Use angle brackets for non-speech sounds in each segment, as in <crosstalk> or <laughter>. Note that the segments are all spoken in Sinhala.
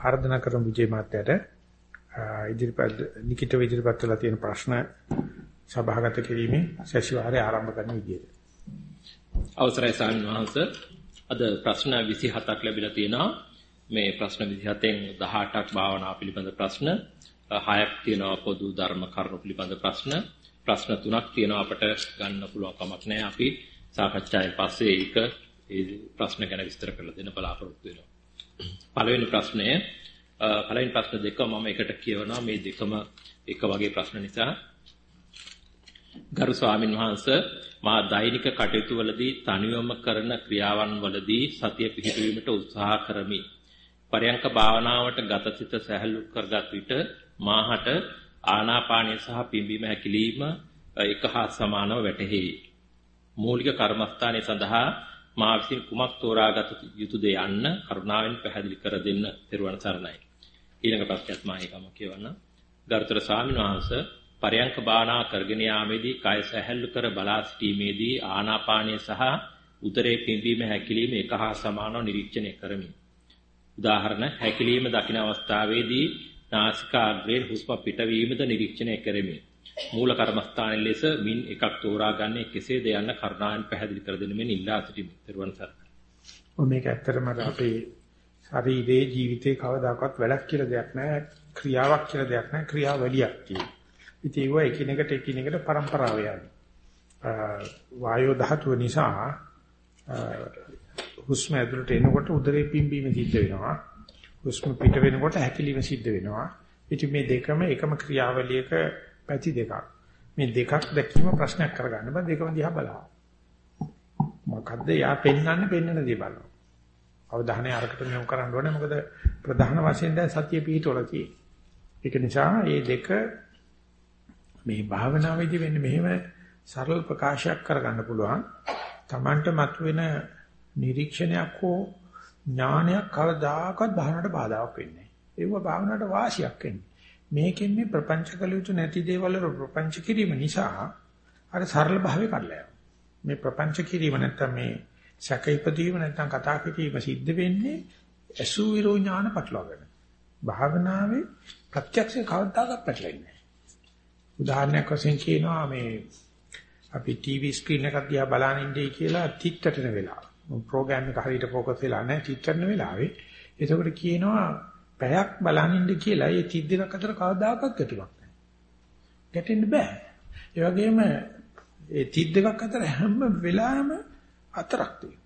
ආර්දනා කරමු විජේ මාත්‍යට ඉදිරිපත් ලිඛිත ඉදිරිපත් වෙලා තියෙන ප්‍රශ්න සභාගත කිරීමේ සැසිවාරය ආරම්භ කරන විදියට. අවසරයි සාමි වහන්ස අද ප්‍රශ්න 27ක් ලැබිලා තියෙනවා. මේ ප්‍රශ්න 27න් 18ක් භාවනා පිළිබඳ ප්‍රශ්න, 6ක් තියෙනවා පොදු ධර්ම කරුණු පිළිබඳ ප්‍රශ්න, ප්‍රශ්න 3ක් තියෙනවා අපට ගන්න පුළුවන් කමක් නැහැ. අපි සාකච්ඡාවෙන් පස්සේ ඒක ඒ ප්‍රශ්න ගැන විස්තර කරලා දෙන්න බලාපොරොත්තු වෙනවා. පළවෙනි ප්‍රශ්නය පළවෙනි ප්‍රශ්න දෙක මම එකට කියවනවා මේ දෙකම එක වගේ ප්‍රශ්න නිසා ගරු ස්වාමින් වහන්සේ මා දෛනික කටයුතු වලදී තනියම කරන ක්‍රියාවන් වලදී සතිය පිහිටුවීමට උත්සාහ කරමි. පරයන්ක භාවනාවට ගත සිත සැහැල්ලු කරගත් විට මාහට ආනාපානය සහ පිම්බීම හැකිලිම එක හා සමානව වැටහෙයි. මූලික කර්මස්ථානයේ සඳහා මා විසින් කුමක් තෝරාගත යුතුද යන්න කරුණාවෙන් පැහැදිලි කර දෙන්න. ත්වන් සරණයි. ඊළඟ ප්‍රශ්නයත් මා ඒකම කියවන්න. ගරුතර ස්වාමීන් වහන්සේ පරයන්ක භාවනා කරගෙන යාමේදී කය සැහැල්ලු කර බලා සිටීමේදී ආනාපානය සහ උදරයේ පිම්බීම හැකිලිම එක හා සමානව නිරීක්ෂණය කරමි. උදාහරණ හැකිලිම දකින අවස්ථාවේදී නාසිකාග්‍රයෙන් හුස්ම පිටවීමද නිරීක්ෂණය කරමි. මූල කර්මස්ථානයේ ලෙස මින් එකක් තෝරාගන්නේ කෙසේද යන්න කරුණාවෙන් පැහැදිලි කර දෙන්න මෙන් ඉල්ලා සිටිමි. ත්වන් සරණයි. ඔ මේක ඇත්තටම අපේ ශරීරයේ ජීවිතේ කවදාකවත් වැඩක් කියලා දෙයක් නැහැ. ක්‍රියාවක් කියලා දෙයක් නැහැ. ක්‍රියාවලියක් තියෙනවා. ඉතින් ඒවා එකිනෙකට එකිනෙකට પરම්පරාව යන්නේ. වායෝ ධාතුව නිසා හුස්ම ඇතුළට එනකොට උදරේ පිම්බීම සිද්ධ වෙනවා. හුස්ම පිට වෙනකොට හැකිලිම සිද්ධ වෙනවා. ඉතින් මේ දෙකම එකම ක්‍රියාවලියක පැති දෙකක්. මේ දෙකක් දැකීම ප්‍රශ්නයක් කරගන්න බෑ දෙකම දිහා බලන්න. මොකද්ද යා පෙන්වන්නේ පෙන්වන දේ බලන්න. අවධානය අරකට යොමු කරන්න ඕනේ මොකද ප්‍රධාන වශයෙන් දැන් සතිය පිහිටවල තියෙන්නේ. ඒක නිසා මේ දෙක මේ භාවනාවේදී වෙන්නේ මෙහෙම සරල ප්‍රකාශයක් කරගන්න පුළුවන්. Tamanට මතුවෙන නිරීක්ෂණයක් හෝ ඥානයක් කවදාකවත් භාවනාවට බාධාවක් වෙන්නේ නැහැ. ඒව භාවනාවට වාසියක් වෙන්නේ. මේකෙන් මේ ප්‍රපංච කළ යුතු නැති දේවල් වල ප්‍රපංච කිරීම නිසා අර සරල භාවය කඩලා මේ ප්‍රපංච කිරීම නැත්තම් මේ සැක ඉපදීම නැත්තම් කතා කිරීම සිද්ධ වෙන්නේ අසුවිරෝ ඥාන පටලවාගෙන. භාවනාවේ ප්‍රත්‍යක්ෂ කවදාකවත් පැටලෙන්නේ උදාහරණයක් වශයෙන් කියනවා මේ අපි ටීවී ස්ක්‍රීන් එකක් දිහා බලන ඉඳී කියලා තිත්තටන වෙලාව. ප්‍රෝග්‍රෑම් එක හරියට ફોකස් වෙලා නැහැ තිත්තටන වෙලාවේ. එතකොට කියනවා පැයක් බලන් ඉන්න කියලා ඒ තිත් දෙකක් අතර කවදාකවත් ගැටුමක් නැහැ. ගැටෙන්න බෑ. ඒ වගේම ඒ තිත් දෙකක් අතර හැම වෙලාවෙම අතරක් තියෙනවා.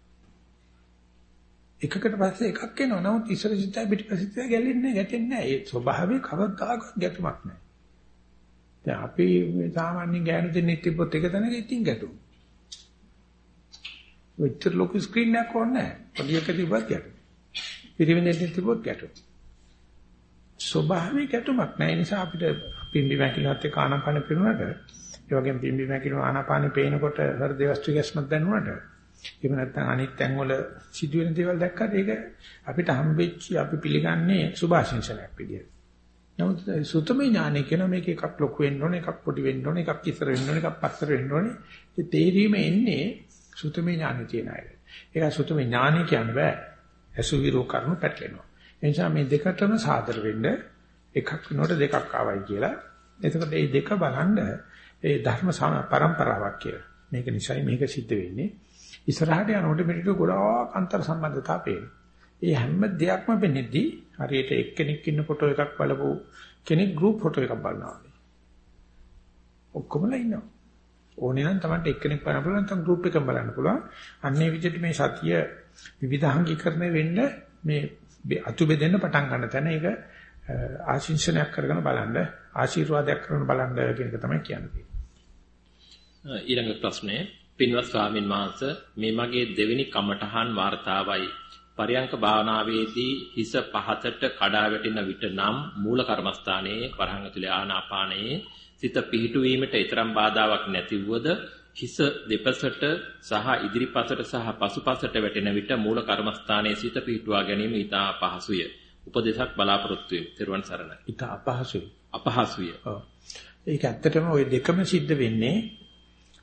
එකකට පස්සේ එකක් එනවා. නමුත් ඉස්සර සිතයි පිටිපස්සේ ගැලෙන්නේ නැහැ, ගැටෙන්නේ නැහැ. ඒ ස්වභාවයේ කවදාකවත් ගැටුමක් නැහැ. දැන් අපි සාමාන්‍යයෙන් ගෑනු දෙන්නෙක් තිබ්බොත් එක තැනක ඉතින් ගැටුම්. විතර ලොකු ස්ක්‍රීන් එකක් ඕනේ නැහැ. පොඩි එකක තිබ්බත් ගැටුම්. පිරිමිනෙක් තිබ්බොත් ගැටුම්. ස්වභාවික ගැටුමක් නැහැ. ඒ නිසා අපිට පිම්බි මැකිලත් එක්ක ආනාපාන පිරුණාට ඒ වගේම පිම්බි මැකිලු ආනාපානෙ පේනකොට හෘද වස්තු ගැස්මක් දැනුණාට එහෙම නැත්නම් අනිත් තැන්වල සිදුවෙන දේවල් දැක්කත් ඒක අපිට හම්බෙච්ච අපි පිළිගන්නේ සුභාශිංසනයක් විදියට. නමුත් සුතමේ ඥානෙ කියන මේක එකක් ලොකු වෙන්න ඕනේ, එකක් පොඩි වෙන්න ඕනේ, එකක් ඉස්සර වෙන්න ඕනේ, එකක් පස්සර වෙන්න ඕනේ. ඒ තේරීම එන්නේ සුතමේ ඥානෙ තියෙන අය. ඒක සුතමේ ඥානෙ කියන්නේ බෑ. අසුවිරෝ කරුණු පැටලෙනවා. ඒ නිසා මේ දෙකටම සාදර වෙන්න එකක් වෙනකොට දෙකක් ආවයි කියලා. එතකොට මේ දෙක බලන්න ඒ ධර්ම පරම්පරාවක් කියලා. මේක නිසයි මේක සිද්ධ වෙන්නේ. ඉස්සරහට යනකොට මෙතන ගොඩාක් අන්තර් සම්බන්ධතා පේනවා. ඒ හැම දෙයක්ම වෙන්නේදී හරියට එක්කෙනෙක් ඉන්න ෆොටෝ එකක් බලපු කෙනෙක් ගෲප් ෆොටෝ එකක් බලනවා. ඔක්කොමලා ඉන්නවා. ඕනේ නම් Tamanට එක්කෙනෙක් බලන්න පුළුවන් නැත්නම් ගෲප් එකක් බලන්න පුළුවන්. අන්නේ විදිහට මේ සතිය විවිධාංගීකරණය වෙන්න මේ අතු බෙදෙන්න පටන් ගන්න තැන ඒක ආශිංසනයක් කරගෙන බලන්න ආශිර්වාදයක් කරගෙන බලන්න කියන එක තමයි කියන්නේ. ඊළඟ ප්‍රශ්නය පින්වත් ස්වාමින් වහන්සේ මේ මගේ දෙවෙනි කමඨහන් වார்த்தාවයි පරියංක භාවනාවේදී හිස පහතට කඩා වැටෙන විට නම් මූල කර්මස්ථානයේ වරහන් ඇතුලේ ආනාපානයේ සිත පිහිටුවීමට ඊතරම් බාධාවක් නැතිවද හිස දෙපසට සහ ඉදිරිපසට සහ පසුපසට වැටෙන විට මූල කර්මස්ථානයේ සිත පිහිටුවා ගැනීම ඉතා අපහසුය. උපදේශක් බලාපොරොත්තු වෙමි. ත්වන් සරණයි. ඉතා අපහසුයි. අපහසුය. ඔව්. ඒක ඇත්තටම ওই දෙකම සිද්ධ වෙන්නේ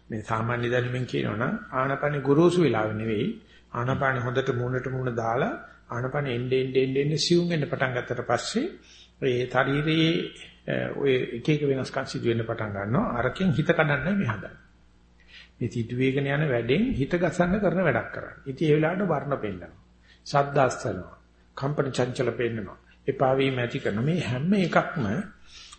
මේ සාමාන්‍ය දැනුමින් කියනවනම් ආනපන ගුරුසු වෙලාව නෙවෙයි ආනපාන හොඳට මූණට මූණ දාලා ආනපන එන්නේ එන්නේ එන්නේ සිවුම් වෙන්න පටන් ගත්තට පස්සේ ඒ ශරීරයේ ඔය එක එක වෙනස්කම් සිදු වෙන්න පටන් ගන්නවා. අරකින් හිත කඩන්නේ මේ හදන්නේ. මේ සිදුවේගෙන යන වැඩෙන් හිත ගසන්න කරන වැඩක් කරන්නේ. ඉතින් ඒ වෙලාවට වර්ණ පෙන්නනවා. ශබ්ද අස්තනවා. කම්පන චංචල පෙන්නනවා. එපා වීම ඇති කරන මේ හැම එකක්ම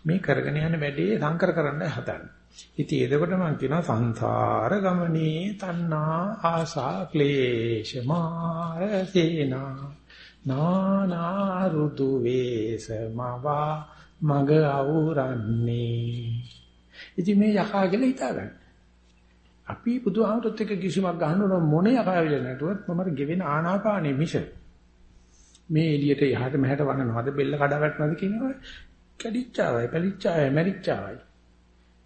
මේ කරගෙන යන වැඩේ සංකර කරන්න හදන්නේ. ඉතින් එතකොට මම කියනවා සංසාර ගමනේ තණ්හා ආසා ක්ලේශ මාරසේනා නානා රුතු වේසමවා මග අවුරන්නේ. ඉතින් මේ යකා කියලා හිතාගන්න. අපි බුදුහාමුදුරුත් එක්ක කිසිමක් ගහන්න මොන යකාවිල නැතුවත් මම ගෙවෙන ආනාපානෙ මිස මේ එළියට යහට මෙහට වනනවද බෙල්ල කඩා වැටෙනවද කියනවා කැඩිච්චාවයි පැලිච්චාවයි මැරිච්චාවයි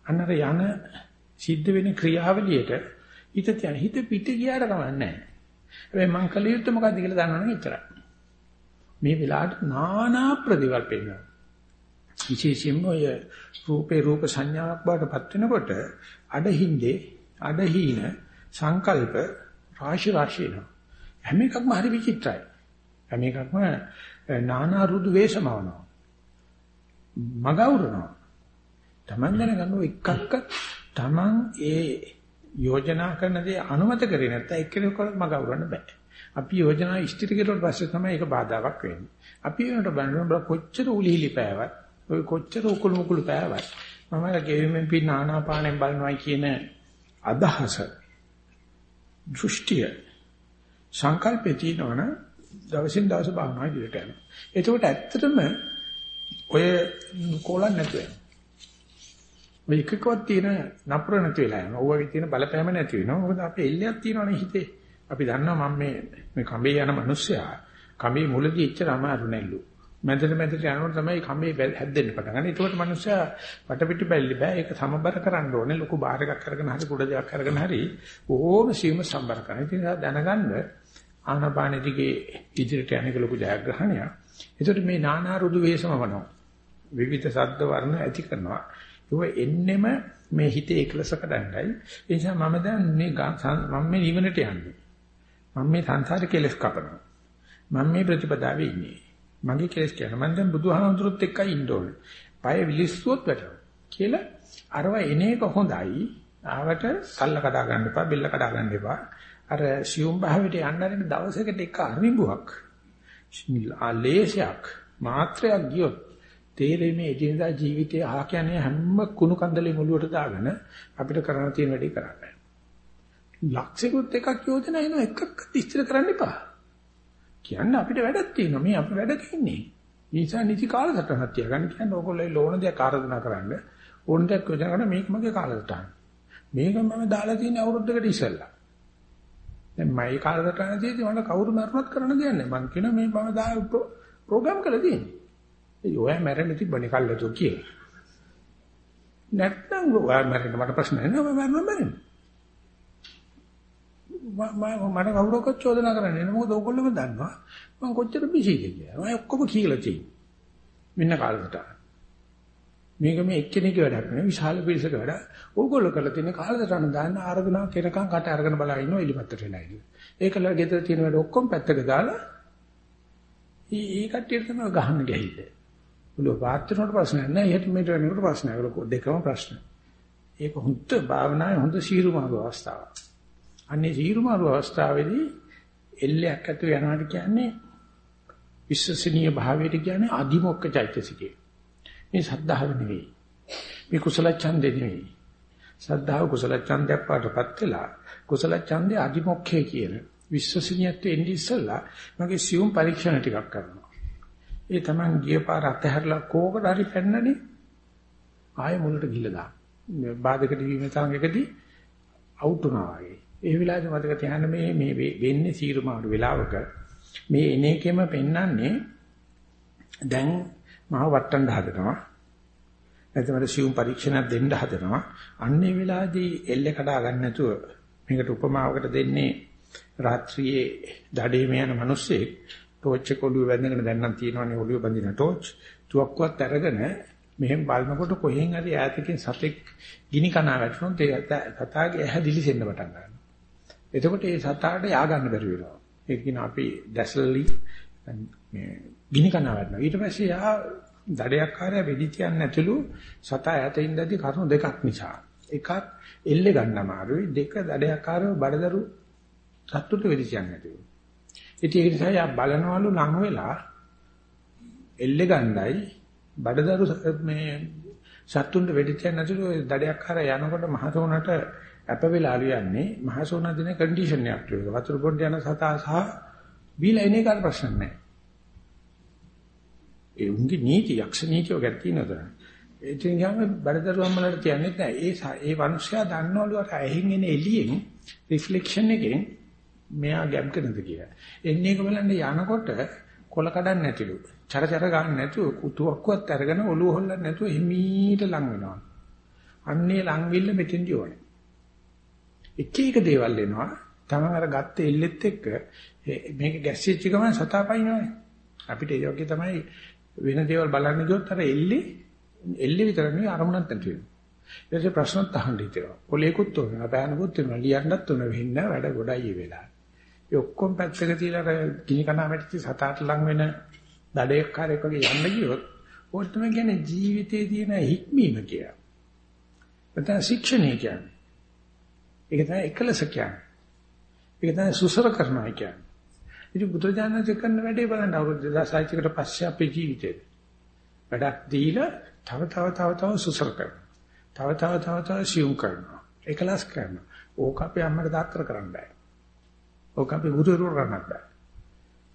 අන්නර යන සිද්ධ වෙන ක්‍රියාවලියට හිත තියන හිත පිට ගියාට කමන්නේ නැහැ. හැබැයි මං කල යුත්තේ මොකද්ද කියලා දන්නවනම් එච්චරයි. මේ වෙලාවට নানা ප්‍රතිවල් පෙන්වනවා. විශේෂයෙන්ම ඔය රූපේ රූප සංඥාවක් බවටපත් වෙනකොට අඩහින්දේ අඩහීන සංකල්ප රාශි රාශි එනවා. හැම එකක්ම හරි විචිත්‍රයි. හැම එකක්ම නානා රුදු වේශමවනවා. මගවුරනවා. Taman දැනගන්න එකක්ක Taman ඒ යෝජනා කරන දේ අනුමත කරේ නැත්නම් එක්කෙනෙකුට මගවුරන්න බෑ. අපි යෝජනා ඉෂ්ටිත කෙරුවට පස්සේ තමයි ඒක බාධාවක් වෙන්නේ. අපි වෙනට බලනවා කොච්චර උලිහිලි පෑවත්, ඔය කොච්චර උකුළු මුකුළු පෑවත් මම ගෙවිමෙන් පින්න ආනාපානෙන් බලනවායි කියන අදහස දෘෂ්ටිය සංකල්පේ තියෙනවනම් දවසින් දවස භාවනා ඉදිරියට යනවා. එතකොට ඇත්තටම ඔය කොලන් නැතුව යනවා. මේ එකකවත් තියෙන නපුර නැති වෙලා යනවා. ඕවාගේ තියෙන බලපෑම නැති වෙනවා. මොකද අපේ එල්ලයක් තියෙනවනේ හිතේ. අපි දන්නවා මම මේ මේ කඹේ යන මිනිස්සයා කඹේ මුලදී එච්චර අමාරු නැල්ලු. මැදට මැදට යනකොට තමයි කඹේ හැද්දෙන්න පටන් ගන්න. ඒකට මිනිස්සයා වටපිට බැල්ලි බෑ. ඒක සමබර කරන්න ඕනේ. ලොකු බාර් එකක් අරගෙන හරි කුඩ දෙකක් අරගෙන හරි ඕම සීම සම්බර කරන්න. ඉතින් දැනගන්න ආනපාන දිගේ ඉදිරියට යන එක ලොකු ජයග්‍රහණයක්. ඒකට මේ නානා රුදු වේසමවනවා. විවිධ ශබ්ද වර්ණ ඇති කරනවා. ඒක එන්නෙම මේ හිතේ එකලස කඩන්නයි. ඒ නිසා මම දැන් මේ මම මේ නිවනට යන්නේ. මම මේ සංසාරේ කෙලස් කපනවා. මම මේ ප්‍රතිපදාවේ ඉන්නේ. මගේ කෙලස් කියන මම දැන් බුදුහාමුදුරුත් එක්කයි ඉන්න ඕනේ. පය විලිස්සුවොත් වැටෙනවා. කියලා අරව එන එක හොඳයි. ආවට සල්ල කඩා ගන්න එපා, බෙල්ල කඩා ගන්න එපා. අර සියුම් භාවයට යන්න හරින දවසකට එක අරිඹුවක්. ආලේශයක් මාත්‍රයක් ගියොත් තේරෙන්නේ මේ එදිනදා ජීවිතයේ ආ කියන්නේ හැම කුණු කන්දලේ ඔළුවට දාගෙන අපිට කරන්න තියෙන වැඩේ කරන්න. ලක්ෂිකුත් එකක් යෝජනා එනවා එකක් ඉස්තර කරන්න එපා. කියන්නේ අපිට වැඩක් තියෙනවා මේ අපේ වැඩ තියෙන්නේ. නිසා නිසි කාලසටහනක් තියාගන්න කියන්නේ ඕගොල්ලෝ ලෝණ දෙයක් ආරාධනා කරන්න ඕන දෙයක් යෝජනා කරන මේක මගේ කාලසටහන. මේක මම දාලා තියෙන අවුරුද්දකට ඉස්සෙල්ලා. දැන් මයි කාලසටහන තියෙදි මට කවුරු මරුණත් කරන්න දෙයක් නැහැ. මං කියන මේ මම දා ප්‍රෝග්‍රෑම් කරලා තියෙන්නේ. ඒ ඔය මැරෙන්න තිබ්බනේ කල්ලාතෝ කියලා. නැත්නම් ඔය මැරෙන්න මට ප්‍රශ්න නැහැ නේද මම මැරෙන්න. මම මට කවුරක්වත් චෝදනා කරන්නේ නැහැ. මොකද ඕගොල්ලෝම දන්නවා මම කොච්චර බිසිද කියලා. මම ඔක්කොම කියලා තියෙනවා. මෙන්න කාලසට. මේක මේ එක්කෙනෙක්ගේ වැඩක් නෙවෙයි විශාල පිරිසක වැඩ. ඕගොල්ලෝ කරලා තියෙන කාලසටහන දාන්න ආරාධනා කරනකම් කට අරගෙන බලා ඉන්නවා එලිපත්තට වෙලා ඉන්නේ. ඒකල ගෙදර තියෙන වැඩ ඔක්කොම පැත්තක දාලා ඊ කට්ටියට තමයි ගහන්න ගිහිල්ලා. ඔළුව පාත් වෙනකොට ප්‍රශ්නයක් නැහැ. එහෙට මෙහෙට වෙනකොට ප්‍රශ්නයක්. දෙකම ප්‍රශ්න. ඒක හුත් භාවනාවේ හොඳ සීරුමාරු අවස්ථාවක්. අන්නේ සීරුමාරු අවස්ථාවේදී එල්ලයක් ඇතු යනවාට කියන්නේ විශ්වසනීය භාවයට කියන්නේ අදිමොක්ක චෛතසිකය. මේ සද්ධාව නෙවෙයි. මේ කුසල ඡන්දේ නෙවෙයි. සද්ධාව කුසල ඡන්දයක් පාටපත් වෙලා කුසල ඡන්දේ අදිමොක්ඛේ කියන විශ්වසනීයත්වයේ ඉඳි ඉස්සලා මගේ සියුම් පරීක්ෂණ ටිකක් කරනවා. ඒ Taman ගිය පාර අතහැරලා කෝකට හරි පැන්නනේ ආයෙ මුලට ගිහලා දාන්න. බාධකට වීම තරඟකදී අවුට් වුණා වගේ. ඒ වෙලාවේ මතක තියාගන්න මේ මේ වෙන්නේ සීරුමාරු වෙලාවක මේ එන එකෙම පෙන්වන්නේ දැන් මහ වට්ටන්න හදනවා. නැත්නම් සියුම් පරීක්ෂණයක් දෙන්න හදනවා. අන්නේ වෙලාවේදී එල්ල කඩා ගන්න නැතුව මේකට උපමාවකට දෙන්නේ රාත්‍රියේ දඩේම යන මිනිස්සෙක් ටෝච් එක ඔළුවේ වැඳගෙන දැන් නම් තියෙනවනේ ඔළුවේ බඳින ටෝච් තුවක්කුවත් අරගෙන මෙහෙම බලනකොට කොහෙන් හරි ඈතකින් සතෙක් ගිනි කනවා වැටුනොත් ඒ සතාගේ ඇහැ දිලිසෙන්න පටන් ගන්නවා. එතකොට ඒ සතාට යා ගන්න බැරි වෙනවා. ඒක කියන අපි දැසලි මේ ගිනි කනවා වටනවා. ඊට පස්සේ යා දඩයක්කාරය වෙඩි තියන්නේ නැතුළු සතා ඈත ඉඳදී කරුණු දෙකක් නිසා. එකක් එල්ලේ ගන්න අමාරුයි. දෙක දඩයක්කාරව බඩදරු සතුට වෙඩි තියන්නේ නැතුළු. ඉතින් ඒ නිසා යා බලනවලු ලඟ වෙලා එල්ලේ ගන්නයි බඩදරු මේ සතුන්ට වෙඩි තියන්නේ නැතුළු දඩයක්කාරය යනකොට මහතෝනට අප වෙලාලු යන්නේ මහසෝන දින කන්ඩිෂන් එකක් ඒක. වතුර පොඩ්ඩ යන සතා සහ බීලා එන එකට ප්‍රශ්න නැහැ. ඒ උන්ගේ නීති යක්ෂ නීතිය ගැත් තියෙනවද? ඒ කියන්නේ බඩදරුවම් වලට කියන්නේ නැහැ. ඒ ඒ මිනිස්සයා දන්නවලු අර ඇහින් එන එළියෙන් රිෆ්ලෙක්ෂන් එකෙන් මෙයා ගැබ් කරනද කියලා. එන්නේ එක බලන්න යනකොට කොල කඩන්න නැතිලු. චර චර ගන්න නැතුව කුතුක්කුවත් අරගෙන ඔළුව හොල්ලන්න නැතුව හිමීට ලං වෙනවා. අන්නේ ලංවිල්ල මෙතෙන්දී ඕනේ. එක එක දේවල් එනවා. තමන් අර ගත්ත එල්ලෙත් එක්ක මේක ගැස්සීච්ච ගමන් සතාපයින්නවනේ. අපිට ඒ වගේ තමයි වෙන දේවල් බලන්න ගියොත් අර එල්ලේ එල්ලේ විතර නෙවෙයි අරමුණක් නැති වෙනවා. ඊට පස්සේ ප්‍රශ්නත් අහන්න හිතෙනවා. පොලේකුත් උනවා, බෑනකුත් වෙනවා, ලියන්නත් උන වෙන්න වැඩ ගොඩයි වෙලා. ඒ ඔක්කොම පැත්තක තියලා අර ගිනි කනාමැටි සතාට ලං වෙන දඩේක් කාර්යයක් වගේ යන්න ගියොත් ඕක තමයි කියන්නේ ජීවිතයේ තියෙන හික්මීම කියලා. නැත්නම් ශික්ෂණය කියන්නේ. ඒක තමයි එකලස කියන්නේ. ඒක තමයි සුසර කරනවා කියන්නේ. ඉතින් බුදුජානක කරන වැඩේ බලන්න අවුරුදු 2600කට පස්සේ අපේ ජීවිතේ වැඩක් දීලා තව තව තව තව සුසර කරනවා. තව තව තව තව සියුම් කරනවා. එකලස් කරනවා. ඕක අපේ අම්මට දාත්තර කරන්න බෑ. ඕක අපේ ගුරුවරු කරන්නත් බෑ.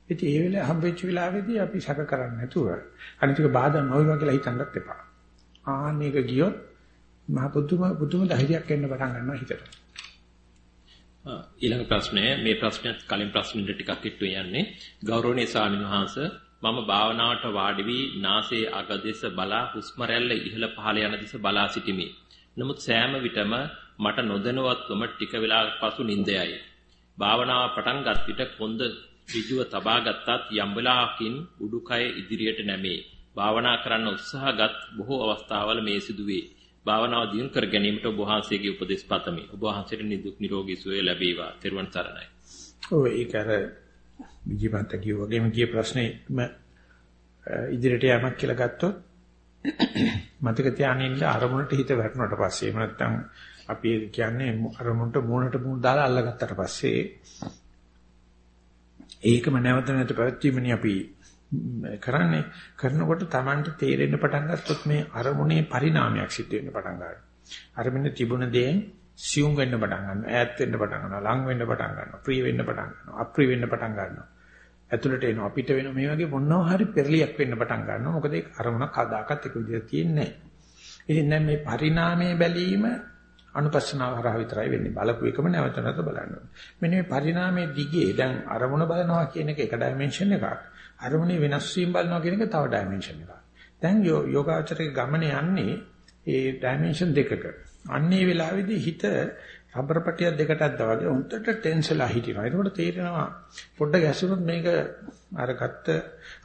ඉතින් ඒ වෙලාවේ හම්බෙච්ච වෙලාවේදී අපි සැක කරන්නේ නැතුව අනිතික බාධා නොවේවා කියලා හිතන්නත් එපා. ආන්නේක ගියොත් මහ පුදුම පුදුම ධෛර්යයක් එන්න පටන් ගන්නවා හිතට. ඊළඟ ප්‍රශ්නය මේ ප්‍රශ්නයත් කලින් ප්‍රශ්නෙට ටිකක් ඉට්ටු යන්නේ ගෞරවනීය ස්වාමීන් වහන්ස මම භාවනාවට වාඩි වී නාසයේ අග දෙස බලා හුස්ම රැල්ල ඉහළ පහළ යන දිස බලා සිටිමි. නමුත් සෑම විටම මට නොදැනුවත්වම ටික වේලාවක් පසු නිින්දයයි. භාවනාව පටන් ගත් විට කොන්ද ඍජුව තබා ගත්තත් යම් වෙලාවකින් උඩුකය ඉදිරියට නැමේ. භාවනා කරන්න උත්සාහගත් බොහෝ අවස්ථාවල මේ සිදුවේ. භාවනාව දියුණු කර ගැනීමට ඔබ වහන්සේගේ උපදෙස් පතමි. ඔබ වහන්සේට නිදුක් නිරෝගී සුවය ලැබේවා. ත්වන් සරණයි. ඔව් ඒක අර විජිපන්ත කිව්ව වගේම ගිය ප්‍රශ්නේම ඉදිරියට යamak කියලා ගත්තොත් <coughs> මතක තියාගන්න අරමුණට හිත වැටුණාට පස්සේ එහෙම නැත්නම් අපි කියන්නේ අරමුණට මූණට මූණ දාලා අල්ලගත්තට පස්සේ ඒකම නැවත නැවත පැවැත්වීමනේ අපි කරන්නේ කරනකොට Tamanට තේරෙන්න පටන් ගත්තොත් මේ අරමුණේ පරිණාමයක් සිද්ධ වෙන්න පටන් ගන්නවා. අරමුණේ තිබුණ දේෙන් සියුම් වෙන්න පටන් ගන්නවා. ඈත් වෙන්න පටන් ගන්නවා. ලං වෙන්න පටන් ගන්නවා. ප්‍රිය වෙන්න පටන් ගන්නවා. අප්‍රිය වෙන්න පටන් ගන්නවා. ඇතුළට එනවා අපිට වෙන මේ වගේ මොනවා හරි පෙරලියක් වෙන්න පටන් ගන්නවා. මොකද ඒක අරමුණක් හදාගත්ත එක විදිහට තියෙන්නේ නැහැ. ඉතින් දැන් මේ පරිණාමයේ බැලීම අනුපස්සනාව හරහා විතරයි වෙන්නේ. බලපු එකම නැවත නැවත බලන්න ඕනේ. මෙන්න මේ පරිණාමයේ දිගේ දැන් අරමුණ බලනවා කියන එක එක ඩයිමන්ෂන් එකක්. අරමුණේ වෙනස් වීම බලනවා කියන එක තව ඩයිමන්ෂන් එකක්. දැන් යෝගාචරයේ ගමන යන්නේ ඒ ඩයිමන්ෂන් දෙකක. අන්නේ වෙලාවේදී හිත රබර් පටිය දෙකටත් වගේ උන්ටට ටෙන්ස්ලා හිටිනවා. ඒකෝට තේරෙනවා පොඩ්ඩක් ඇසුනොත් මේක අර ගත්ත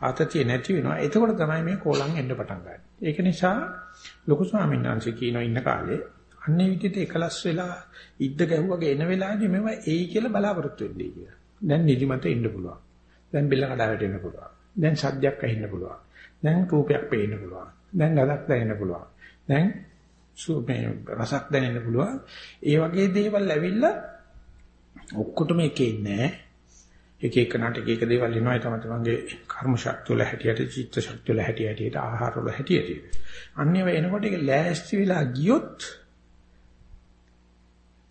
ආතතිය නැති වෙනවා. එතකොට තමයි මේ කොලම් එන්න පටන් ගන්නේ. ඒක නිසා ලොකු ස්වාමීන් වහන්සේ කියනවා ඉන්න කාලේ අන්නේ විදිහට එකලස් වෙලා ඉද්ද ගැහුවගේ එන වෙලාවේදී මේවා එයි කියලා බලාපොරොත්තු වෙන්නේ කියලා. දැන් නිදිමත ඉන්න පුළුවන්. දැන් බෙල්ල කඩා වැටෙන්න පුළුවන්. දැන් සද්දයක් ඇහෙන්න පුළුවන්. දැන් රූපයක් පේන්න පුළුවන්. දැන් ගඳක් දැනෙන්න පුළුවන්. දැන් මේ රසක් දැනෙන්න පුළුවන්. ඒ වගේ දේවල් ඇවිල්ලා ඔක්කොටම එකේ නැහැ. එක එක නාටක එක දේවල් එනවා තම තමන්ගේ කර්ම ශක්තිය වල හැටියට චිත්ත ශක්තිය වල හැටියට ආහාර වල හැටියට. අන්නේ වෙනකොට ඒක ලෑස්ති වෙලා ගියොත්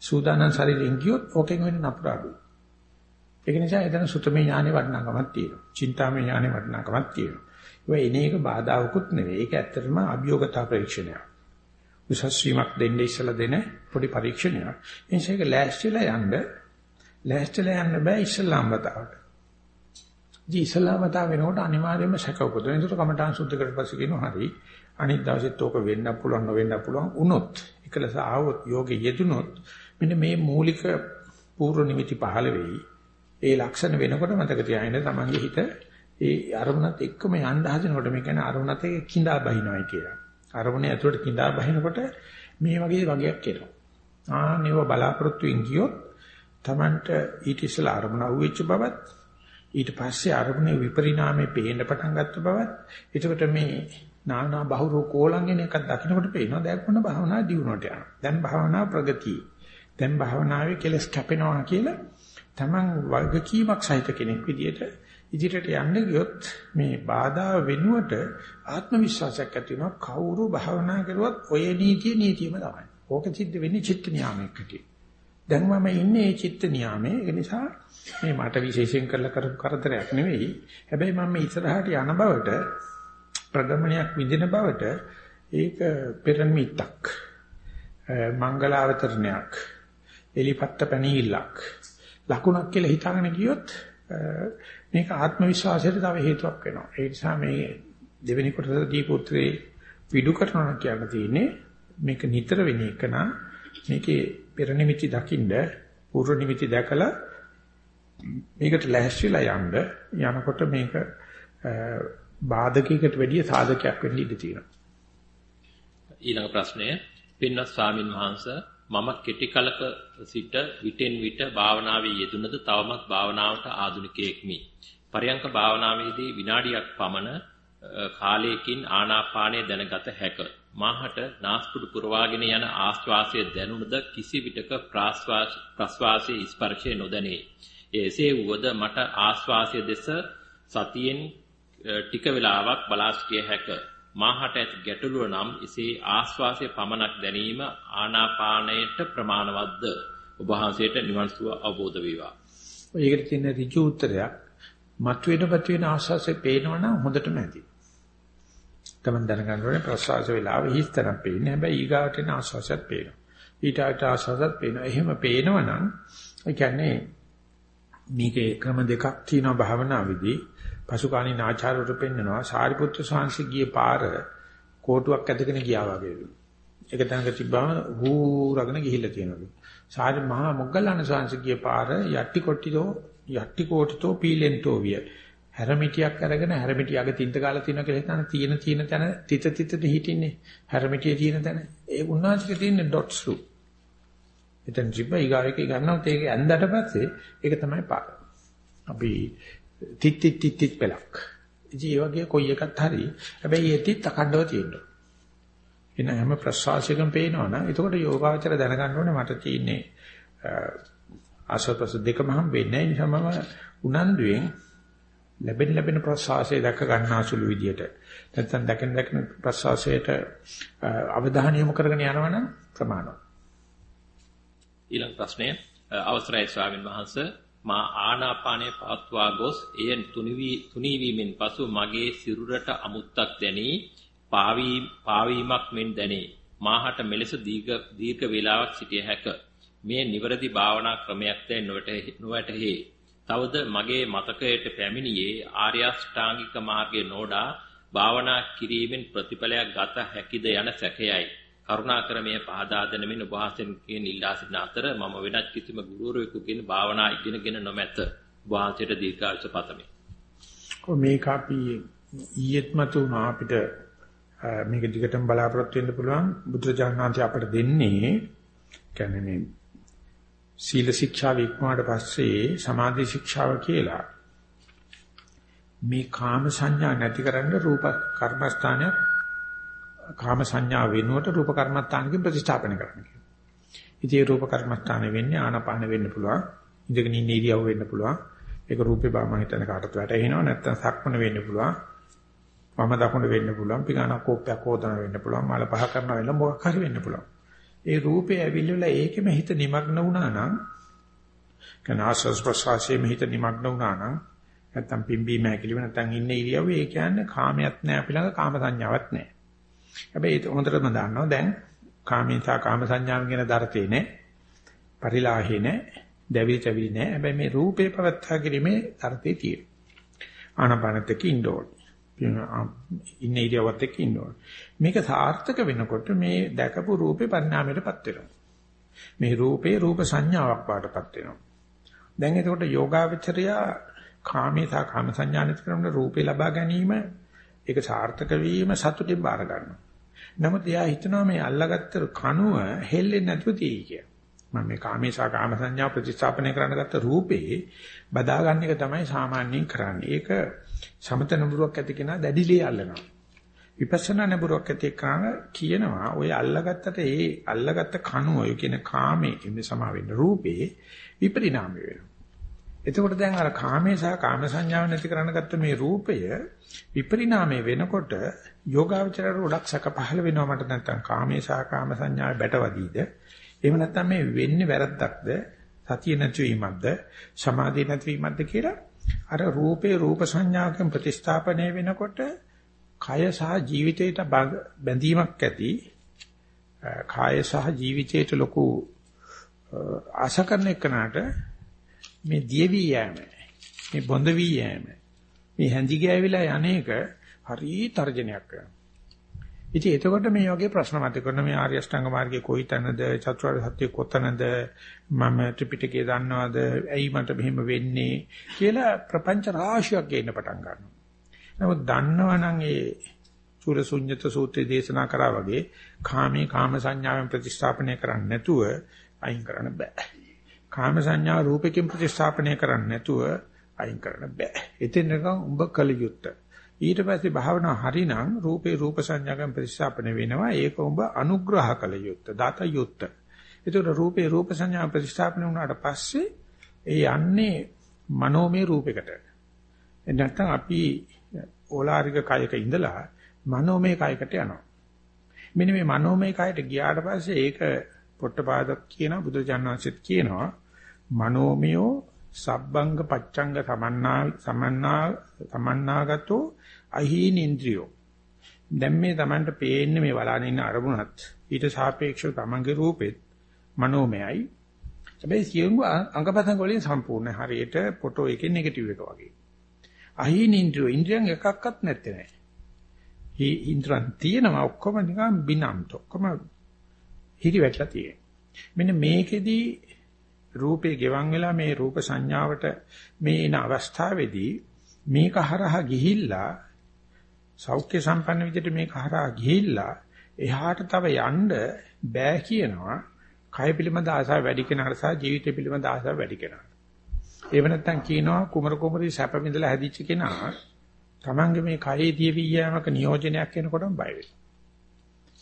සූදානම් ශරීරයෙන් ගියොත් ඕකෙන් වෙන නපුරාඩු. ඒක නිසා එතන සුතමේ ඥානෙ වටිනාකමක් තියෙනවා. චින්තාමේ ඥානෙ වටිනාකමක් තියෙනවා. ඒ එන එක බාධාවකුත් නෙවෙයි. ඒක ඇත්තටම අභියෝගතා පරීක්ෂණයක්. උසස් වීමක් දෙන්න ඉස්සලා දෙන පොඩි පරීක්ෂණයක්. ඒ නිසා ඒක ලෑස්තිලා යන්න ලෑස්තිලා යන්න බෑ ඉස්ලාම් වතාවට. ජී ඉස්ලාම් වතාව වෙනකොට අනිවාර්යයෙන්ම සැක උපදින. ඒකට කමඨාන් සුද්ධ කරලා පස්සේ කියනවා හරි. අනිත් දවසෙත් ඕක වෙන්න පුළුවන් නොවෙන්න පුළුවන් වුණොත් එකලස ආවොත් යෝගේ යෙදුනොත් මෙන්න මේ මූලික පූර්ව නිමිති පහළ වෙයි. ඒ ලක්ෂණ වෙනකොට මතක තියාගන්න තමන්ගේ හිත ඒ අරමුණත් එක්කම යන්න හදනකොට මේ කියන්නේ අරමුණත් එක්ක කිඳා බහිනවයි කියලා. අරමුණේ ඇතුළට කිඳා බහිනකොට මේ වගේ වගයක් එනවා. ආනේව බලාපොරොත්තු වෙන් ගියොත් තමන්ට ඊට ඉස්සලා අරමුණ අහුවෙච්ච බවත් ඊට පස්සේ අරමුණේ විපරිණාමේ පේන්න පටන් ගත්ත බවත් එතකොට මේ නානා බහුරෝ කෝලංගෙන එකක් දකින්නකොට පේනවා දැන් මොන භාවනා දියුණුවට යනවා. දැන් භාවනා ප්‍රගතිය. දැන් භාවනාවේ කෙලස් කැපෙනවා කියලා Taman වගකීමක් සහිත කෙනෙක් විදියට ඉදිරියට යන්න ගියොත් මේ බාධා වෙනුවට ආත්ම විශ්වාසයක් ඇති වෙනවා කවුරු භාවනා කරුවත් ඔය නීතිය නීතියම තමයි. ඕක සිද්ධ වෙන්නේ චිත්ත නියාමයකට. දැන් මම ඉන්නේ මේ චිත්ත නියාමයේ ඒ නිසා මේ මට විශේෂයෙන් කරලා කරපු කරදරයක් නෙවෙයි. හැබැයි මම මේ ඉස්සරහට යන බවට ප්‍රගමනයක් විඳින බවට ඒක පෙරමිත්තක්. මංගලාවතරණයක්. එලිපත්ත පැනීල්ලක්. ලකුණක් කියලා හිතාගෙන ගියොත් මේක ආත්ම විශ්වාසයට තව හේතුවක් වෙනවා. ඒ නිසා මේ දෙවෙනි කොටසදී පුත්‍රේ විඩු කරනවා කියන තියෙන්නේ මේක නිතර වෙන එක නා මේකේ පෙර නිමිති දකින්න පූර්ව නිමිති දැකලා මේකට ලැහැස්තිලා යන්න යනකොට මේක බාධකයකට වැඩිය සාධකයක් වෙන්න ඉඩ තියෙනවා. ඊළඟ ප්‍රශ්නය පින්වත් ස්වාමින් වහන්සේ මම කෙටි කලක සිට විටෙන් විට භාවනාවේ යෙදුනද තවමත් භාවනාවට ආධුනිකයෙක්මි. පරයන්ක භාවනාවේදී විනාඩියක් පමණ කාලයකින් ආනාපානය දැනගත හැක. මාහට නාස්පුඩු පුරවාගෙන යන ආශ්වාසය දැනුණද කිසි විටක ප්‍රශ්වාසයේ ස්පර්ශය නොදැනේ. එසේ වුවද මට ආශ්වාසය දෙස සතියෙන් ටික වේලාවක් බලා සිටිය හැක. මාහට ඇති ගැටලුව නම් එසේ ආශ්වාසය පමණක් දැනීම ආනාපානයට ප්‍රමාණවත්ද? ඔබ වහන්සේට නිවන් සුව අවබෝධ වේවා. ඒකට තියෙන ඍජු උත්තරයක් මතුවෙනපත් වෙන ආශ්වාසය පේනවනම් හොඳටම ඇති. තමන් දැනගන්න ඕනේ ප්‍රශ්වාස වේලාව හිස්තරම් පේන්නේ. හැබැයි ඊගාට එන ආශ්වාසයත් පේනවා. ඊටාට ආශ්වාසයත් පේනවා. එහෙම පේනවනම් ඒ කියන්නේ මේකේ ක්‍රම දෙකක් තියෙනවා භාවනාවේදී. පසුකාලීන ආචාර්යවරු පෙන්නනවා සාරිපුත්‍ර සාංශි ගියේ පාර කෝටුවක් ඇදගෙන ගියා වගේ. ඒක තැනක තිබ්බම හූ රගෙන ගිහිල්ලා තියෙනවා. සාරි මහා මොග්ගල්ලාන සාංශි ගියේ පාර යටි කොට්ටිතෝ යටි කොට්ටෝ පීලෙන්තෝ විය. හැරමිටියක් අරගෙන හැරමිටියක තින්ත කාලා තියෙනවා කියලා හිතන තියෙන තියෙන තැන තිත තිතට හිටින්නේ. හැරමිටිය තියෙන තැන ඒ උන්වහන්සේට තියෙන ඩොට්ස් රු. එතන ජීබ ඊගාවෙක ගන්නවත් ඒක ඇඳට පස්සේ ඒක තමයි පාර. අපි තිත් තිත් තිත් තිත් පළක්. ඉතින් ඒ වගේ කොයි එකත් හරි. හැබැයි ඒ තිත් අකණ්ඩව තියෙනවා. එන හැම ප්‍රසවාසයකම පේනවනම් එතකොට යෝගාචර දැනගන්න ඕනේ මට තියෙන්නේ ආශ්වාස දෙකම හම් වෙන්නේ නැහැ. මම උනන්දුවෙන් ලැබෙන ලැබෙන ප්‍රසවාසය දැක ගන්නාසුළු විදියට නැත්නම් දැකෙන දැකෙන ප්‍රසවාසයට අවධානය යොමු කරගෙන යනවනම් ප්‍රමාණවත්. ඊළඟ ප්‍රශ්නය අවසරයි ස්වාමින් වහන්සේ මා ආනාපානයේ පවත්වා ගොස් එය තුනී වීමෙන් පසු මගේ සිරුරට අමුත්තක් දැනී පාවීමක් මෙන් දැනේ. මාහට මෙලෙස දීර්ඝ දීර්ඝ වේලාවක් සිටිය හැක. මේ නිවරදි භාවනා ක්‍රමයක් දැන් නොවැටහි. තවද මගේ මතකයට පැමිණියේ ආර්ය අෂ්ටාංගික මාර්ගයේ නෝඩා භාවනා කිරීමෙන් ප්‍රතිඵලයක් ගත හැකිද යන සැකයයි. කරුණාකර මේ පහදා දෙන මෙන්න ඔබ වහන්සේගෙන් ඉල්ලා සිටින අතර මම වෙනත් කිසිම ගුරුවරයෙකුගෙන් භාවනා ඉගෙනගෙන නොමැත. ඔබ වහන්සේට දීර්ඝායුෂ පතමි. මේක අපි ඊයේත් මතුණා අපිට මේක දිගටම බලාපොරොත්තු වෙන්න පුළුවන් බුදුරජාණන් වහන්සේ අපට දෙන්නේ කියන්නේ මේ සීල ශික්ෂාව ඉක්මවාට පස්සේ සමාධි ශික්ෂාව කියලා මේ කාම සංඥා නැති කරන්න රූප කර්මස්ථානයක් කාම සංඥා වෙනුවට රූප කර්මස්ථානකින් ප්‍රතිස්ථාපන කරන්න කියනවා. ඉතින් රූප කර්මස්ථාන වෙන්නේ ආනාපාන වෙන්න පුළුවන්. ඉඳගෙන ඉන්න ඉරියව් වෙන්න පුළුවන්. ඒක රූපේ බා මම හිතන කාටත් වැටහෙනවා. නැත්නම් සක්මන වෙන්න පුළුවන්. වම දකුණ වෙන්න පුළුවන්. පිගානක් කෝපයක් හොදන වෙන්න පුළුවන්. මල පහ කරන වෙන්න මොකක් හරි වෙන්න පුළුවන්. ඒ රූපේ ඇවිල්ලා ඒකෙම හිත নিমগ্ন වුණා නම් කන ආස්වාස් ප්‍රසවාසයේ හිත নিমগ্ন වුණා නම් නැත්තම් පිම්බීම හැකිලිම නැත්තම් ඉන්නේ ඉරියව්වේ ඒ කියන්නේ කාමයක් නැහැ අපි ළඟ කාම සංඥාවක් නැහැ. හැබැයි ඒක හොඳටම දන්නවා දැන් කාමීතා කාම සංඥාව කියන දර්ථේ නෑ. පරිලාහේ නෑ. දැවිලි තැවිලි නෑ. හැබැයි මේ රූපේ පවත්තා කිරීමේ දර්ථේ තියෙනවා. ආනපනත් එක්ක ඉන්න ඕනේ. ඉන්න ඉරියව්වත් එක්ක ඉන්න ඕනේ. මේක සාර්ථක වෙනකොට මේ දැකපු රූපේ පරිණාමයටපත් වෙනවා. මේ රූපේ රූප සංඥාවක් වාටපත් වෙනවා. දැන් එතකොට යෝගාවචරය කාමීතා කාම සංඥානිත කරන රූපේ ලබා ගැනීම ඒක සාර්ථක වීම සතුටින් බාර ගන්නවා. නමුත් එයා හිතනවා මේ අල්ලගත්ත කණුව හෙල්ලෙන්නේ නැතුව තියෙයි කියලා. මම මේ කාමේසා කාම සංඥා ප්‍රතිස්ථාපනය කරන්න ගත්ත රූපේ බදාගන්න එක තමයි සාමාන්‍යයෙන් කරන්නේ. ඒක සමත නඹුරුවක් ඇති කෙනා දැඩිලේ අල්ලනවා. විපස්සනා නඹුරුවක් ඇති කරන කියනවා ඔය අල්ලගත්තට ඒ අල්ලගත්ත කණුව ඔය කියන කාමයේ මේ සමා වෙන්න රූපේ විපරිණාමය වෙනවා. එතකොට දැන් අර කාමේ සහ කාම සංඥාව නැති කරන්න ගත්ත මේ රූපය විපරිණාමය වෙනකොට යෝගාවචරයට ගොඩක් සැක පහළ වෙනවා මට නැත්තම් කාමේ සහ කාම සංඥාවේ බැටවදීද? එහෙම නැත්නම් මේ වෙන්නේ වැරද්දක්ද? සතිය නැතිවීමක්ද සමාධිය නැතිවීමක්ද කියලා අර රූපේ රූප සංඥාවකින් ප්‍රතිස්ථාපනය වෙනකොට කය සහ ජීවිතයට බැඳීමක් ඇති කාය සහ ජීවිතයට ලොකු ආශකරණ එක්කනට මේ දියවි යෑම මේ බොඳ වී යෑම මේ හැඳි ගෑවිලා යන්නේක හරි තර්ජනයක් කරනවා ඉතින් එතකොට මේ වගේ ප්‍රශ්න මත කරන මේ ආර්ය අෂ්ටාංග මාර්ගයේ කොයි තැනද චතුරාර්ය සත්‍ය කොතනද මම ත්‍රිපිටකය දන්නවද ඇයි මට මෙහෙම වෙන්නේ කියලා ප්‍රපංච රාශියක් ගේන්න පටන් ගන්නවා. නමුත් දන්නවනම් ඒ චූලසුඤ්ඤත සූත්‍රයේ දේශනා කරා වගේ කාමී කාම සංඥාවෙන් ප්‍රතිස්ථාපනය කරන්නේ නැතුව අයින් කරන්න බෑ. කාම සංඥා රූපයෙන් ප්‍රතිස්ථාපනය කරන්නේ නැතුව අයින් කරන්න බෑ. එතෙන් නිකන් උඹ කල යුත්තේ ඊට පස්සේ භාවනාව හරිනම් රූපේ රූප සංඥාවෙන් ප්‍රතිස්ථාපන වෙනවා. ඒක ඔබ අනුග්‍රහ කළ යුත්තේ දත යුත්තේ. ඒතර රූපේ රූප සංඥා ප්‍රතිස්ථාපන වුණාට පස්සේ ඒ යන්නේ මනෝමය රූපයකට. නැත්නම් අපි ඕලාරික කයක ඉඳලා මනෝමය කයකට යනවා. මෙන්න මේ මනෝමය කයට ගියාට පස්සේ ඒක පොට්ටපාදක් කියන බුදුජානනාංශෙත් කියනවා. මනෝමයෝ සබ්බංග පච්ඡංග සමන්නා සමන්නා සමන්නාගතෝ අහීන ඉන්ද්‍රියෝ. දැන් මේ Tamanට පේන්නේ මේ බලන ඉන්න අරමුණත්. ඊට සාපේක්ෂව Tamanගේ රූපෙත් මනෝමයයි. හැබැයි සියුම් අංගපතංග වලින් සම්පූර්ණ හරියට ෆොටෝ එකේ නෙගටිව් එක වගේ. අහීන ඉන්ද්‍රියෝ. ඉන්ද්‍රියන් එකක්වත් නැත්තේ නෑ. හි ඉන්ද්‍රයන් තියෙනවා ඔක්කොම නිකන් බිනන්ත. ඔක්කොම හිරි වැටලා තියෙන මෙන්න මේකෙදි රූපේ ගෙවන් වෙලා මේ රූප සංඥාවට මේ එන අවස්ථාවේදී මේක හරහා ගිහිල්ලා සෞඛ්‍ය සම්පන්න විදිහට මේක හරහා ගිහිල්ලා එහාට තව යන්න බෑ කියනවා කය පිළිබඳ ආසාව වැඩි කෙනාට සහ ජීවිතය පිළිබඳ ආසාව වැඩි කෙනාට. ඒව නැත්තම් කියනවා කුමර කුමරි සැප විඳලා හැදිච්ච කෙනා තමන්ගේ මේ කයේ දියවි යෑමක නියෝජනයක් වෙනකොටම බය වෙනවා.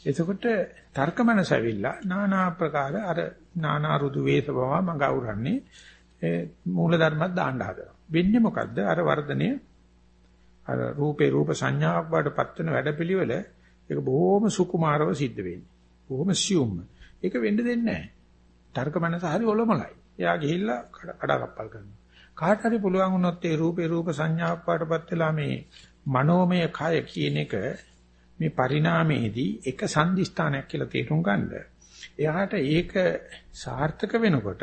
එතකොට තර්ක මනස ඇවිල්ලා নানা ආකාර අර নানা රුදු වේස බව මඟ අවරන්නේ මූල ධර්මයක් දාන්න හදනවා. වෙන්නේ මොකද්ද? අර වර්ධනය අර රූපේ රූප සංඥාවක් වඩපත් වෙන වැඩපිළිවෙල ඒක බොහොම සුකුමාරව සිද්ධ වෙන්නේ. බොහොම සියුම්. ඒක වෙන්න දෙන්නේ නැහැ. තර්ක මනස හරි ඔලොමලයි. එයා ගිහිල්ලා කඩකප්පල් කරනවා. කාට හරි පුළුවන් වුණොත් ඒ රූපේ රූප සංඥාවක් වඩපත් වෙලා මේ මනෝමය කය කියන එක මේ පරිණාමයේදී එක සංදිස්ථානයක් කියලා තේරුම් ගන්න. එයාට ඒක සාර්ථක වෙනකොට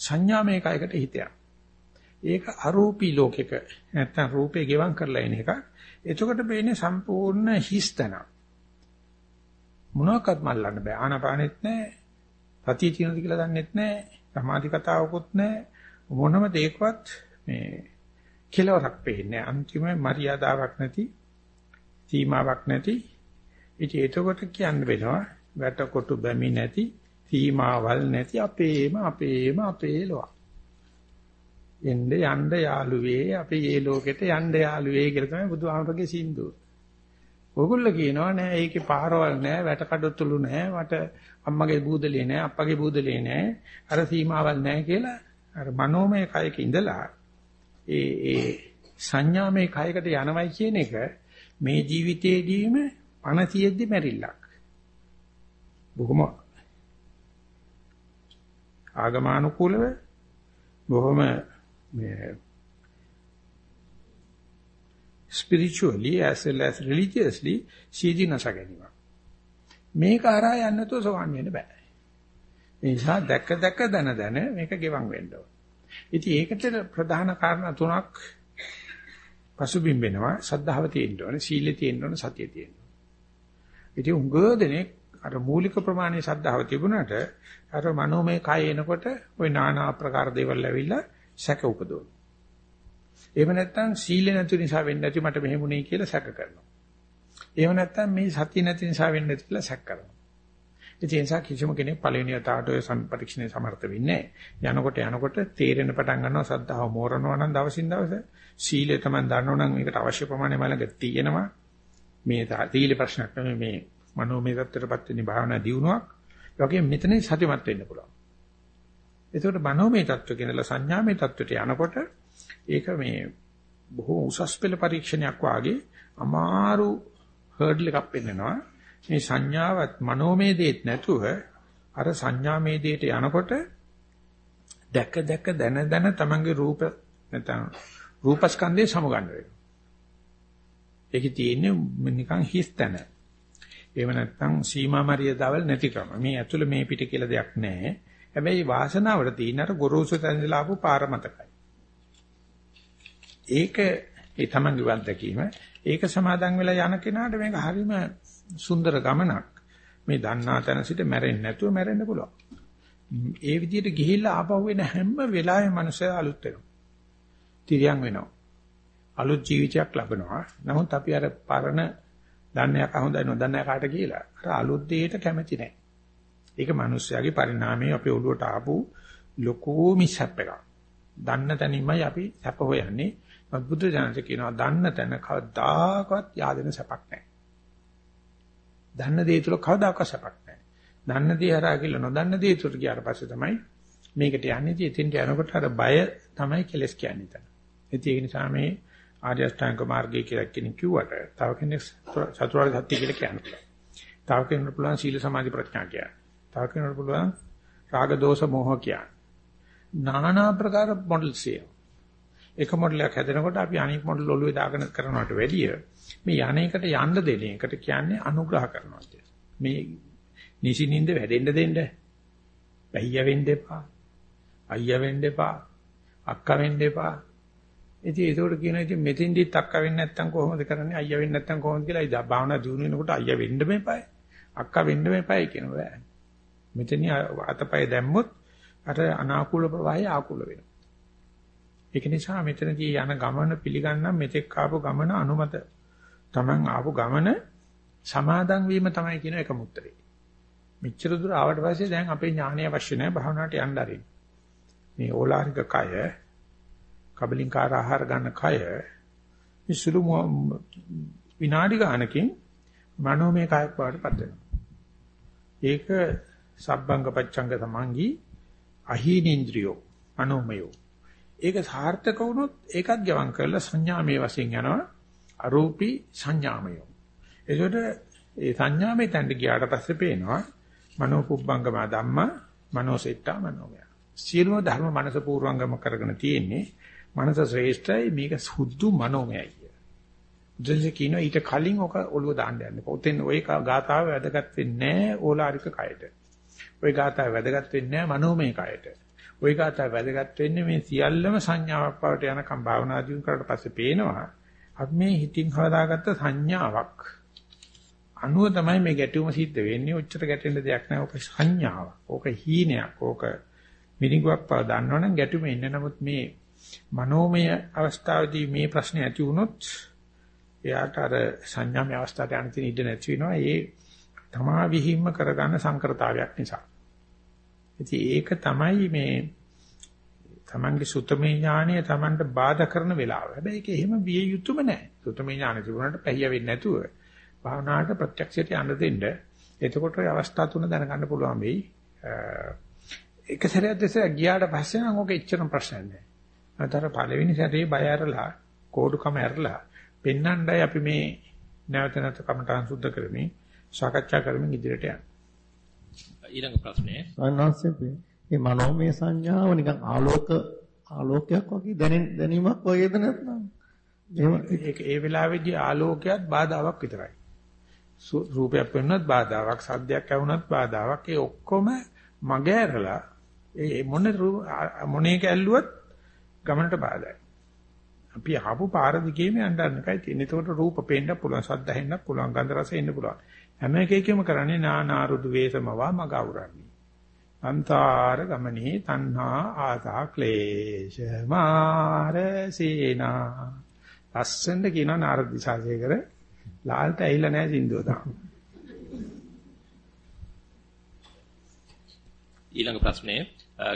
සංඥාමය කයකට හිතයක්. ඒක අරූපී ලෝකෙක නැත්තම් රූපේ ගෙවම් කරලා එන එකක්. එතකොට වෙන්නේ සම්පූර්ණ හිස්තන. මොනවාක්වත් මල්ලන්න බෑ. ආනපානෙත් නැහැ. සතිය තියෙනවද කියලා දන්නෙත් නැහැ. සමාධි කතාවකුත් නැහැ. මොනම දෙයක්වත් මේ කෙලවරක් පේන්නේ අන්තිම මරියාදාවක් නැති සීමාවක් නැති ඉතින් එතකොට කියන්න වෙනවා වැටකොටු බැමි නැති සීමාවල් නැති අපේම අපේම අපේ ලෝක එන්න යන්න යාළුවේ අපි මේ ලෝකෙට යන්න යාළුවේ කියලා තමයි බුදුහාමරගේ සින්දුව. ඕගොල්ලෝ කියනවා නෑ ඒකේ පාරවල් නෑ වැට කඩොත්තුළු නෑ මට අම්මගේ බූදලේ නෑ අප්පගේ බූදලේ නෑ අර සීමාවල් නෑ කියලා අර මනෝමය කයක ඉඳලා ඒ ඒ සංඥාමය කයකට යනවයි කියන එක මේ ජීවිතේදීම පණ තියෙද්දි මැරිල්ලක්. බොහොම ආගමානුකූලව බොහොම මේ spiritually as well as religiously සීදීනස ගැනීම. මේක හරහා යන්න නැතුව සෝවන් වෙන්න බෑ. ඒ නිසා දැක්ක දැක්ක දන දන මේක ගෙවන් වෙන්න ඕන. ඉතින් ඒකට ප්‍රධාන කාරණා තුනක් පසුබිම් වෙනවා. සද්ධාව තියෙන්න ඕනේ, සීලය තියෙන්න ඕනේ, සතිය තියෙන්න ඕනේ. ඉතින් උංගෝ දෙනෙක් අර මූලික ප්‍රමාණයේ සද්ධාව තිබුණාට අර මනෝමය කය එනකොට ওই নানা ආකාර දේවල් ඇවිල්ලා සැක උපදවන. එහෙම නැත්නම් සීල නැති නිසා වෙන්නේ නැති මට මෙහෙමුනේ කියලා සැක කරනවා. එහෙම නැත්නම් මේ සතිය නැති නිසා වෙන්නේ නැති කියලා සැක කරනවා. ඒ නිසා කිසිම කෙනෙක් පළවෙනි වතාවට ඔය සම්පරීක්ෂණය සමර්ථ වෙන්නේ නැහැ. යනකොට යනකොට තේරෙන පටන් ගන්නවා සද්ධාව මෝරනවා නම් දවසින් දවස සීලය තමයි දන්නෝ නම් ඒකට අවශ්‍ය ප්‍රමාණය මලඟ තියෙනවා. මේ තීල ප්‍රශ්නක් නෙමෙයි මේ මනෝමය தත්තරපත් වෙන භාවනා දියුණුවක්. ඒ වගේම මෙතන සතිමත් වෙන්න පුළුවන්. එතකොට මනෝමය தත්ත්ව කියනලා සංඥාමය தත්ත්වයට යනකොට ඒක මේ බොහෝ උසස් පෙළ පරීක්ෂණයක් වාගේ අමාරු හර්ඩල් එකක් පෙන්නනවා. මේ සංඥාවත් මනෝමය දෙයක් නැතුව අර සංඥාමය දෙයට යනකොට දැක දැක දන දන තමන්ගේ රූප නැත්නම් රූපස්කන්ධය සමගන්න වෙනවා. ඒකේ තියෙන්නේ නිකන් හිස් තැන. එහෙම නැත්නම් සීමා මරියදාවල් නැතිකම. මේ ඇතුළ මේ පිට කියලා දෙයක් නැහැ. හැබැයි වාසනාවට තියෙන අර ගොරෝසු තැන්දලා ආපු පාර මතකයි. ඒක ඒ තමන්ගේ වන්දකීම ඒක සමාදන් වෙලා යන කෙනාට මේක හරිම සුන්දර ගමනක්. මේ දන්නා තැන සිට මැරෙන්නේ නැතුව මැරෙන්න පුළුවන්. ඒ විදිහට ගිහිල්ලා ආපහු වෙන හැම වෙලාවෙම මනුස්සය අලුත් වෙනවා. තිරියන් වෙනවා. අලුත් ජීවිතයක් ලබනවා. නමුත් අපි අර පරණ දන්නයක් හොඳයි නොදන්න කාට කියලා අර අලුත් දෙයට කැමති නැහැ. ඒක මිනිස්යාගේ පරිණාමයේ අපේ ඔළුවට ආපු ලොකු මිස්හප් එකක්. දන්න තැනින්මයි අපි සැප හොයන්නේ. බුද්ධ ජානක කියනවා දන්න තැන කවදාකවත් yaadෙන සැපක් නැහැ. දන්න දේ තුල කවදාකවත් සැපක් නැහැ. දන්න දේ හරහා කියලා නොදන්න දේ තුල ගියාට පස්සේ තමයි මේකට යන්නේ. ඉතින් එතෙන්ට යනකොට අර බය තමයි කෙලස් කියන්නේ තන. ඒක නිසා මේ ආර්ය අෂ්ටාංග මාර්ගය කියලා කෙනෙක් කිව්වට තව කෙනෙක් චතුරාර්ය සත්‍ය කියලා කියනවා. තව කෙනෙකුට පුළුවන් සීල සමාධි ප්‍රඥා කියන්න. තව කෙනෙකුට පුළුවන් රාග දෝෂ මොහ කියන්න. নানা ප්‍රකාර මොඩල්ස් එක මොඩලයක් හැදෙනකොට අපි අනිත් මොඩල් ඔළුවේ දාගෙන කරනවට වැඩිය මේ යන්නේකට යන්න දෙන එකට කියන්නේ අනුග්‍රහ කරනවා කියන්නේ. මේ නිසිනින්ද වැඩෙන්න දෙන්න. බැහැය වෙන්න එපා. අයියා වෙන්න එපා. අක්කා වෙන්න එපා. ඉතින් ඒකෝට කියනවා ඉතින් මෙතෙන්දිත් අක්කා වෙන්නේ නැත්තම් කොහොමද කරන්නේ අයියා වෙන්නේ නැත්තම් කොහොමද කියලා ඉතින් භාවනා දිනු වෙනකොට අයියා වෙන්න මේපයි අක්කා වෙන්න මේපයි කියනවා බෑ මෙතන අතපය දැම්මොත් අර අනාකූල ප්‍රවාහය ආකූල වෙනවා ඒක නිසා මෙතනදී යන ගමන පිළිගන්නම් මෙතෙක් ආපු ගමන අනුමත Taman ආපු ගමන සමාදන් වීම තමයි කියන එක මුත්‍රේ මෙච්චර දුර ආවට පස්සේ දැන් අපේ ඥානය අවශ්‍ය නැහැ භාවනාවට යන්න ආරින් මේ ඕලාරික කය කබලින්කාර ආහාර ගන්න කය ඉසුළු විනාඩි ගානකින් මනෝමය කායක් බවටපත් වෙනවා. ඒක සබ්බංග පච්ඡංග සමංගි අහීනේන්ද්‍රියෝ මනෝමයෝ. ඒක සාර්ථක වුණොත් ඒකත් ගවන් කරලා සංඥාමය වශයෙන් යනවා අරූපී සංඥාමයෝ. ඒකට ඒ සංඥාමය තැන්න ගියාට පස්සේ පේනවා මනෝ පුබ්බංගම ධම්ම මනෝසෙට්ටා මනෝමය. සියලුම ධර්ම මනස පූර්වංගම කරගෙන තියෙන්නේ මනස ශ්‍රේෂ්ඨයි මේක සුද්ධු මනෝමයයි කිය. බුදුන්සේ කියනවා ඊට කලින් ඔක ඔළුව දාන්න යන්න. පොතෙන් ওই ගාථාව වැදගත් වෙන්නේ නැහැ ඕලාරික කයට. ওই ගාථාව වැදගත් වෙන්නේ නැහැ මනෝමය කයට. ওই ගාථාව වැදගත් වෙන්නේ මේ සියල්ලම සංඥාවක් බවට යනකම් භාවනා දියුණු කරලා පස්සේ පේනවා අපි මේ හිතින් හදාගත්ත සංඥාවක් අනුව තමයි මේ ගැටුම සිද්ධ වෙන්නේ. ඔච්චර ගැටෙන්න දෙයක් නැහැ. ඕක සංඥාවක්. ඕක හීනයක්. ඕක මිනිගුවක් බව දන්නවනම් ගැටුම එන්නේ. නමුත් මේ මනෝමය අවස්ථාවේදී මේ ප්‍රශ්නේ ඇති වුණොත් එයාට අර සංඥාමය අවස්ථාවට යන තියෙන ඉඩ නැති වෙනවා. ඒ තමා විහිම්ම කරගන්න සංකෘතාවයක් නිසා. ඉතින් ඒක තමයි මේ තමන්ගේ සුතමේ ඥානය තමන්ට බාධා කරන වෙලාව. හැබැයි ඒක එහෙම විය යුතුම නැහැ. සුතමේ ඥානය තිබුණාට පැහැය වෙන්නේ නැතුව භාවනාවට ප්‍රත්‍යක්ෂයට යන්න දෙන්න. එතකොට ඔය අවස්ථා තුන දැනගන්න පුළුවන් වෙයි. එක සැරයක් දෙසරයක් ගියාට පස්සේ නම් ඔක එච්චරම ප්‍රශ්නයක් නැහැ. අතර පළවෙනි සැරේ බය ඇරලා කෝඩුකම ඇරලා පෙන්නණ්ඩයි අපි මේ නැවත නැවත කමටහන් සුද්ධ කරමින් සාකච්ඡා කරමින් ඉදිරියට යන්නේ. ඊළඟ ප්‍රශ්නේ. අනවශ්‍ය මේ මනෝමය සංඥාව නිකන් ආලෝක ආලෝකයක් වගේ දැනෙන දැනීමක් වගේද නැත්නම් එහෙම ඒක ඒ වෙලාවේදී ආලෝකයක් බාධාවක් විතරයි. රූපයක් වෙන්නත් බාධාවක්, සද්දයක් ඇහුණත් බාධාවක්. ඒ ඔක්කොම මග ඇරලා ඒ මොන මොනේක ඇල්ලුවත් ගමනට බාධායි. අපි ආපු පාර දිගේම යන්න යනකයි තියෙන්නේ. ඒකට රූප පේන්න පුළුවන්, ශබ්ද ඇහෙන්න පුළුවන්, ගන්ධ රස එන්න පුළුවන්. හැම එකකෙම කරන්නේ නානාරුදු වේසමවා මග අවරන්නේ. අන්තාර ගමනේ තණ්හා ආසා ක්ලේශ මාරසේනා. ලස්සනට කියනවා නාරද දිසාසේකර ලාල්ට ඇහිලා නැහැ සින්දුව තාම. ඊළඟ ප්‍රශ්නේ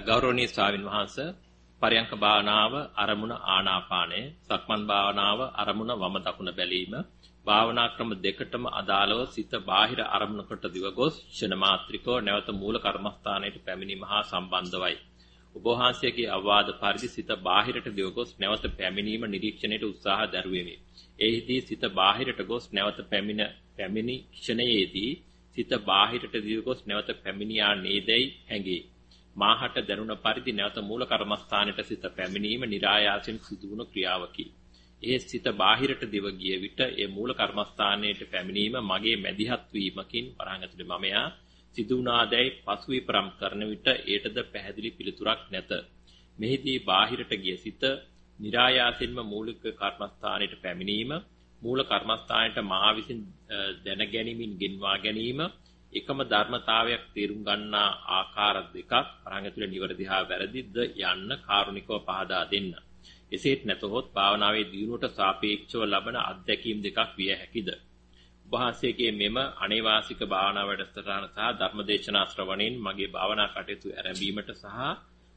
ගෞරවනීය ස්වාමින් වහන්සේ පරයන්ක භාවනාව අරමුණ ආනාපානය සක්මන් භාවනාව අරමුණ වම දකුණ බැලීම භාවනා ක්‍රම දෙකටම අදාළව සිත බාහිර අරමුණකට දිව ගොස් ක්ෂණ මාත්‍රිකව නැවත මූල කර්මස්ථානයට පැමිණීම හා සම්බන්ධවයි. ඔබ වහන්සේගේ අවවාද පරිදි සිත බාහිරට දිව ගොස් නැවත පැමිණීම නිරීක්ෂණයට උත්සාහ දරුවෙමි. එෙහිදී සිත බාහිරට ගොස් නැවත පැමිණ පැමිණි ක්ෂණයේදී සිත බාහිරට දිව ගොස් නැවත පැමිණියා නේදයි හැඟේ. මාහට දැනුණ පරිදි නැවත මූල කර්මස්ථානයට සිත පැමිණීම નિરાයාසයෙන් සිදුවුණු ක්‍රියාවකි. ඒ සිත බාහිරට දිව ගිය විට ඒ මූල කර්මස්ථානයට පැමිණීම මගේ මැදිහත් වීමකින් වරහන් මමයා සිදුුණාදැයි පසු විපරම් කරන විට ඒටද පැහැදිලි පිළිතුරක් නැත. මෙහිදී බාහිරට ගිය සිත નિરાයාසින්ම මූලික කර්මස්ථානයට පැමිණීම මූල කර්මස්ථානයට මා විසින් දැන ගැනීමෙන් ගෙන්වා ගැනීම එකම ධර්මතාවයක් තේරුම් ගන්නා ආකාර දෙකක් අරහඟතුල නිවැරදි හා වැරදිද යන්න කාරුණිකව පහදා දෙන්න. එසේත් නැතහොත් භාවනාවේ දියුණුවට සාපේක්ෂව ලබන අත්දැකීම් දෙකක් විය හැකිද? වහන්සේගේ මෙම අනේවාසික භාවනා වැඩසටහන සහ ධර්මදේශනා ශ්‍රවණයෙන් මගේ භාවනා කටයුතු ආරම්භීමට සහ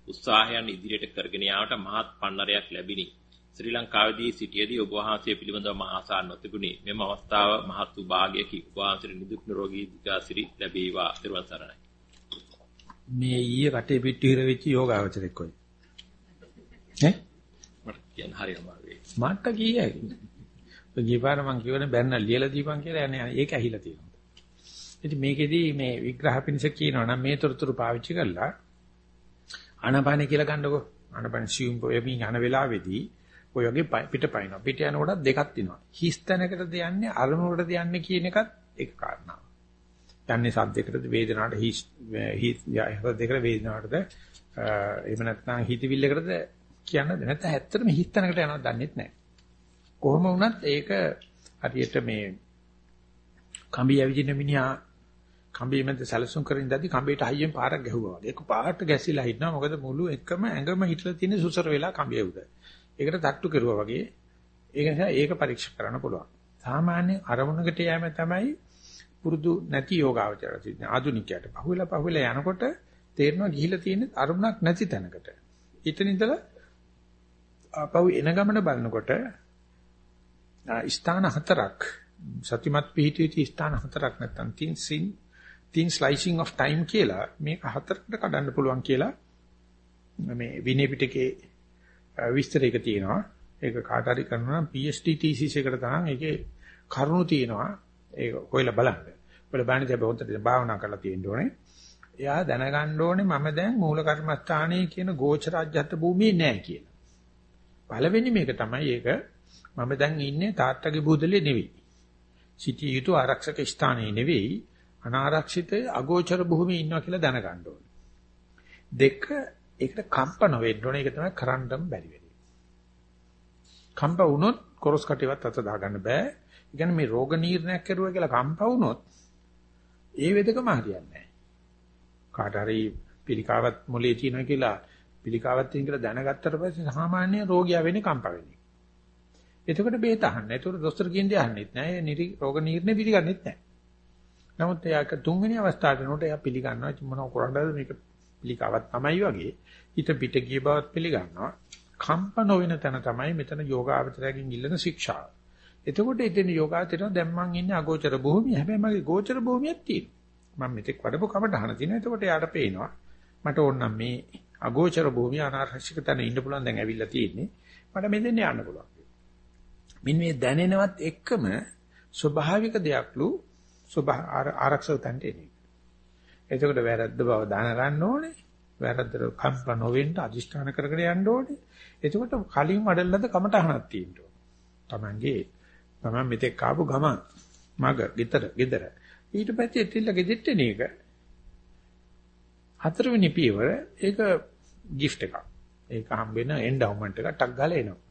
උත්සාහයන් ඉදිරියට කරගෙන යාමට මහත් පන්නරයක් ලැබිනි. ශ්‍රී ලංකාවේදී සිටියේදී ඔබ වහන්සේ පිළිබඳව මා ආසා නොතිබුණි. මෙම අවස්ථාව මහත් වූ වාග්යකි. ඔබ වහන්සේට නිදුක් නිරෝගී දීර්ඝාසිරි ලැබේවා. ත්වන් සරණයි. මේ ඊයේ රටේ පිටු හිර වෙච්ච යෝගාවචරෙක් කොයි? ඈ? මට කියන්න හරියම වෙයි. මට කීයයි. ගිපාර මං කියවනේ බැන්න ලියලා දීපන් කියලා යන්නේ ඒක ඇහිලා තියෙනවා. ඉතින් මේකෙදි මේ විග්‍රහ පිණිස කියනවා නම් මේ තොරතුරු පාවිච්චි කරලා ආනපාන කියලා ගන්නකො. ආනපාන සියුම් වෙමින් යන වෙලාවේදී ඔය වගේ පිටපයින් පිට යනකොට දෙකක් තියෙනවා. හිස් තැනකටද යන්නේ අරමුණකටද යන්නේ කියන එකත් එක කාරණාවක්. යන්නේ සද්දයකටද වේදනාවට හිස් හිස් දෙකට වේදනාවටද එහෙම නැත්නම් හිතවිල්ලකටද කියන්නද නැත්නම් ඇත්තටම හිස් තැනකට යනවද දන්නේ නැහැ. කොහොම වුණත් ඒක හරියට මේ කම්බි ඇවිදින මිනිහා කම්බිය මැද සැලසුම් කරමින් ඉඳද්දි කම්බියට හයියෙන් පාරක් ගැහුවා වගේ. ඒක පාට ගැසිලා හිටනවා. මොකද මුළු එකම ඇඟම හිටලා තියෙන සුසර වෙලා කම්බිය උඩ. ඒකට තට්ටු කරුවා වගේ. ඒක නිසා ඒක පරීක්ෂා කරන්න පුළුවන්. සාමාන්‍ය අරමුණකට යෑම තමයි පුරුදු නැති යෝගාවචර තියෙන ආධුනිකයට. පහුවෙලා පහුවෙලා යනකොට තේරෙනවා ගිහිලා තියෙන අරමුණක් නැති තැනකට. ඊතන ඉඳලා ආපහු එන ගමන බලනකොට ස්ථාන හතරක් සතිමත් පිහිටීටි ස්ථාන හතරක් නැත්තම් තින් සින් තින් ස්ලයිසිං ඔෆ් ටයිම් කියලා මේක හතරකට කඩන්න පුළුවන් කියලා මේ විනය පිටකේ විස්තරයක තියෙනවා ඒක කාට හරි කරනවා නම් PhD thesis එකට තරම් ඒකේ කරුණු තියෙනවා ඒක කොයිලා බලන්න. ඔයාලා බලන්නේ දැන් හොන්දට භාවනා කරලා තියෙන්න ඕනේ. එයා දැනගන්න ඕනේ මම දැන් මූල කර්මස්ථානයේ කියන ගෝචරාජ්‍යත් භූමියේ නැහැ කියලා. පළවෙනි මේක තමයි ඒක මම දැන් ඉන්නේ තාත්තගේ බුදලේ නෙවෙයි. සිටිය යුතු ආරක්ෂක ස්ථානයේ නෙවෙයි අනාරක්ෂිත අගෝචර භූමියේ ඉන්නවා කියලා දැනගන්න ඕනේ. දෙක ඒකට කම්ප නොවෙන්න ඕනේ. ඒක තමයි කරන්නම බැරි වෙන්නේ. කම්ප වුණොත් කොරස් කටේවත් අත දාගන්න බෑ. ඒ කියන්නේ මේ රෝග නිర్ణයක් කරුවා කියලා කම්ප වුණොත් ඒ වෙදකම හරියන්නේ නැහැ. කාට හරි පිළිකාවක් මොලේ තියෙනවා කියලා පිළිකාවක් තියෙන කියලා දැනගත්තට පස්සේ සාමාන්‍ය රෝගියා වෙන්නේ කම්ප වෙන්නේ. එතකොට බේත අහන්න. එතකොට දොස්තර කියන්නේ අහන්නෙත් නෑ. ඒ නිරි රෝග නිర్ణය පිළිගන්නෙත් නෑ. නමුත් එයාක තුන්වෙනි අවස්ථාවට නෝට එයා පිළිගන්නවා මොනව කරන්නද මේක පිළිකාවක් තමයි වගේ. හිත පිට ගිය බවත් පිළිගන්නවා. කම්ප නොවන තැන තමයි මෙතන යෝගාවචරයෙන් ඉල්ලන ශික්ෂාව. එතකොට එතන යෝගාචරණ දැන් මං ඉන්නේ අගෝචර භූමිය. හැබැයි මගේ ගෝචර භූමියක් තියෙනවා. මම මෙතෙක් වඩපු කමටහන තියෙනවා. එතකොට යාට පේනවා. මට ඕන නම් මේ අගෝචර භූමිය අනාරක්ෂිත තැන ඉන්න පුළුවන් දැන් ඇවිල්ලා තියෙන්නේ. මට මෙතෙන් යන්න පුළුවන්. මෙන්න මේ දැනෙනවත් එක්කම ස්වභාවික දෙයක්ලු ස්වභාව ආරක්ෂක තන්ට එන්නේ. එතකොට වැරද්ද බව දැන ගන්න ඕනේ. වැරද්දට කම්ප නොවෙන්න අදිෂ්ඨාන කරගෙන යන්න ඕනේ. එතකොට කලින් වඩල්ලද කමටහනක් තියෙන්න ඕනේ. Tamange තමන් මෙතෙක් ආපු ගමන් මග ගෙදර ගෙදර ඊට පස්සේ එතිල්ල ගෙදෙට්ට එන එක හතරවෙනි පියවර ඒක gift එකක්. ඒක හම්බෙන endowment එකක් ටක් ගාලා එනවා.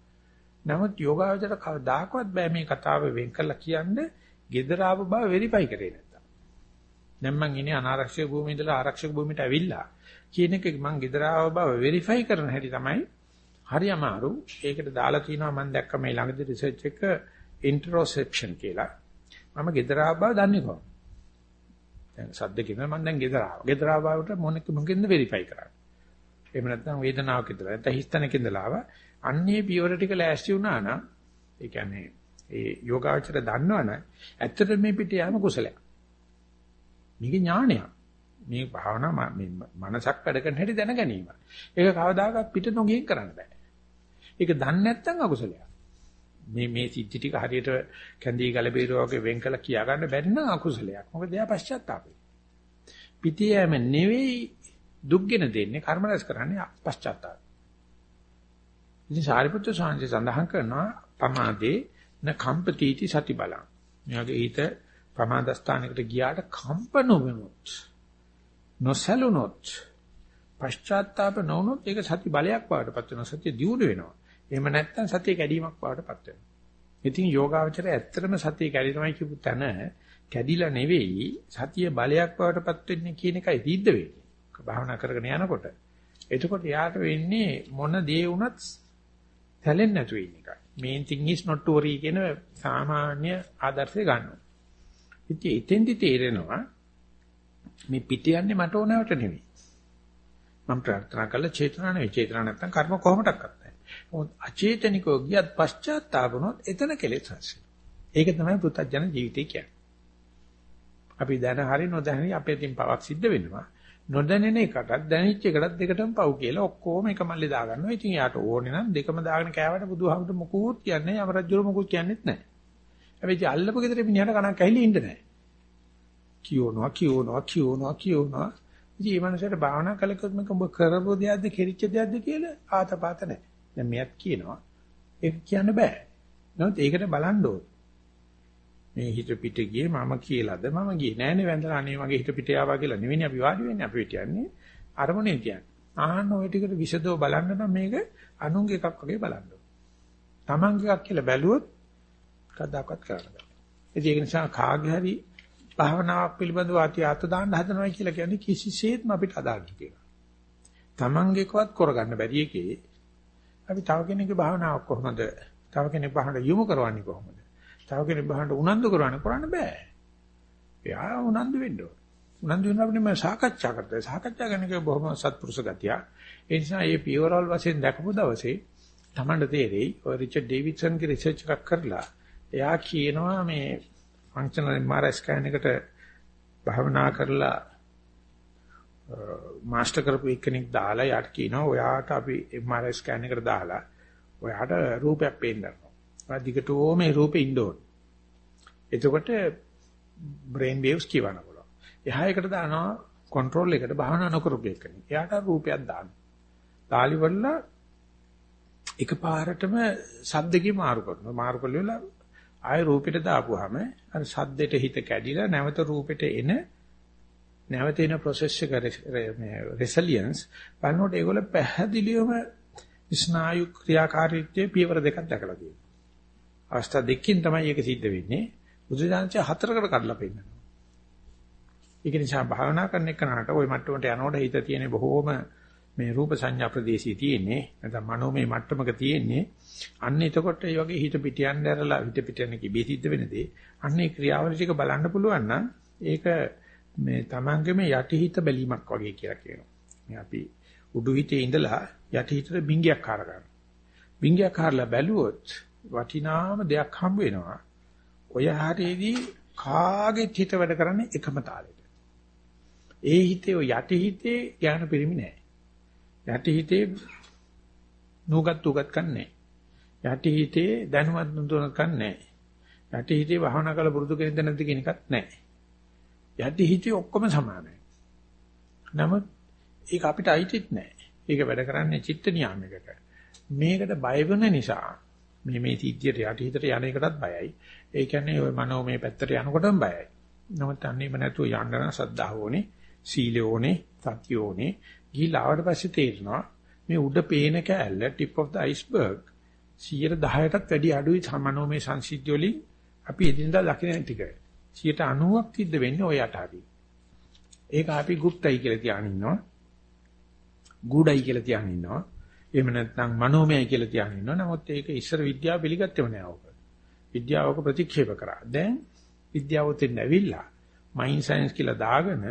නමුත් යෝගාවචර කවදාකවත් බෑ මේ කතාව වෙන් කරලා කියන්නේ gedara ආව බව වෙරිෆයි කරේ නැත්තම්. දැන් මං ඉන්නේ අනාරක්ෂක භූමියේ ඉඳලා ආරක්ෂක භූමියට ඇවිල්ලා කියන එක මං gedara ආව බව වෙරිෆයි කරන හැටි තමයි හරි අමාරු. ඒකට දාලා තිනවා මම දැක්ක මේ ළඟදී රිසර්ච් එක ඉන්ටරොසෙප්ෂන් කියලා. මම gedara ආව බව දන්නේ කොහොමද? දැන් සද්ද කියනවා මම දැන් ගෙදර ආවා. ගෙදර ආවට මොනෙක මොකෙන්ද වෙරිෆයි කරන්නේ. එහෙම නැත්නම් වේදනාවක් ඉදලා නැත්නම් හිස්තනක ඉඳලා ආවා. අන්නේ පියවර ටික ලෑස්ති වුණා නම් ඒ කියන්නේ ඒ යෝගාචර දන්නවනම් ඇත්තට මේ පිට යෑම කුසලයක්. මේක ඥානයක්. මේ භාවනා මේ මනසක් වැඩ කරන හැටි දැන ගැනීම. ඒක කවදාකවත් පිට නොගියෙන් කරන්න බෑ. ඒක දන්නේ නැත්නම් අකුසලයක්. මේ මේ සිද්ධි ටික හරියට කැඳී ගලබීරෝ වගේ වෙන් කළ කියා ගන්න බැරි නම් අකුසලයක්. මොකද එයා පශ්චාත්තාපයි. පිටේ යෑම නෙවෙයි දුක්ගෙන දෙන්නේ කර්ම රැස් කරන්නේ පශ්චාත්තාපය. ඉතින් සාරිපුත්‍ර සාංශය සඳහන් කරනවා පමාදේ න කම්පතිටි සති බලං. මෙයාගේ හිත ප්‍රමාද ස්ථානයකට ගියාට කම්ප නොවෙනොත් නොසලුනොත් පශ්චාත්තාප නොවුනොත් ඒක සති බලයක් බවටපත් වෙනවා. සතිය දියුණු වෙනවා. එහෙම නැත්නම් සතිය කැඩීමක් බවටපත් වෙනවා. ඉතින් යෝගාවචරය ඇත්තටම සතිය කැඩෙනවයි කියපු තැන කැඩිලා නෙවෙයි සතිය බලයක් බවටපත් වෙන්නේ කියන එකයි සිද්ධ වෙන්නේ. භාවනා කරගෙන යනකොට. එතකොට යාට වෙන්නේ මොන දේ වුණත් සැලෙන්නේ නැතුව ඉන්න එකයි. main thing is not to worry කියන සාමාන්‍ය ආදර්ශය ගන්නවා. ඉතින් එතෙන්දි තේරෙනවා මේ පිට යන්නේ මට ඕනවට නෙවෙයි. මම ප්‍රාර්ථනා කළ චේතනා නෙවෙයි. චේතනා නැත්තම් කර්ම කොහොමඩක්වත් නැහැ. මොකද අචේතනිකව ගියත් පශ්චාත්තාපනොත් එතන කෙලෙස් හසි. ඒක තමයි පුත්තජන ජීවිතය කියන්නේ. අපි දැන හරි නොදැන හරි අපේ තින් පවක් සිද්ධ වෙනවා. නොදැනෙන එකටත් දැනෙච්ච එකටත් දෙකටම පව් කියලා ඔක්කොම එක මල්ලේ දාගන්නවා. ඉතින් යාට ඕනේ නම් දෙකම දාගෙන කෑවට බුදුහාමුදුර මොකුත් කියන්නේ යම රජුර මොකුත් කියන්නෙත් නැහැ. හැබැයි අල්ලපු ගෙදර මිනිහට කණක් ඇහිලි ඉන්න නැහැ. කියෝනවා කියෝනවා කියෝනවා කියෝනවා. ඉතින් මේ මනසට භාවනා කළකොත් මේක ඔබ කරපු දෙයක්ද කෙරිච්ච දෙයක්ද කියලා ආතපాత නැහැ. දැන් මෙයක් කියනවා. ඒක කියන්න බෑ. නමුත් ඒකට බලන්න ඕනේ. මේ හිත පිට ගියේ මම කියලාද මම ගියේ නෑනේ වැඳලා අනේ මගේ හිත පිට යාවා කියලා නෙවෙයි අපි වාඩි වෙන්නේ අපි කියන්නේ අරමුණේ කියන්නේ. ආහන්න ওই ටිකට විසදෝ බලන්න නම් මේක අනුන්ගේ එකක් වගේ බලන්න ඕන. Tamange එකක් කියලා බැලුවොත් කවදාකවත් කරන්න බෑ. ඒක නිසා කාගේ හරි භාවනාවක් පිළිබඳව අති අත දාන්න හදනවා කියලා කියන්නේ කිසිසේත්ම අපිට අදාළ කියලා. Tamangeකවත් කරගන්න බැරි එකේ අපි තව කෙනෙකුගේ භාවනාවක් කොහොමද? තව කෙනෙක් භාවනාවට යොමු කරවන්නේ කොහොමද? තව කෙනෙක් බහන්න උනන්දු කරවන්න කරන්න බෑ. එයා උනන්දු වෙන්න ඕන. උනන්දු වෙන අපිට මම සාකච්ඡා කරද්දී සාකච්ඡා කරන එක බොහොම සත්පුරුෂ ගතිය. ඒ නිසා මේ පියවරල් වශයෙන් දැකපු දවසේ Tamanට තේරෙයි ඔය රිචඩ් ඩේවිඩ්සන්ගේ රිසර්ච් එකක් කරලා එයා කියනවා මේ ෆන්ක්ෂනල් MRI ස්කෑන් එකට භාවනා කරලා මාස්ටර් කරපු එක්කෙනෙක් දාලා යාට කියනවා ඔයාට අපි MRI ස්කෑන් එකට දාලා ඔයාට රූපයක් පේන්න දිගටම මේ රූපේ ඉන්න ඕන. එතකොට brain waves කියවන්න පුළුවන්. එහා එකට දානවා control එකට භාවනා නොකරපු එකනේ. එයාට රූපයක් දාන්න. තාලි වල එකපාරටම සද්දකේ මාරු කරනවා. මාරු කළේලා ආය රූපෙට දාපුවාම අර සද්දෙට හිත කැඩිලා නැවත රූපෙට එන නැවත එන process එක resilience බලනකොට ඒගොල්ල පැහැදිලිවම ස්නායු ක්‍රියාකාරීත්වයේ පියවර දෙකක් දැකලා තියෙනවා. අවස්ථා දෙකකින් තමයි ඒක සිද්ධ වෙන්නේ. බුදුදානච හතරකට කඩලා පෙන්නනවා. ඒක නිසා භාවනා කරන එකනට ওই මට්ටමට යනකොට හිත තියෙන බොහෝම මේ රූප සංඥා ප්‍රදේශයේ තියෙන්නේ නැත්නම් මනෝමය මට්ටමක තියෙන්නේ අන්න එතකොට මේ වගේ හිත පිට යන්න ඇරලා හිත පිට යන කිබේ සිද්ධ වෙනදී අන්න ඒ ක්‍රියාවලිය ටික බලන්න පුළුවන් නම් ඒක මේ තමන්ගේම යටිහිත බැලීමක් වගේ කියලා කියනවා. මේ අපි උඩු හිතේ ඉඳලා යටිහිතට බිංගයක් කාර ගන්නවා. බිංගයක් කාරලා බැලුවොත් වටිනාම දෙයක් හම්බ වෙනවා. ඔය හරියේදී කාගේ හිත වැඩ කරන්නේ එකම තාලෙට. ඒ හිතේ ඔය යටි හිතේ ඥාන පරිමි නෑ. යටි හිතේ නුගත් උගත් කන්නේ යටි හිතේ දැනුවත් නුදුන කන්නේ යටි හිතේ වහන කළ පුරුදු කෙනෙක්ද නැද්ද කියන එකත් නෑ. යටි හිතේ ඔක්කොම සමානයි. නමුත් ඒක අපිට අයිතිත් නෑ. ඒක වැඩ කරන්නේ චිත්ත නියාමයකට. මේකට බය වෙන නිසා මේ මේ සිද්ධියට යටිහිතට යන එකටත් බයයි. ඒ කියන්නේ ওই මනෝමය පැත්තට යනකොටම බයයි. නමුත් අන්නේම නැතුව යන්න නම් ශ්‍රද්ධාව ඕනේ, සීලය ඕනේ, සතිය ඕනේ. ගිහිල්ලා ආවට පස්සේ තේරෙනවා මේ උඩ පේන කෑල්ල tip of the iceberg 110%ටත් වැඩි අඩුයි සමනෝමය සංසිද්ධිය වලින් අපි එදිනදා දකින ටික. 90ක් තිද්ද වෙන්නේ ওই අටහරින්. ඒක අපි গুপ্তයි කියලා තියාගෙන ඉන්නවා. ගුඩයි කියලා තියාගෙන ඉන්නවා. එහෙම නැත්නම් මනෝමයයි කියලා තියාගෙන ඉන්නවා. නමුත් ඒක ඉස්සර විද්‍යාව පිළිගත්තේම නෑ ඕක. විද්‍යාවක ප්‍රතික්ෂේප කරා. දැන් විද්‍යාව උතෙන් ඇවිල්ලා මයින්ඩ් සයන්ස් කියලා දාගෙන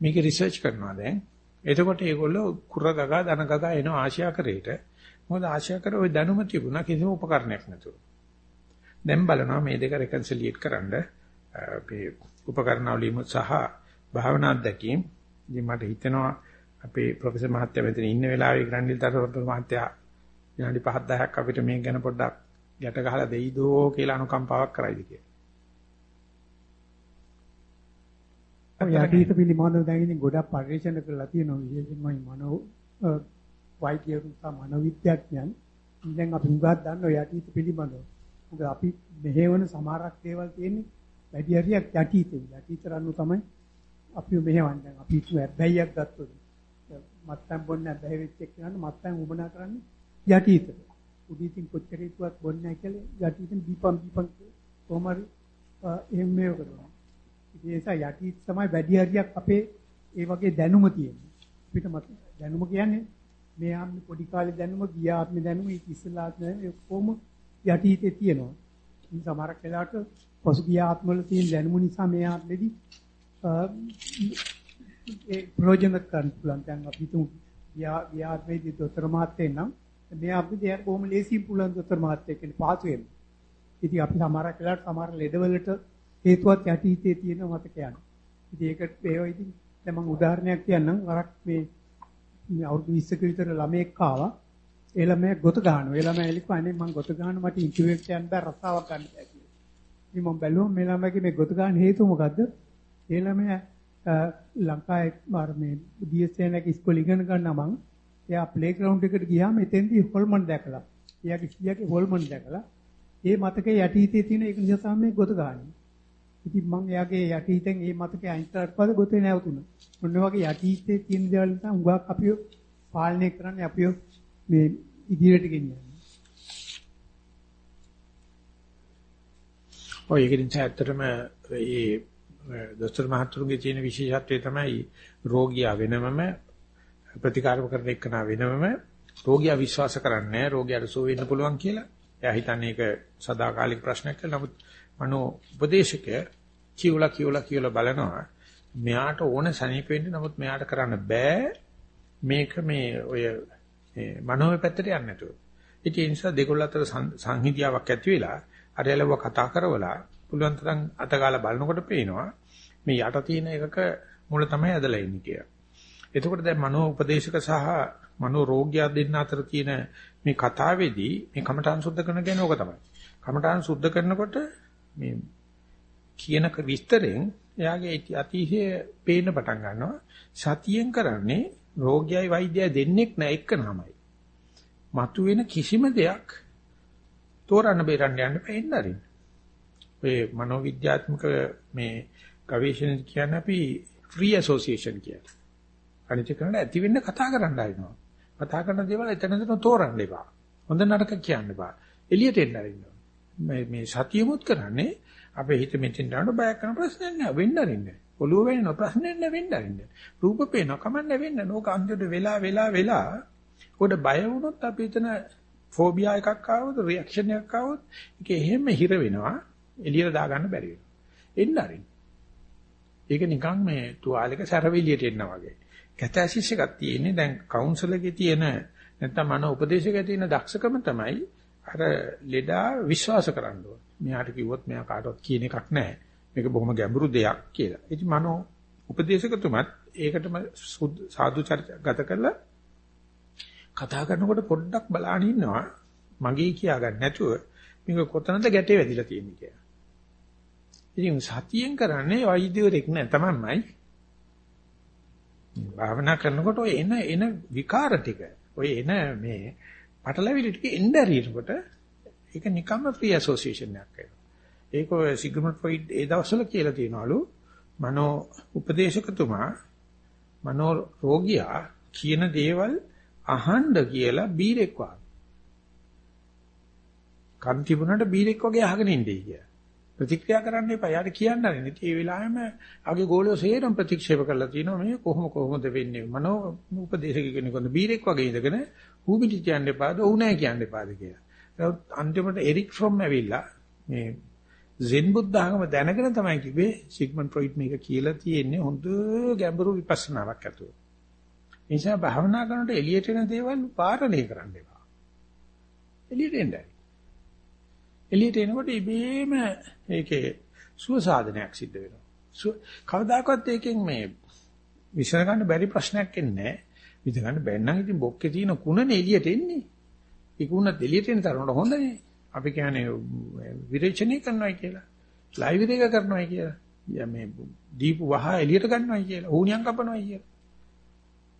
මේක රිසර්ච් කරනවා දැන්. එතකොට ඒගොල්ලෝ කුරගගා දනගගා එන ආශියා කරේට මොකද ආශියා කර ওই දැනුම තිබුණා කිසිම උපකරණයක් නැතුව. දැන් බලනවා මේ දෙක රෙකන්සිලියේට් කරන්න අපේ උපකරණ වලින් සහ භාවනා අධ්‍යක්ීම් ඉතින් මට හිතෙනවා අපේ ප්‍රොෆෙසර් මහත්තයා මෙතන ඉන්න වෙලාවේ ග්‍රැන්ඩිල් තර මහත්තයා විනාඩි 5 10ක් අපිට මේක ගැන පොඩ්ඩක් ගැට ගහලා දෙයිදෝ කියලා අනුකම්පාවක් කරයිද කියලා. යටිහිත පිළිබඳව දැන් ඉතින් ගොඩක් පරිශන කරලා තියෙනවා විශේෂයෙන්ම මනෝ වෛද්‍යවරුන් සහ මනෝවිද්‍යාඥයන් දැන් අපි උගත් දන්නවා යටිහිත පිළිබඳව. මොකද අපි මෙහෙවන සමහරක් දේවල් තියෙන්නේ වැඩි හරියක් යටිහිතේ. යටිහිතරන්නු තමයි අපි මෙහෙවන්නේ. අපි හැබැයික් ගත්තොත් මත්තම් බොන්න හැබැයි වෙච්ච එක්කනට මත්තම් උමනා කරන්නේ යටිහිතට. උදීතින් කොච්චර හිතුවත් බොන්නේ නැහැ කියලා යටිහිතෙන් දීපම් දීපම් කොහොම හරි එහෙම මේව කරනවා. ඒ නිසා යටි තමයි වැඩි හරියක් අපේ ඒ වගේ දැනුම තියෙන්නේ. අපිට මත දැනුම කියන්නේ මේ ආත්ම පොඩි කාලේ දැනුම ගිය ආත්ම දැනුම ඒ ඉස්සලා ආත්ම ඔක්කොම යටි හිතේ තියෙනවා. ඉතින් සමහරක් වෙලාවට පසුගිය ආත්මවල තියෙන දැනුම නිසා මේ ආත්මෙදි ඒ ප්‍රයෝජන ගන්න පුළුවන්. දැන් අපි තුන් ගිය ආත්මෙදි දොස්තර මහත්තයෙක් නම් මේ ආත්මෙදි එයාට බොහොම ලේසියෙන් පුළුවන් දොස්තර මහත්තයෙක් කෙනෙක් පාසු වෙන්න. ඉතින් අපි සමහරක් වෙලාවට සමහර ලෙඩවලට හේතුවත් යටි හිතේ තියෙන මතකයන්. ඉතින් ඒකට ඒව ඉතින් දැන් මම උදාහරණයක් කියන්නම්. වරක් මේ මේ අවුරුදු 20ක විතර ළමයෙක් ආවා. ඒ ළමයා ගොත ගන්නවා. ඒ ළමයා එලිකෝ අනේ මම ගොත ගන්න මට ඉන්ටර්විව් එකට යන්න බෑ රස්සාවක් ගන්න බෑ කියලා. ඉතින් මම බැලුවා මේ ළමයාගේ මේ ගොත ගන්න හේතුව මොකද්ද? ඒ ළමයා ලංකාවේ මාර මේ DSN එක ඉස්කෝලේ ඉගෙන ගන්නා මං එයා ප්ලේ ග්‍රවුන්ඩ් එකට ගියාම එතෙන්දී හොල්මන් දැකලා. එයාගේ සීයාගේ හොල්මන් දැකලා ඒ මතකේ යටි හිතේ තියෙන ඒක නිසා තමයි ගොත ගන්නේ. ඉතින් මම එයාගේ යටිහිතෙන් මේ මතකේ අයින් කරලා පස්සේ ගොතේ නැවතුණා. මොන වගේ යටිහිතේ තියෙන දේවල් නිසා උගාක් අපිව පාලනය කරන්නේ අපිව මේ ඉදිරියට ගෙනියන්නේ. ඔය ඒක නිසා ඇත්තටම මේ දොස්තර මහතුරුගේ තියෙන විශේෂත්වය තමයි රෝගියා වෙනමම ප්‍රතිකාර කරන එකන වෙනමම රෝගියා විශ්වාස කරන්නේ රෝගියාට සුව වෙන්න පුළුවන් කියලා. එයා හිතන්නේ ඒක සදාකාලික ප්‍රශ්නයක් කියලා. නමුත් මනෝ උපදේශකය කියවලා කියවලා කියවලා බලනවා මෙයාට ඕන සනීප වෙන්න නමුත් මෙයාට කරන්න බෑ මේක මේ ඔය මනෝමය පැත්තට යන්නේ නැතුව. ඉතින් ඒ නිසා දෙකොල්ල අතර සංහිඳියාවක් ඇති වෙලා අරයලව කතා කරවලා පුළුවන් තරම් අතගාලා බලනකොට පේනවා මේ යට තියෙන එකක මුල තමයි ඇදලා ඉන්නේ කියලා. එතකොට දැන් මනෝ උපදේශක සහ මනෝ රෝග්‍යය දෙන්න අතර තියෙන මේ කතාවේදී මේ කමඨාන් සුද්ධ කරන ගැන ඕක තමයි. කමඨාන් සුද්ධ කරනකොට මේ කියන විස්තරෙන් එයාගේ අතිශය පේන්න පටන් ගන්නවා. සතියෙන් කරන්නේ රෝගයයි වෛද්‍යයයි දෙන්නෙක් නෑ එක්කනමයි. මතුවෙන කිසිම දෙයක් තෝරන්න බේරන්න යන්න බැහැ නරින්. ඔය මනෝවිද්‍යාත්මක මේ ගවේෂණ කියන්නේ අපි ෆ්‍රී ඇසෝසියේෂන් කියන්නේ. අනිත් කරන ඇති වෙන්න කතා කරන්න ආිනවා. කතා කරන දේවල් එතන එතන තෝරන්න එපා. හොඳ නරක කියන්න එපා. එළියට එන්න ආරින්න. මේ මේ සතියමුත් කරන්නේ අපේ හිත මෙතෙන් යනකොට බයක් කරන ප්‍රශ්නයක් නෑ වෙන්න අරින්න. ඔළුව වෙන ප්‍රශ්නයක් නෑ වෙන්න අරින්න. රූප පේන කමන්න වෙන්න. නෝක අන්තිමට වෙලා වෙලා වෙලා උඩ බය වුණොත් අපි එතන ෆෝබියා එකක් ආවොත් රියැක්ෂන් එකක් ආවොත් ඒක එහෙම හිර වෙනවා. එළියට දාගන්න බැරි වෙනවා. එන්න අරින්න. ඒක නිකන් මේ තුවාලයක සැරවිලියට එන්න වගේ. කැතැසිස් එකක් තියෙන්නේ දැන් කවුන්සල් එකේ තියෙන නැත්නම් මන උපදේශකයේ තියෙන දක්ෂකම තමයි අර ලෙඩා විශ්වාස කරන්න ඕන. මෙයාට කිව්වොත් මෙයා කාටවත් කියන එකක් නැහැ. මේක බොහොම ගැඹුරු දෙයක් කියලා. ඉතින් මනෝ උපදේශකතුමත් ඒකටම සාදු ගත කරලා කතා කරනකොට පොඩ්ඩක් බලාගෙන ඉන්නවා. මගේ කියාගන්න නැතුව මේක කොතනද ගැටේ වැදිලා තියෙන්නේ කියලා. ඉතින් සතියෙන් කරන්නේ වෛද්‍යවරයෙක් නෑ තමන්මයි. භාවනා කරනකොට ඔය එන එන විකාර ටික ඔය එන මේ පටලැවිලි ටික එන්න ඇරිනකොට ඒක නිකම්ම ෆ්‍රී ඇසෝසියේෂන් එකක් වෙනවා. ඒක ඔය සිග්මන්ඩ් ෆ්‍රොයිඩ් ඒ දවස්වල කියලා තියනවලු මනෝ උපදේශකතුමා මනෝ රෝගියා කියන දේවල් අහන්න කියලා බීරෙක් වගේ. කන් තිබුණාට බීරෙක් වගේ අහගෙන ඉන්නේ කියලා. ප්‍රතික්‍රියා කරන්න එපා. යාට කියන්න හරි. ඉතින් ඒ වෙලාවෙම ආගේ ගෝලියෝ සේරම ප්‍රතික්ෂේප කරලා තිනවා මේ කොහොම කොහොමද වෙන්නේ? මනෝ උපදේශක කෙනෙකුට බීරෙක් වගේ ඉඳගෙන ඌ කියන්න එපාද? ඌ නැහැ කියන්න එපාද කියලා. අන්තිමට එරික් ෆ්‍රොම් ඇවිල්ලා මේ සෙන් බුද්ධ ආගම දැනගෙන තමයි කිව්වේ සිග්මන්ඩ් ෆ්‍රොයිඩ් මේක කියලා තියෙන්නේ හොඳ ගැඹුරු විපස්සනාවක් ඇතුව. ඒ නිසා භාවනා කරනකොට එළියට එන දේවල් පාරණය කරන්න එපා. එළියට එන්නයි. එළියට එනකොට ඉබේම ඒකේ සුවසාධනයක් සිද්ධ වෙනවා. කවදාකවත් ඒකෙන් මේ විසඳ ගන්න බැරි ප්‍රශ්නයක් එන්නේ නැහැ. විසඳ ගන්න බැන්න නම් ඉතින් බොක්කේ තියෙන කුණනේ එළියට එන්නේ. ඒක උනත් එළියට එන තරමට හොඳනේ. අපි කියන්නේ විරේචනය කරනවා කියලා. ලයිව් එක කරනවා කියලා. යා මේ දීපු වහ එළියට ගන්නවා කියලා. ඌණියන් කපනවා කියලා.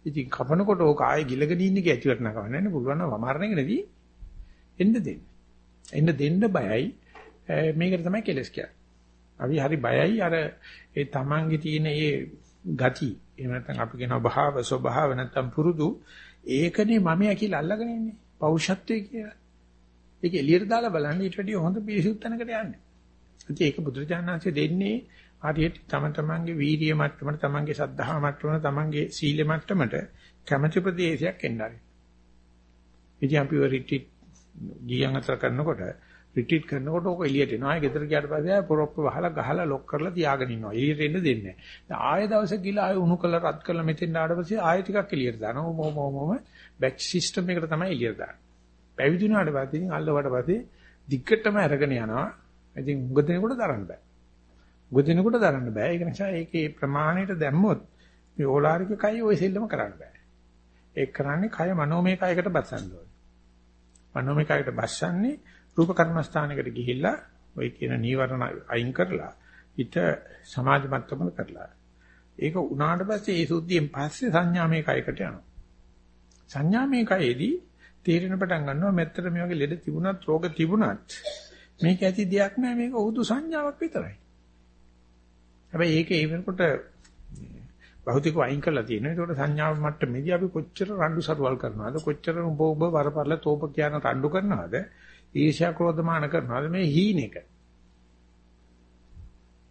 ඉතින් කපනකොට ඕක ආයේ ගිලගෙන ඉන්නේ කී ඇතුළට නකවන්නේ නැහැ පුළුවන් නම් වමාරණ එක නෙදී එන්න දෙන්න. එන්න දෙන්න බයයි. මේකට තමයි කෙලස් කියන්නේ. අපි හරි බයයි අර ඒ තමන්ගේ තියෙන ඒ ගති එහෙම නැත්නම් අපි කියනවා භාව ස්වභාව නැත්නම් පුරුදු ඒකනේ මමයා කියලා අල්ලගෙන ඉන්නේ පෞරුෂත්වයේ කියලා. ඒක එළියට දාලා බලන්න ඊට වැඩිය හොඳ පිරිසුත් තැනකට යන්නේ. ඉතින් ඒක බුදුරජාණන්සේ දෙන්නේ හරියට තම තමන්ගේ වීරිය මට්ටමට තමන්ගේ සද්ධා මට්ටමට තමන්ගේ සීල මට්ටමට කැමැති ප්‍රදේශයක් එන්නරි. ඉතින් අපි රිට්‍රීට් ගියන් අතර කරනකොට රිට්‍රීට් කරනකොට ඕක එළියට එනවා. ආයෙ ගෙදර ගියාට පස්සේ ආයෙ පොරොප්ප වහලා ගහලා ලොක් කරලා තියාගෙන ඉන්නවා. එළියට එන්න දෙන්නේ නැහැ. ආයෙ දවසක් ගිහලා ආයෙ උණු කරලා රත් කරලා මෙතෙන් ආවට පස්සේ ආයෙ ටිකක් එළියට දානවා. මොම මොම මොම බැච් සිස්ටම් එකට තමයි එළියට දාන්නේ. පැවිදි වුණාට පස්සේ ඉතින් අල්ලවට පස්සේ දිග්ගටම අරගෙන යනවා. ඉතින් උග දෙනකොට දරන්න බෑ. උග දෙනකොට දරන්න බෑ. ඒක නිසා ඒකේ ප්‍රමාණයට දැම්මොත් මේ ඕලාරික කයි ඔය සෙල්ලම කරන්න බෑ. ඒක කරන්නේ කය මනෝමය කයකට බස්සන්න ඕනේ. මනෝමය කයකට බස්සන්නේ රූප කර්මස්ථානයකට ගිහිල්ලා ওই කියන නීවරණ අයින් කරලා හිත සමාධි මට්ටමකට කරලා. ඒක උනාට පස්සේ ඒ සුද්ධියෙන් පස්සේ සංඥාමය කයකට යනවා. සංඥාමය කයේදී තීරණ පටන් ගන්නවා මෙතර මේ වගේ ලෙඩ තිබුණත් රෝග තිබුණත් මේක ඇති දෙයක් නෑ මේක උදු සංඥාවක් විතරයි. හැබැයි ඒක ඒ වෙනකොට භෞතිකව අයින් කරලා තියෙනවා. ඒකට සංඥාව මට්ටමේදී අපි කොච්චර රණ්ඩු සරුවල් කරනවද කොච්චර උඹ උඹ වරපරල තෝප කියන රණ්ඩු කරනවද ඊර්ෂ්‍යා ක්‍රෝධමාන කරනවාද මේ හීනෙක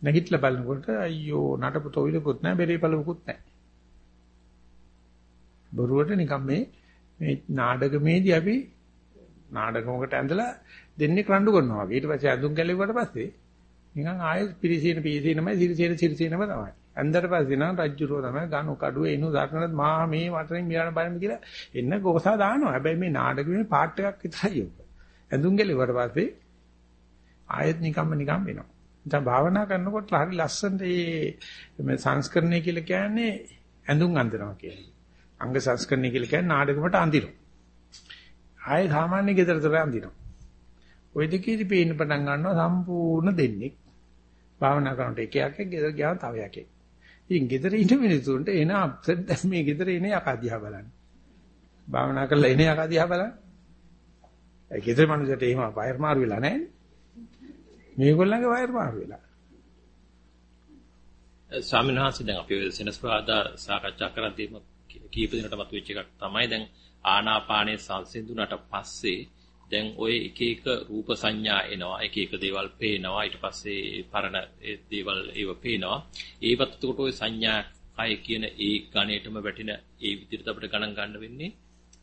නැගිටලා බලනකොට අයියෝ නටපු තොইলකුත් නැහැ බෙරේ පළවකුත් නැහැ. බොරුවට නිකන් මේ මේ නාඩගමේදී අපි නාඩගමකට ඇඳලා දෙන්නේ රණ්ඩු කරනවා වගේ. ඊට පස්සේ අඳුන් ගැලෙව්වට පස්සේ නිකන් ආයෙත් පිරිසින පිරිසිනමයි සිරිසින සිරිසිනම තමයි. ඇඳට පස්සේ නම් රජ්ජුරෝ තමයි ගනු කඩුවේ එනු දක්නත් මා මේ වටරින් මියන බලන්න කියලා එන්න ගෝසා දානවා හැබැයි මේ නාඩගමේ පාට් එකක් විතරයි ඔක ඇඳුම් ගැලෙවට පස්සේ ආයෙත් නිකම්ම නිකම් වෙනවා. දැන් භාවනා කරනකොට හරි ලස්සනට මේ සංස්කරණය කියලා කියන්නේ ඇඳුම් අඳිනවා කියන්නේ. අංග සංස්කරණය කියලා කියන්නේ නාඩගමට අඳිනවා. ආයෙ සාමාන්‍ය ගෙදරතර අඳිනවා. ওই දෙකේදී පේන්න පටන් ගන්නවා සම්පූර්ණ දෙන්නේ. භාවනා කරනකොට එක එකක් ගෙදර ගියාම තව එකක්. ඉතින් ගෙදර ඉන්න මිනිසුන්ට එන අප්සෙට් දැන් මේ ගෙදර එන යකා දිහා බලන්න. භාවනා කරලා එන යකා දිහා බලන්න. ඒ ගෙදර මනුස්සයට එහෙම වයර් මාරු වෙලා නැහැ. මේගොල්ලන්ගේ වයර් මාරු වෙලා. ස්වාමීන් වහන්සේ දැන් අපි සෙනස්පරාදා සාකච්ඡා කරද්දීම කීප දිනකට මතුවෙච්ච එකක් තමයි දැන් ආනාපානයේ සංසිඳුණට පස්සේ දැන් ඔය එක එක රූප සංඥා එනවා එක එක දේවල් පේනවා. ඊට පස්සේ පරණ දේවල් ඒව පේනවා. ඒවත් එතකොට ඔය සංඥා කය කියන ඒ ගණේටම වැටෙන ඒ විදිහට අපිට ගණන් ගන්න වෙන්නේ.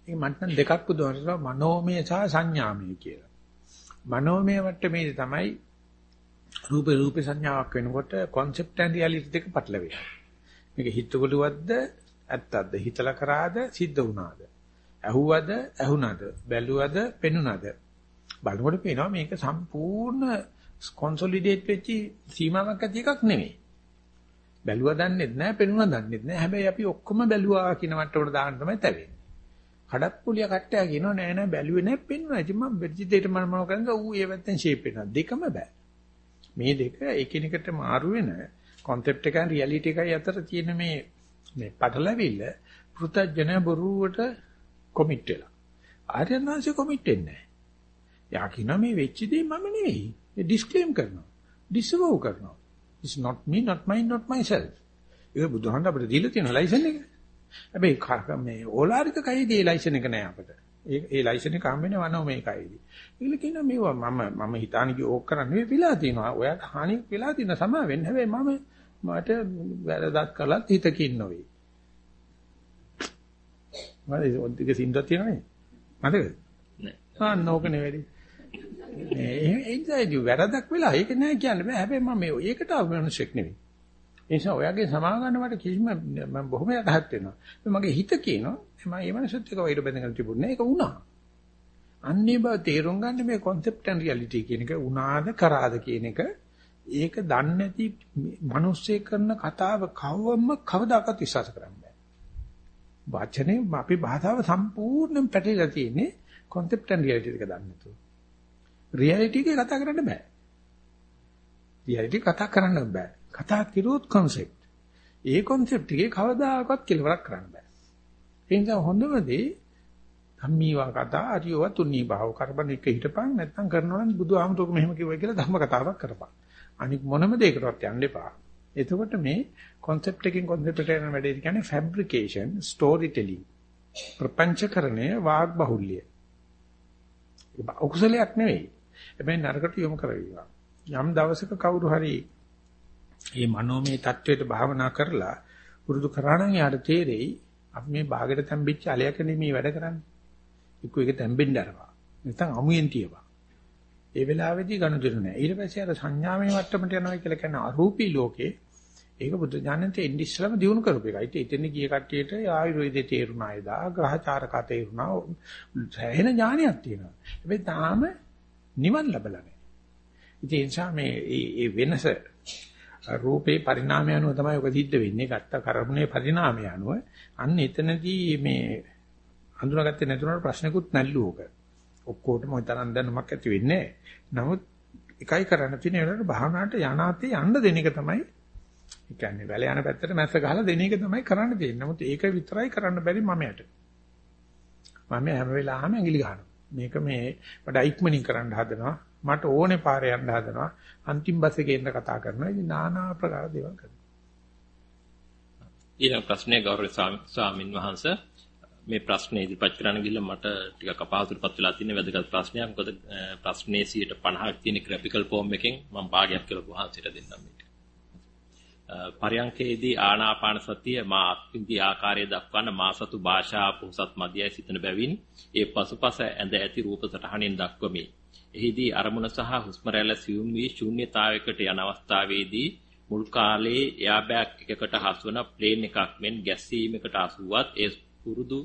ඒ මට නම් දෙකක් පුදුමනවා මනෝමය සහ සංඥාමය කියලා. මනෝමය වට්ටමේ තමයි රූප රූප සංඥාවක් වෙනකොට concept and reality දෙක පටලවෙනවා මේක හිතකොළුවක්ද ඇත්තක්ද හිතලා කරාද සිද්ධ වුණාද? ඇහුවද ඇහුණාද? බැලුවද පෙනුණාද? බලනකොට පේනවා මේක සම්පූර්ණ කොන්සොලිඩේට් වෙච්ච සීමාවක් ඇති එකක් නෙමෙයි. බැලුවා දන්නෙත් නැහැ, පෙනුණා දන්නෙත් නැහැ. හැබැයි අපි ඔක්කොම බැලුවා කියන මට්ටමට දාන්න තමයි තැවෙන්නේ. කඩප්පුලිය කට්ටය කියනවා නෑ නෑ බැලුවේ නෑ පෙන්වනවා. ඉතින් මම බෙර්ජිතේට මම මොනව කරන්නද ඌ ඒ වැත්තෙන් ෂේප් වෙනවා. දෙකම බෑ. මේ දෙක එකිනෙකට මාරු වෙන concept එකයි reality එකයි අතර තියෙන මේ මේ පටලැවිල්ල පෘථජන බොරුවට කොමිට් වෙලා. ආර්යනාංශ කොමිට් වෙන්නේ නෑ. යා කියනවා මේ වෙච්ච දේ මම නෙවෙයි. ඒ ඩිස්ක්ලේම් කරනවා. ඩිස්වෝ කරනවා. it's not me not mine not myself. ඒක බුදුහාමුදුරුවෝ අපිට දීලා තියෙන ලයිසන් එක. හැබැයි මේ ඕලාරික කයිදී ඒ ලයිසන් එක නෑ අපිට. ඒ ඒ ලයිසන් එක හම්බෙන්නේ වනෝ මේ කයිදී. ඒගොල්ලෝ කියනවා මේවා මම මම හිතාන කි ඕක කරන්නේ වෙලා තියෙනවා. ඔයාට හානියක් වෙලා තියෙන සමා වෙන්න. හැබැයි මම මට වැරදක් කළත් හිතකින් නොවේ. මම ඔද්දික සින්දුවක් තියෙනවනේ. මතකද? නෑ. ආ නෝක නෙවෙයි. මේ එයිදයි වැරදක් වෙලා ඒක නෑ කියන්න බෑ. හැබැයි මම මේ ඒකට අවමනුෂෙක් නෙවෙයි. ඒ නිසා ඔයගේ සමාව ගන්න මට කිසිම මම බොහොම යටහත් වෙනවා. මගේ හිත කියනවා මම මේ මනසත් එක්ක වෛර බැඳගෙන තිබුණේ ඒක වුණා. අන්නේ බව තේරුම් ගන්න මේ concept and reality කියන එක උනාද කරාද කියන එක ඒක දන්නේ නැති මිනිස්සේ කරන කතාව කවවම කවදාකවත් විශ්වාස කරන්න. වචනේ අපි භාෂාව සම්පූර්ණයෙන් පැටලලා තියෙන්නේ concept and reality එක දන්නේ නැතුව. reality එක කතා කරන්න බෑ. reality කතා කරන්න බෑ. කතා කිරුවොත් concept. ඒ concept එකේ කවදාකවත් කෙලවරක් කරන්න බෑ. ඒ නිසා හොඳම දේ ධම්මීවා කතා අරියව තුනී භාව කරබන් එක හිටපන් නැත්නම් කරනවා නම් බුදුහාමුදුරුවෝ මෙහෙම කිව්වයි කියලා ධම්ම කතාවක් කරපන්. අනික මොනම දෙයකටවත් යන්න එපා. එතකොට මේ concept එකකින් concept එකට යන වැඩේ කියන්නේ fabrication, storytelling. ප්‍රපංචකරණය වාග් බහුල්‍ය. අකුසලයක් නෙවෙයි. හැබැයි නරකට යොමු කරවිවා. යම් දවසක කවුරු හරි මේ මනෝමය தത്വයට භාවනා කරලා පුරුදු කරා නම් යාට තේරෙයි අපි මේ භාගයට තැම්බිච්ච අලයක නෙමේ වැඩ කරන්නේ. එක්ක ඒක තැම්බෙන්න අරවා. නැත්නම් අමුයෙන් තියවා. ඒ වෙලාවේදී ගනුදෙනු නැහැ. ඊට පස්සේ අර සංඥාමය මට්ටමට යනවා කියලා කියන්නේ අරූපී ලෝකේ ඒක බුද්ධ ඥානෙත් ඉන්දිස්සලම දිනු කරපු එකයි. ඒත් එතන ගිය කට්ටියට ආයුර්වේදයේ තේරුණා එදා ග්‍රහචාරක තේරුණා. සෑහෙන ඥානයක් තියෙනවා. හැබැයි තාම නිවන් ලැබලා නැහැ. ඉතින් ඒ නිසා මේ මේ වෙනස රූපේ පරිණාමය අනුව තමයි ඔක සිද්ධ වෙන්නේ. ගත්ත කර්මනේ පරිණාමය අනුව අන්න එතනදී මේ හඳුනාගත්තේ නැතුනට ප්‍රශ්නකුත් නැල්ලු ඕක. ඔක්කොටම ওই තරම් දැනුමක් ඇති වෙන්නේ නමුත් එකයි කරන්න තියෙන ඒකට භාවනාවට යනාතේ යන්න දෙන එක තමයි ඒ කියන්නේ වැල යන පැත්තට මැස්ස ගහලා දෙන එක තමයි කරන්න තියෙන්නේ. නමුත් ඒක විතරයි කරන්න බැරි මමයට. මම හැම වෙලාවෙම ඇඟිලි ගන්නවා. මේක මේ වඩා ඉක්මනින් කරන්න හදනවා. මට ඕනේ පාරේ යන්න හදනවා. අන්තිම බස් එකේ ඉන්න කතා කරනවා. ඉතින් নানা ආකාර දේවල් කරනවා. ඊළඟ ප්‍රශ්නය ගෞරව ස්වාමින් වහන්සේ මේ ප්‍රශ්නේ ඉදිරිපත් කරන්න ගිහලා මට ටිකක් අපහසුතාවපත් වෙලා තියෙන වැදගත් ප්‍රශ්නයක්. මොකද ප්‍රශ්නේ 50ක් තියෙන graphical form එකෙන් මම භාගයක් කියලා වහන්සේට දෙන්නම් මේක. පරයන්කේදී ආනාපාන සතිය මා අත්විඳි ආකාරය දක්වන මා සතු භාෂා පුහසත් මධ්‍යයි සිතන බැවින් ඒ පසුපස ඇඳ ඇති රූප සටහනින් දක්වමි. එහිදී අරමුණ සහ හුස්ම රැල්ල සියුම් වී ශූන්‍යතාවයකට යන අවස්ථාවේදී මුල් කාලයේ එයාබෑග් එකකට හසුවන ප්ලේන් එකක් මෙන් ගැස්සීමකට අසුවත් ඒ පුරුදු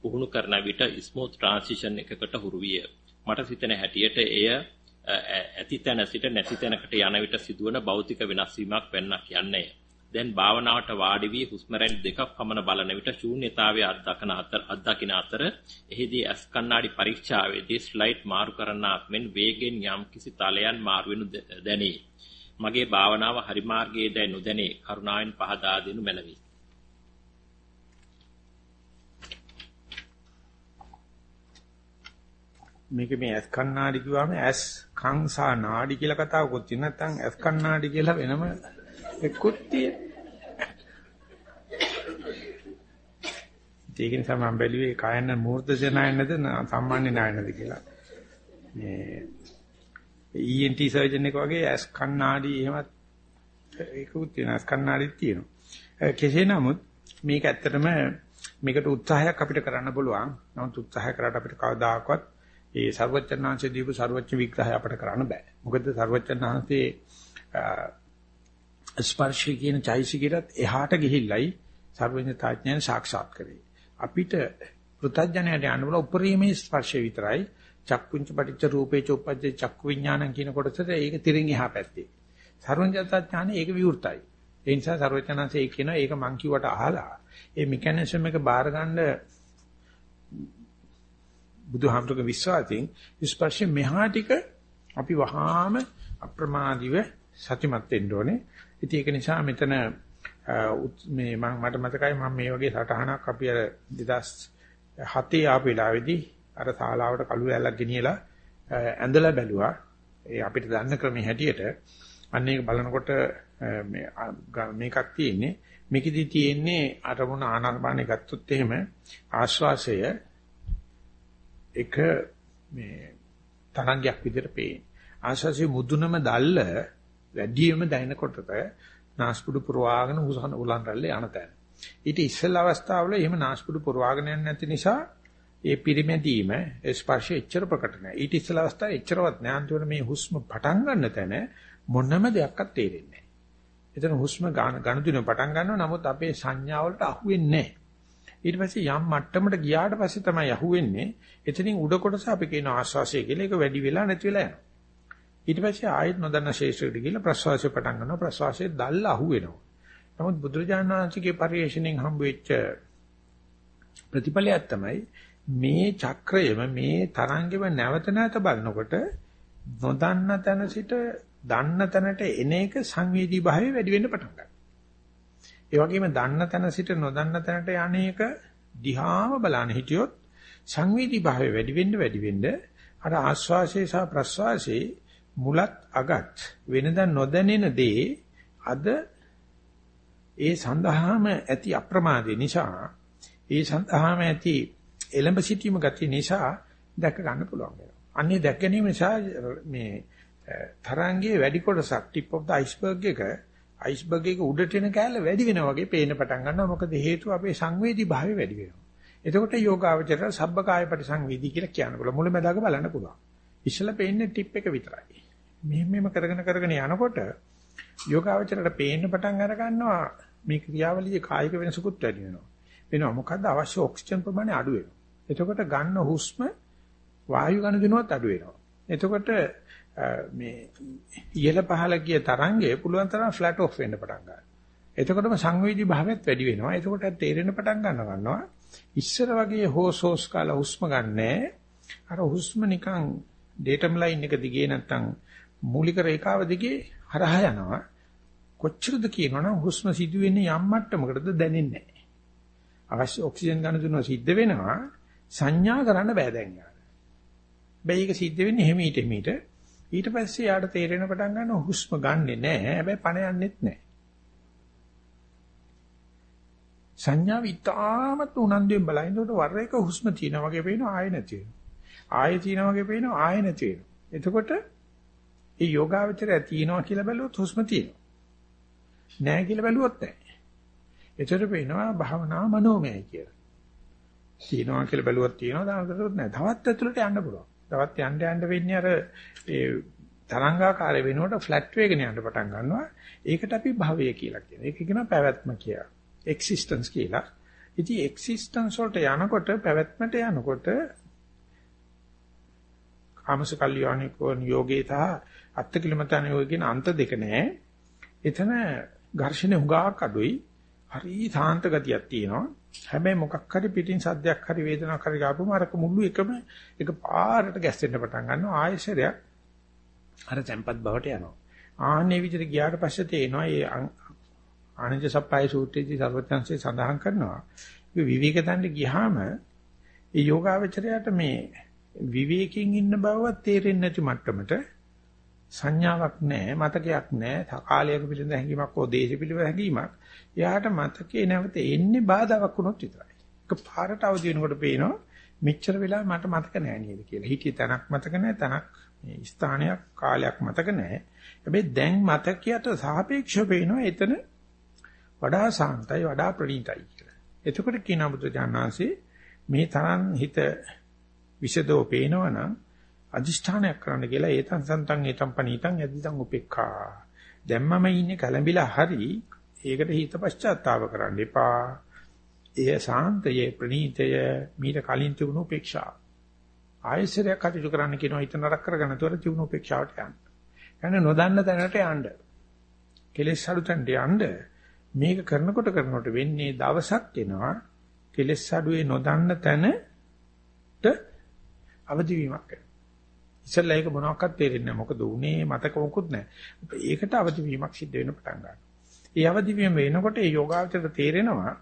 පුහුණු කරන විට ස්මූත් ට්‍රාන්සිෂන් එකකට හුරු විය. මට සිතන හැටියට එය ඇති තැන සිට නැති තැනකට යන විට සිදුවන භෞතික වෙනස් වීමක් වෙන්නක් යන්නේ. දැන් භාවනාවට වාඩි වී හුස්ම රැලි දෙකක් පමණ බලන විට ශූන්‍යතාවයේ අත්දකන අතර අත්දකින අතර එහිදී ඇස් කණ්ණාඩි පරීක්ෂාවේදී ස්ලයිඩ් මාරු කරනාක් මෙන් වේගෙන් යම් කිසි තලයන් මාරු වෙනු දැනේ. මගේ භාවනාව හරි මාර්ගයේ දැයි නොදැනේ කරුණාවෙන් පහදා දෙනු මැනවි. මේක මේ ඇස් කණ්ණාඩි කිව්වම ඇස් කං සා නාඩි කියලා කතාවකුත් තියෙන නැත්නම් ඇස් කණ්ණාඩි කියලා වෙනම එක්කුත් තියෙන. ඒක නිසා මම බැලුවේ කායන මූර්ත සනායනද සාමාන්‍ය නායනද කියලා. මේ ENT සර්ජන් එක වගේ ඇස් කණ්ණාඩි එහෙමත් ඒකුත් තියෙන ඇස් කණ්ණාඩිත් තියෙනවා. කෙසේ නමුත් මේක ඇත්තටම මේකට උත්සාහයක් අපිට කරන්න පුළුවන්. නමුත් උත්සාහ කරාට අපිට කවදාකවත් ඒ ਸਰවචත්තනාංශයේ දීපු ਸਰවචත්ත විග්‍රහය අපිට කරන්න බෑ. මොකද ਸਰවචත්තනාංශයේ ස්පර්ශය කියන චෛසිකයටත් එහාට ගිහිල්ලයි ਸਰවඥතාඥයන් සාක්ෂාත් කරේ. අපිට පෘථජ්ජනයට යන්න බල උපරිමයේ ස්පර්ශය විතරයි චක්කුංච පටිච්ච රූපේ චොප්පජ්ජ චක්කු විඥානං කියන කොටසට ඒක තිරින් එහා පැත්තේ. ਸਰවඥතාඥානෙ ඒක විවෘතයි. ඒ නිසා ਸਰවඥාංශයේ කියනවා ඒක මං කිව්වට අහලා ඒ මෙකැනිසම් එක බාර ගන්න බුදුහාමුදුරගේ විශ්වාසයෙන් ස්පර්ශය මෙහා ටික අපි වහාම අප්‍රමාදීව සතිමත් වෙන්න ඕනේ. ඉතින් ඒක නිසා මෙතන මේ මම මට මතකයි මම මේ වගේ සටහනක් අපි අර 2007 ආපු වෙලාවේදී අර ශාලාවට කළු ඇල්ලක් ගෙනියලා ඇඳලා බැලුවා. ඒ අපිට දන්න ක්‍රමයේ හැටියට අන්න ඒක බලනකොට මේ මේකක් තියෙන්නේ මේකෙදි තියෙන්නේ අරමුණ ආනාපානෙ ගත්තොත් එහෙම ආශ්වාසය එක මේ තරංගයක් විදිහට පේන්නේ. ආශාසිය මුදුනම දැල්ල වැඩියෙන්ම දැනෙනකොටද නාස්පුඩු පුරවාගෙන උසහන උලන් රැල්ලේ යන තැන. ඊට ඉස්සෙල් අවස්ථාවල එහෙම නාස්පුඩු පුරවාගෙන යන්නේ නැති නිසා ඒ පිරිමැදීම ස්පර්ශය එච්චර ප්‍රකට නැහැ. ඊට ඉස්සෙල්ලා අවස්ථාවේ එච්චරවත් නැහැ. අන්තිමට මේ හුස්ම පටන් ගන්න තැන මොනම දෙයක්වත් තේරෙන්නේ නැහැ. එතන හුස්ම ගන්න ගණතුන පටන් ගන්නවා. නමුත් අපේ සංඥාවලට අහු වෙන්නේ නැහැ. ඊට පස්සේ යම් මට්ටමකට ගියාට පස්සේ තමයි අහුවෙන්නේ. එතනින් උඩ කොටස අපි කියන ආශ්වාසය කියලා ඒක වැඩි වෙලා නැති වෙලා යනවා. ඊට පස්සේ ආයෙත් නොදන්න ශේෂ්ත්‍රයට ගිහලා ප්‍රශ්වාසය පටන් ගන්නවා. ප්‍රශ්වාසයේ දැල්ල අහුවෙනවා. නමුත් බුදුරජාණන් වහන්සේගේ පරිශ්‍රණයෙන් හම්බ වෙච්ච ප්‍රතිඵලයක් තමයි මේ චක්‍රයම මේ තරංගෙම නැවත නැවත බලනකොට නොදන්න තැන සිට දන්න තැනට එන එක සංවේදී භාවය වැඩි වෙන්න පටන් ගන්නවා. ඒ වගේම දන්න තැන සිට නොදන්න තැනට යන්නේක දිහාම බලන්න හිටියොත් සංවේදී භාවය වැඩි වෙන්න වැඩි වෙන්න අර ආස්වාසේ සහ ප්‍රස්වාසේ මුලත් අගත් වෙනදා නොදැනෙන දේ අද ඒ සඳහාම ඇති අප්‍රමාදේ නිසා ඒ සඳහාම ඇති එලඹ සිටීම ගතිය නිසා දැක ගන්න පුළුවන් වෙනවා. අන්නේ දැක ගැනීම නිසා මේ තරංගයේ වැඩි කොටසක් tip of the iceberg එක අයිස්බර්ග් එක උඩට එන කෑල්ල වැඩි වෙනවා වගේ පේන්න පටන් ගන්නවා. මොකද හේතුව අපේ සංවේදී භාවය වැඩි වෙනවා. එතකොට යෝගාවචරය සබ්බකාය පරිසංවේදී කියලා කියන්න පුළුවන්. මුලැමැදාක බලන්න පුළුවන්. ඉස්සෙල්ලා පේන්නේ ටිප් එක විතරයි. මෙහෙම මෙහෙම කරගෙන කරගෙන යනකොට යෝගාවචරයට පේන්න පටන් අර ගන්නවා මේ ක්‍රියාවලියේ කායික වෙනසකුත් වැඩි වෙනවා. වෙනවා මොකද්ද අවශ්‍ය ඔක්සිජන් ප්‍රමාණය අඩු වෙනවා. එතකොට ගන්න හුස්ම වායු ගන්න දිනුවත් අඩු වෙනවා. එතකොට මේ ඉහළ පහළ ගිය තරංගය පුළුවන් තරම් ෆ්ලැට් ඔෆ් වෙන්න පටන් ගන්නවා. එතකොටම සංවේදී භාවයත් වැඩි වෙනවා. එතකොට තේරෙන්න පටන් ගන්නවා. ඉස්සර වගේ හොස් හොස් කාලා හුස්ම ගන්නෑ. අර හුස්ම නිකන් ඩේටම් ලයින් එක දිගේ නැත්තම් මූලික රේඛාව දිගේ හරහා යනවා. කොච්චරද කියනවනම් හුස්ම සිදුවෙන්නේ යම් මට්ටමකටද දැනෙන්නේ නැහැ. අවශ්‍ය ඔක්සිජන් ගන්න දුන්නා සිද්ධ වෙනවා සංඥා කරන්න බෑ දැන් යාර. බෑ ඒක සිද්ධ වෙන්නේ හිමීට හිමීට ඊට පස්සේ යාට තේරෙන පටන් ගන්න හුස්ම ගන්නෙ නෑ හැබැයි පණ යන්නෙත් නෑ සංඥාව ඉතාමත් උනන්දුවෙන් බලනකොට වර එක හුස්ම තියෙනා වගේ පේනවා ආයෙ නැති වෙනවා. ආයෙ තියෙනා වගේ පේනවා ආයෙ නැති වෙනවා. එතකොට ඒ යෝගාවචරය තියෙනවා කියලා බැලුවොත් හුස්ම තියෙනවා. නෑ කියලා බැලුවොත් නෑ එතකොට පේනවා භාවනා මනෝමයයි කියලා. තියෙනවා කියලා බැලුවොත් තියෙනවා දානකටත් නෑ තවත් ඇතුළට යන්න පුළුවන්. තවත් යන්න යන්න වෙන්නේ අර ඒ තරංගාකාරය වෙනකොට ෆ්ලැට් වේගන යන්න පටන් ගන්නවා. ඒකට අපි භවය කියලා කියනවා. ඒක කියනවා පැවැත්ම කියලා. එක්සිස්ටන්ස් කියලා. ඉතින් එක්සිස්ටන්ස් වලට යනකොට පැවැත්මට යනකොට කාමස කල්යාණිකෝ යෝගේ සහ අත්තිකිලමතන යෝගින අන්ත දෙක නැහැ. එතන ඝර්ෂණ හුඟක් අඩුයි. හරි සාන්ත ගතියක් තියෙනවා. හැබැයි මොකක් හරි පිටින් සද්දයක් හරි වේදනාවක් හරි ගාපුවම අරක මුළු එකම එක පාරට ගැස්සෙන්න පටන් ගන්නවා. ආයෙසරයක් අර tempat බවට යනවා. ආන්නේ විදිහට ගියාට පස්සේ තේනවා මේ ආනන්ද සප්පයි සූත්‍රයේදී සර්වඥාන්සේ සඳහන් කරනවා. මේ විවේක දණ්ඩ ගියාම ඒ යෝගාවචරයට මේ විවේකයෙන් ඉන්න බවවත් තේරෙන්නේ නැති මට්ටමට සංඥාවක් නැහැ මතකයක් නැහැ. කාලයක පිළිඳ හැඟීමක් හෝ දේශ පිළිවෙල හැඟීමක්. එයාට මතකේ නැවත එන්නේ බාධාවක් වුණොත් විතරයි. ඒක පාරට අවදි වෙනකොට පේනවා මෙච්චර වෙලා මට මතක නෑ නේද කියලා. හිතේ තනක් මතක නෑ තනක් මේ ස්ථානයක් කාලයක් මතක නෑ හැබැයි දැන් මතකයට සාපේක්ෂව පේනවා එතන වඩා සාන්තයි වඩා ප්‍රණීතයි කියලා. එතකොට කියන බුදුජානනාංශේ මේ තරම් හිත විසදෝ පේනවනම් අදිෂ්ඨානයක් කරන්න කියලා ඒතං සන්තං ඒතං පනීතං යදිදං උපේක්ඛා. දැම්මම ඉන්නේ කලඹිලා හරි ඒකට හිත පශ්චාත්තාව කරන්න එපා. එය සාන්තයේ ප්‍රණීතය මීට කලින් තිබුණු උපේක්ෂා. ආයසරයක් කටයුතු කරන්න කියනවා හිත නරක කරගන්න තොර තිබුණු උපේක්ෂාවට යන්න. යන්නේ නොදන්න තැනට යන්න. කෙලෙස් අඩු තැනට යන්න. මේක කරනකොට කරනකොට වෙන්නේ දවසක් එනවා කෙලෙස් අඩුවේ නොදන්න තැනට අවදි වීමක් වෙනවා. ඉස්සෙල්ලා ඒක මොනවාක්වත් තේරෙන්නේ නැහැ. මොකද උනේ මතක මොකුත් නැහැ. ඒකට අවදි වීමක් සිද්ධ වෙන්න පටන් ගන්නවා. ඒ අවදි වීම වෙනකොට ඒ යෝගාවචරයට තේරෙනවා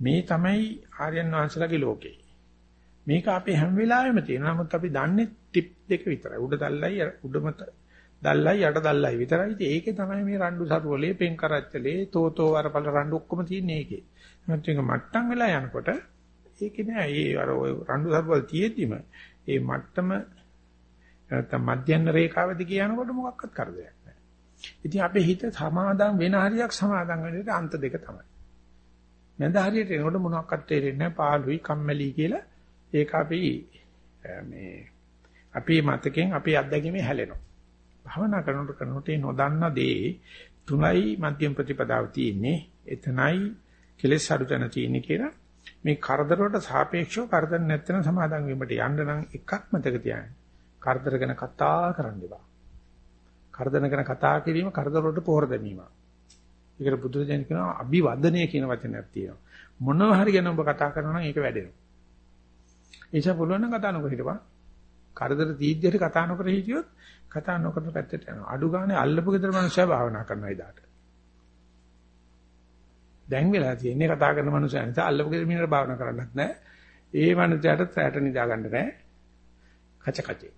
මේ තමයි ආර්යයන් වහන්සේලාගේ ලෝකේ. මේක අපේ හැම වෙලාවෙම තියෙනවා. නමුත් අපි දන්නේ ටිප් දෙක විතරයි. උඩ දැල්ලයි උඩම දැල්ලයි යට දැල්ලයි විතරයි. ඉතින් ඒකේ තමයි මේ රණ්ඩු සරුවලේ පෙන් කරච්චලේ තෝතෝ වරපල රණ්ඩු ඔක්කොම තියෙන්නේ ඒකේ. නැත්නම් මට්ටම් වෙලා යනකොට ඒකේ නෑ. ඒ අර රණ්ඩු සරුවල් තියෙද්දිම ඒ මට්ටම නැත්නම් මධ්‍යන්න රේඛාව දිගේ යනකොට මොකක්වත් කරදරයක් නැහැ. ඉතින් අපේ හිත සමාදම් වෙන හරියක් සමාදම් වෙන්නේ අන්ත දෙක තමයි. මඳ හරියට එනකොට මොනක්වත් තේරෙන්නේ නැහැ පාළුයි කම්මැලි කියලා ඒක අපි මේ අපේ මතකෙන් අපේ අත්දැකීමේ හැලෙනවා. භවනා කරනකොට කරනකොට නොදන්න දේ තුනයි මධ්‍යම ප්‍රතිපදාව තියෙන්නේ. එතනයි කෙලෙස් අඩු තැන තියෙන්නේ කියලා මේ කරදර වලට සාපේක්ෂව කරදර නැත්නම් සමාදන් වීමට යන්න නම් එකක් මතක තියාගන්න. කරදර ගැන කතා කරන්න එපා. කරදර ගැන කතා කිරීම කරදර වලට පොහොර දැමීම. ඒකට බුදුරජාණන් කියනවා අභිවදනය කියන වචනයක් තියෙනවා. මොනවා හරි ගැන ඔබ කතා කරනවා නම් ඒක වැඩෙනවා. ඒ නිසා පුළුවන් නම් කතා නොකර හිටපන්. කරදර තීජ්ජයට කතා නොකර හිටියොත් කතා නොකරන පැත්තට යනවා. අඩු ගානේ අල්ලපු ගෙදර මනුස්සයා භාවනා කරනවා ඉදාට. දැන් වෙලා තියෙන්නේ කතා කරන මනුස්සයා නිසා අල්ලපු ගෙදර මිනිහට භාවනා කරන්නත් නැහැ. ඒ මනුස්සයාට රැට නිදා ගන්න නැහැ. කච කචේ.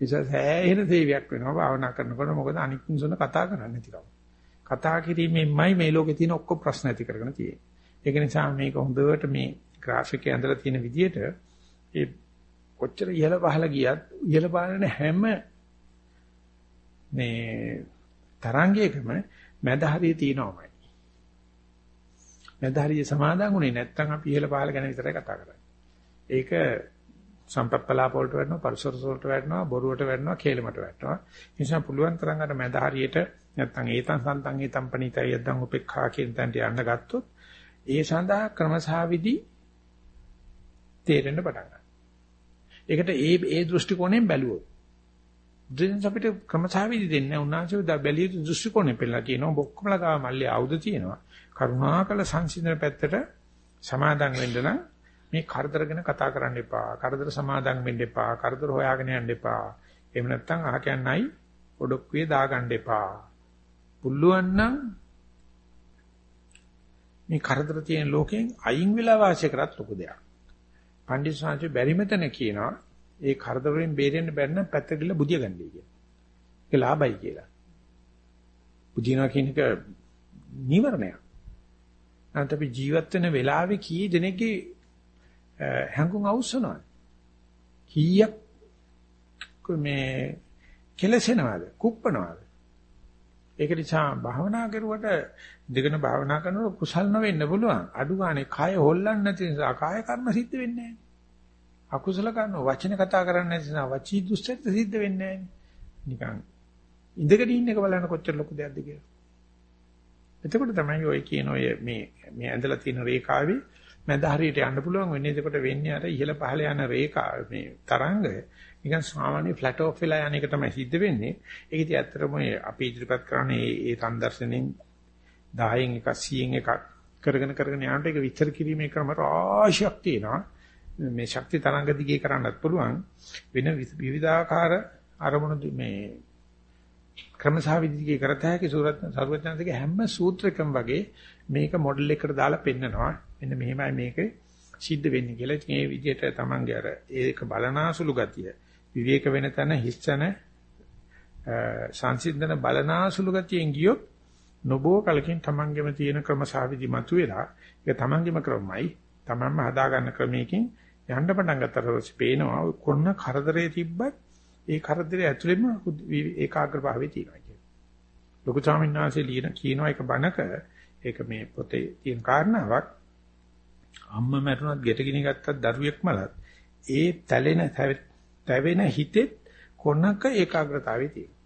ඉතින් සෑහෙන දේවියක් වෙනවා භාවනා කරනකොට මොකද අනික් මිනිස්සුන් කතා කරන්නේ නැතිකම. කතා කිරීමෙන්මයි මේ ලෝකේ තියෙන ඔක්කොම ප්‍රශ්න ඇති කරගෙන තියෙන්නේ. ඒක නිසා මේක හොඳට මේ graph එකේ ඇඳලා තියෙන විදිහට ඒ කොච්චර ඉහළ පහළ ගියත් ඉහළ පහළ හැම මේ තරංගයකම මැද හරිය තියෙනවමයි. මැද හරිය සමාදන් උනේ නැත්නම් අපි ඉහළ පහළ ගැන විතරයි කතා කරන්නේ. ඒක සම්පප්පලාප වලට වැටෙනවා, පරිසරස වලට වැටෙනවා, බොරුවට වැටෙනවා, කේලමට වැටෙනවා. ඒ නිසා පුළුවන් තරම් අර මැද හරියට නැත්නම් ඒතන් සන්තන් ඒතම් පණිතයි යද්දන් උපේක්ඛා කියන තැනට යන්න ගත්තොත් ඒ සඳහා ක්‍රමසහවිදි තේරෙන්න පටන් ගන්නවා. ඒකට ඒ ඒ දෘෂ්ටි කෝණයෙන් බැලුවොත් දෙන්න අපිට ක්‍රමසහවිදි දෙන්නේ උන්වහන්සේ බැලිය යුතු දෘෂ්ටි කෝණය පෙන්නලා කියනවා බොක්කමලා ගාව මල්ලේ ආයුධ තියෙනවා. කරුණාකල සංසිඳන පැත්තට සමාදන් වෙන්න නම් මේ කරදර ගැන කතා කරන්න එපා. කරදර සමාදන් වෙන්න එපා. කරදර හොයාගෙන යන්න එපා. එහෙම නැත්නම් අහකයන්යි ඔඩොක්කුවේ දාගන්න එපා. පුළුවන් නම් මේ කරදර තියෙන ලෝකෙන් අයින් වෙලා වාසය කරත් ලොකු දෙයක්. පණ්ඩිත සාංශි බැරිමතන කියනවා ඒ කරදර වලින් බේරෙන්න බැරි නම් පැත්තකilla බුදිය ගන්නයි කියලා. ඒක ලාභයි කියලා. බුදිනවා කියන එක නිවරණයක්. නැත්නම් අපි ජීවත් වෙන වෙලාවේ කී දෙනෙක්ගේ හැඟුම් අවශ්‍යනවද? කීයක් මේ කෙලසෙනවද? කුප්පනවද? ඒක නිසා භාවනා කරුවට දෙගෙන භාවනා කරනකොට කුසල් නොවෙන්න පුළුවන්. අඩු ගානේ කය හොල්ලන්නේ නැති නිසා කාය කර්ම සිද්ධ වෙන්නේ නැහැ. අකුසල කරන වචන කතා කරන්නේ නැති නිසා වචී දුස්සෙත් සිද්ධ වෙන්නේ නැහැ. නිකන් ඉඳගෙන ඉන්න එක බලන්න කොච්චර ලොකු දෙයක්ද කියලා. එතකොට තමයි ඔය කියන ඔය මේ මේ ඇඳලා තියෙන රේඛාවේ මැද හරියට යන්න පුළුවන් වෙන්නේ. එතකොට වෙන්නේ අර ඉහළ පහළ යන රේඛා මේ තරංග නිකන් සාමාන්‍ය ෆ්ලැට් ඔෆ් වෙලා යන එක තමයි සිද්ධ වෙන්නේ. ඒක ඉතින් ඇත්තටම අපි ඉදිරිපත් කරන්නේ මේ ඒ සංදර්ශනෙන් 10න් එකක් 100න් එකක් කරගෙන කරගෙන යනකොට ඒක විස්තර කිරීමේ ක්‍රම රාශියක් තියෙනවා. මේ ශක්ති තරංග දිගේ කරන්නත් පුළුවන්. වෙන විවිධාකාර අරමුණු මේ ක්‍රමසහ විදිහේ කරත හැකි සූරත් සර්වඥාන්සේගේ හැම සූත්‍රකම වගේ මේක මොඩල් එකකට දාලා පෙන්නනවා. මෙන්න මෙහෙමයි මේක සිද්ධ වෙන්නේ කියලා. ඉතින් මේ විදිහට තමන්ගේ අර ඒක බලනාසුළු ගතිය විවේක වෙන තැන හිස්සන සංසිඳන බලනාසුළු ගතියෙන් ගියොත් නොබෝ කලකින් තමන්ගෙම තියෙන ක්‍රම සාවිදි මතුවෙලා ඒක තමන්ගෙම ක්‍රමයි තමන්ම හදා ගන්න ක්‍රමයකින් යන්න පටන් ගත්තට පස්සේ පේනවා කොන්න කරදරේ තිබ්බත් ඒ කරදරේ ඇතුළෙම ඒකාග්‍ර භාවයේ තියෙනවා කියන්නේ. ලොකු ස්වාමීන් වහන්සේ ලියන කියනවා එක බණක ඒක මේ පොතේ තියෙන කාරණාවක් අම්මා මැරුණත් ගෙට ගිනි ගත්තත් දරුවෙක් මලත් ඒ තැලෙන තැවෙන හිතෙත් කොනක ඒකාග්‍රතාවයේ තියෙනවා.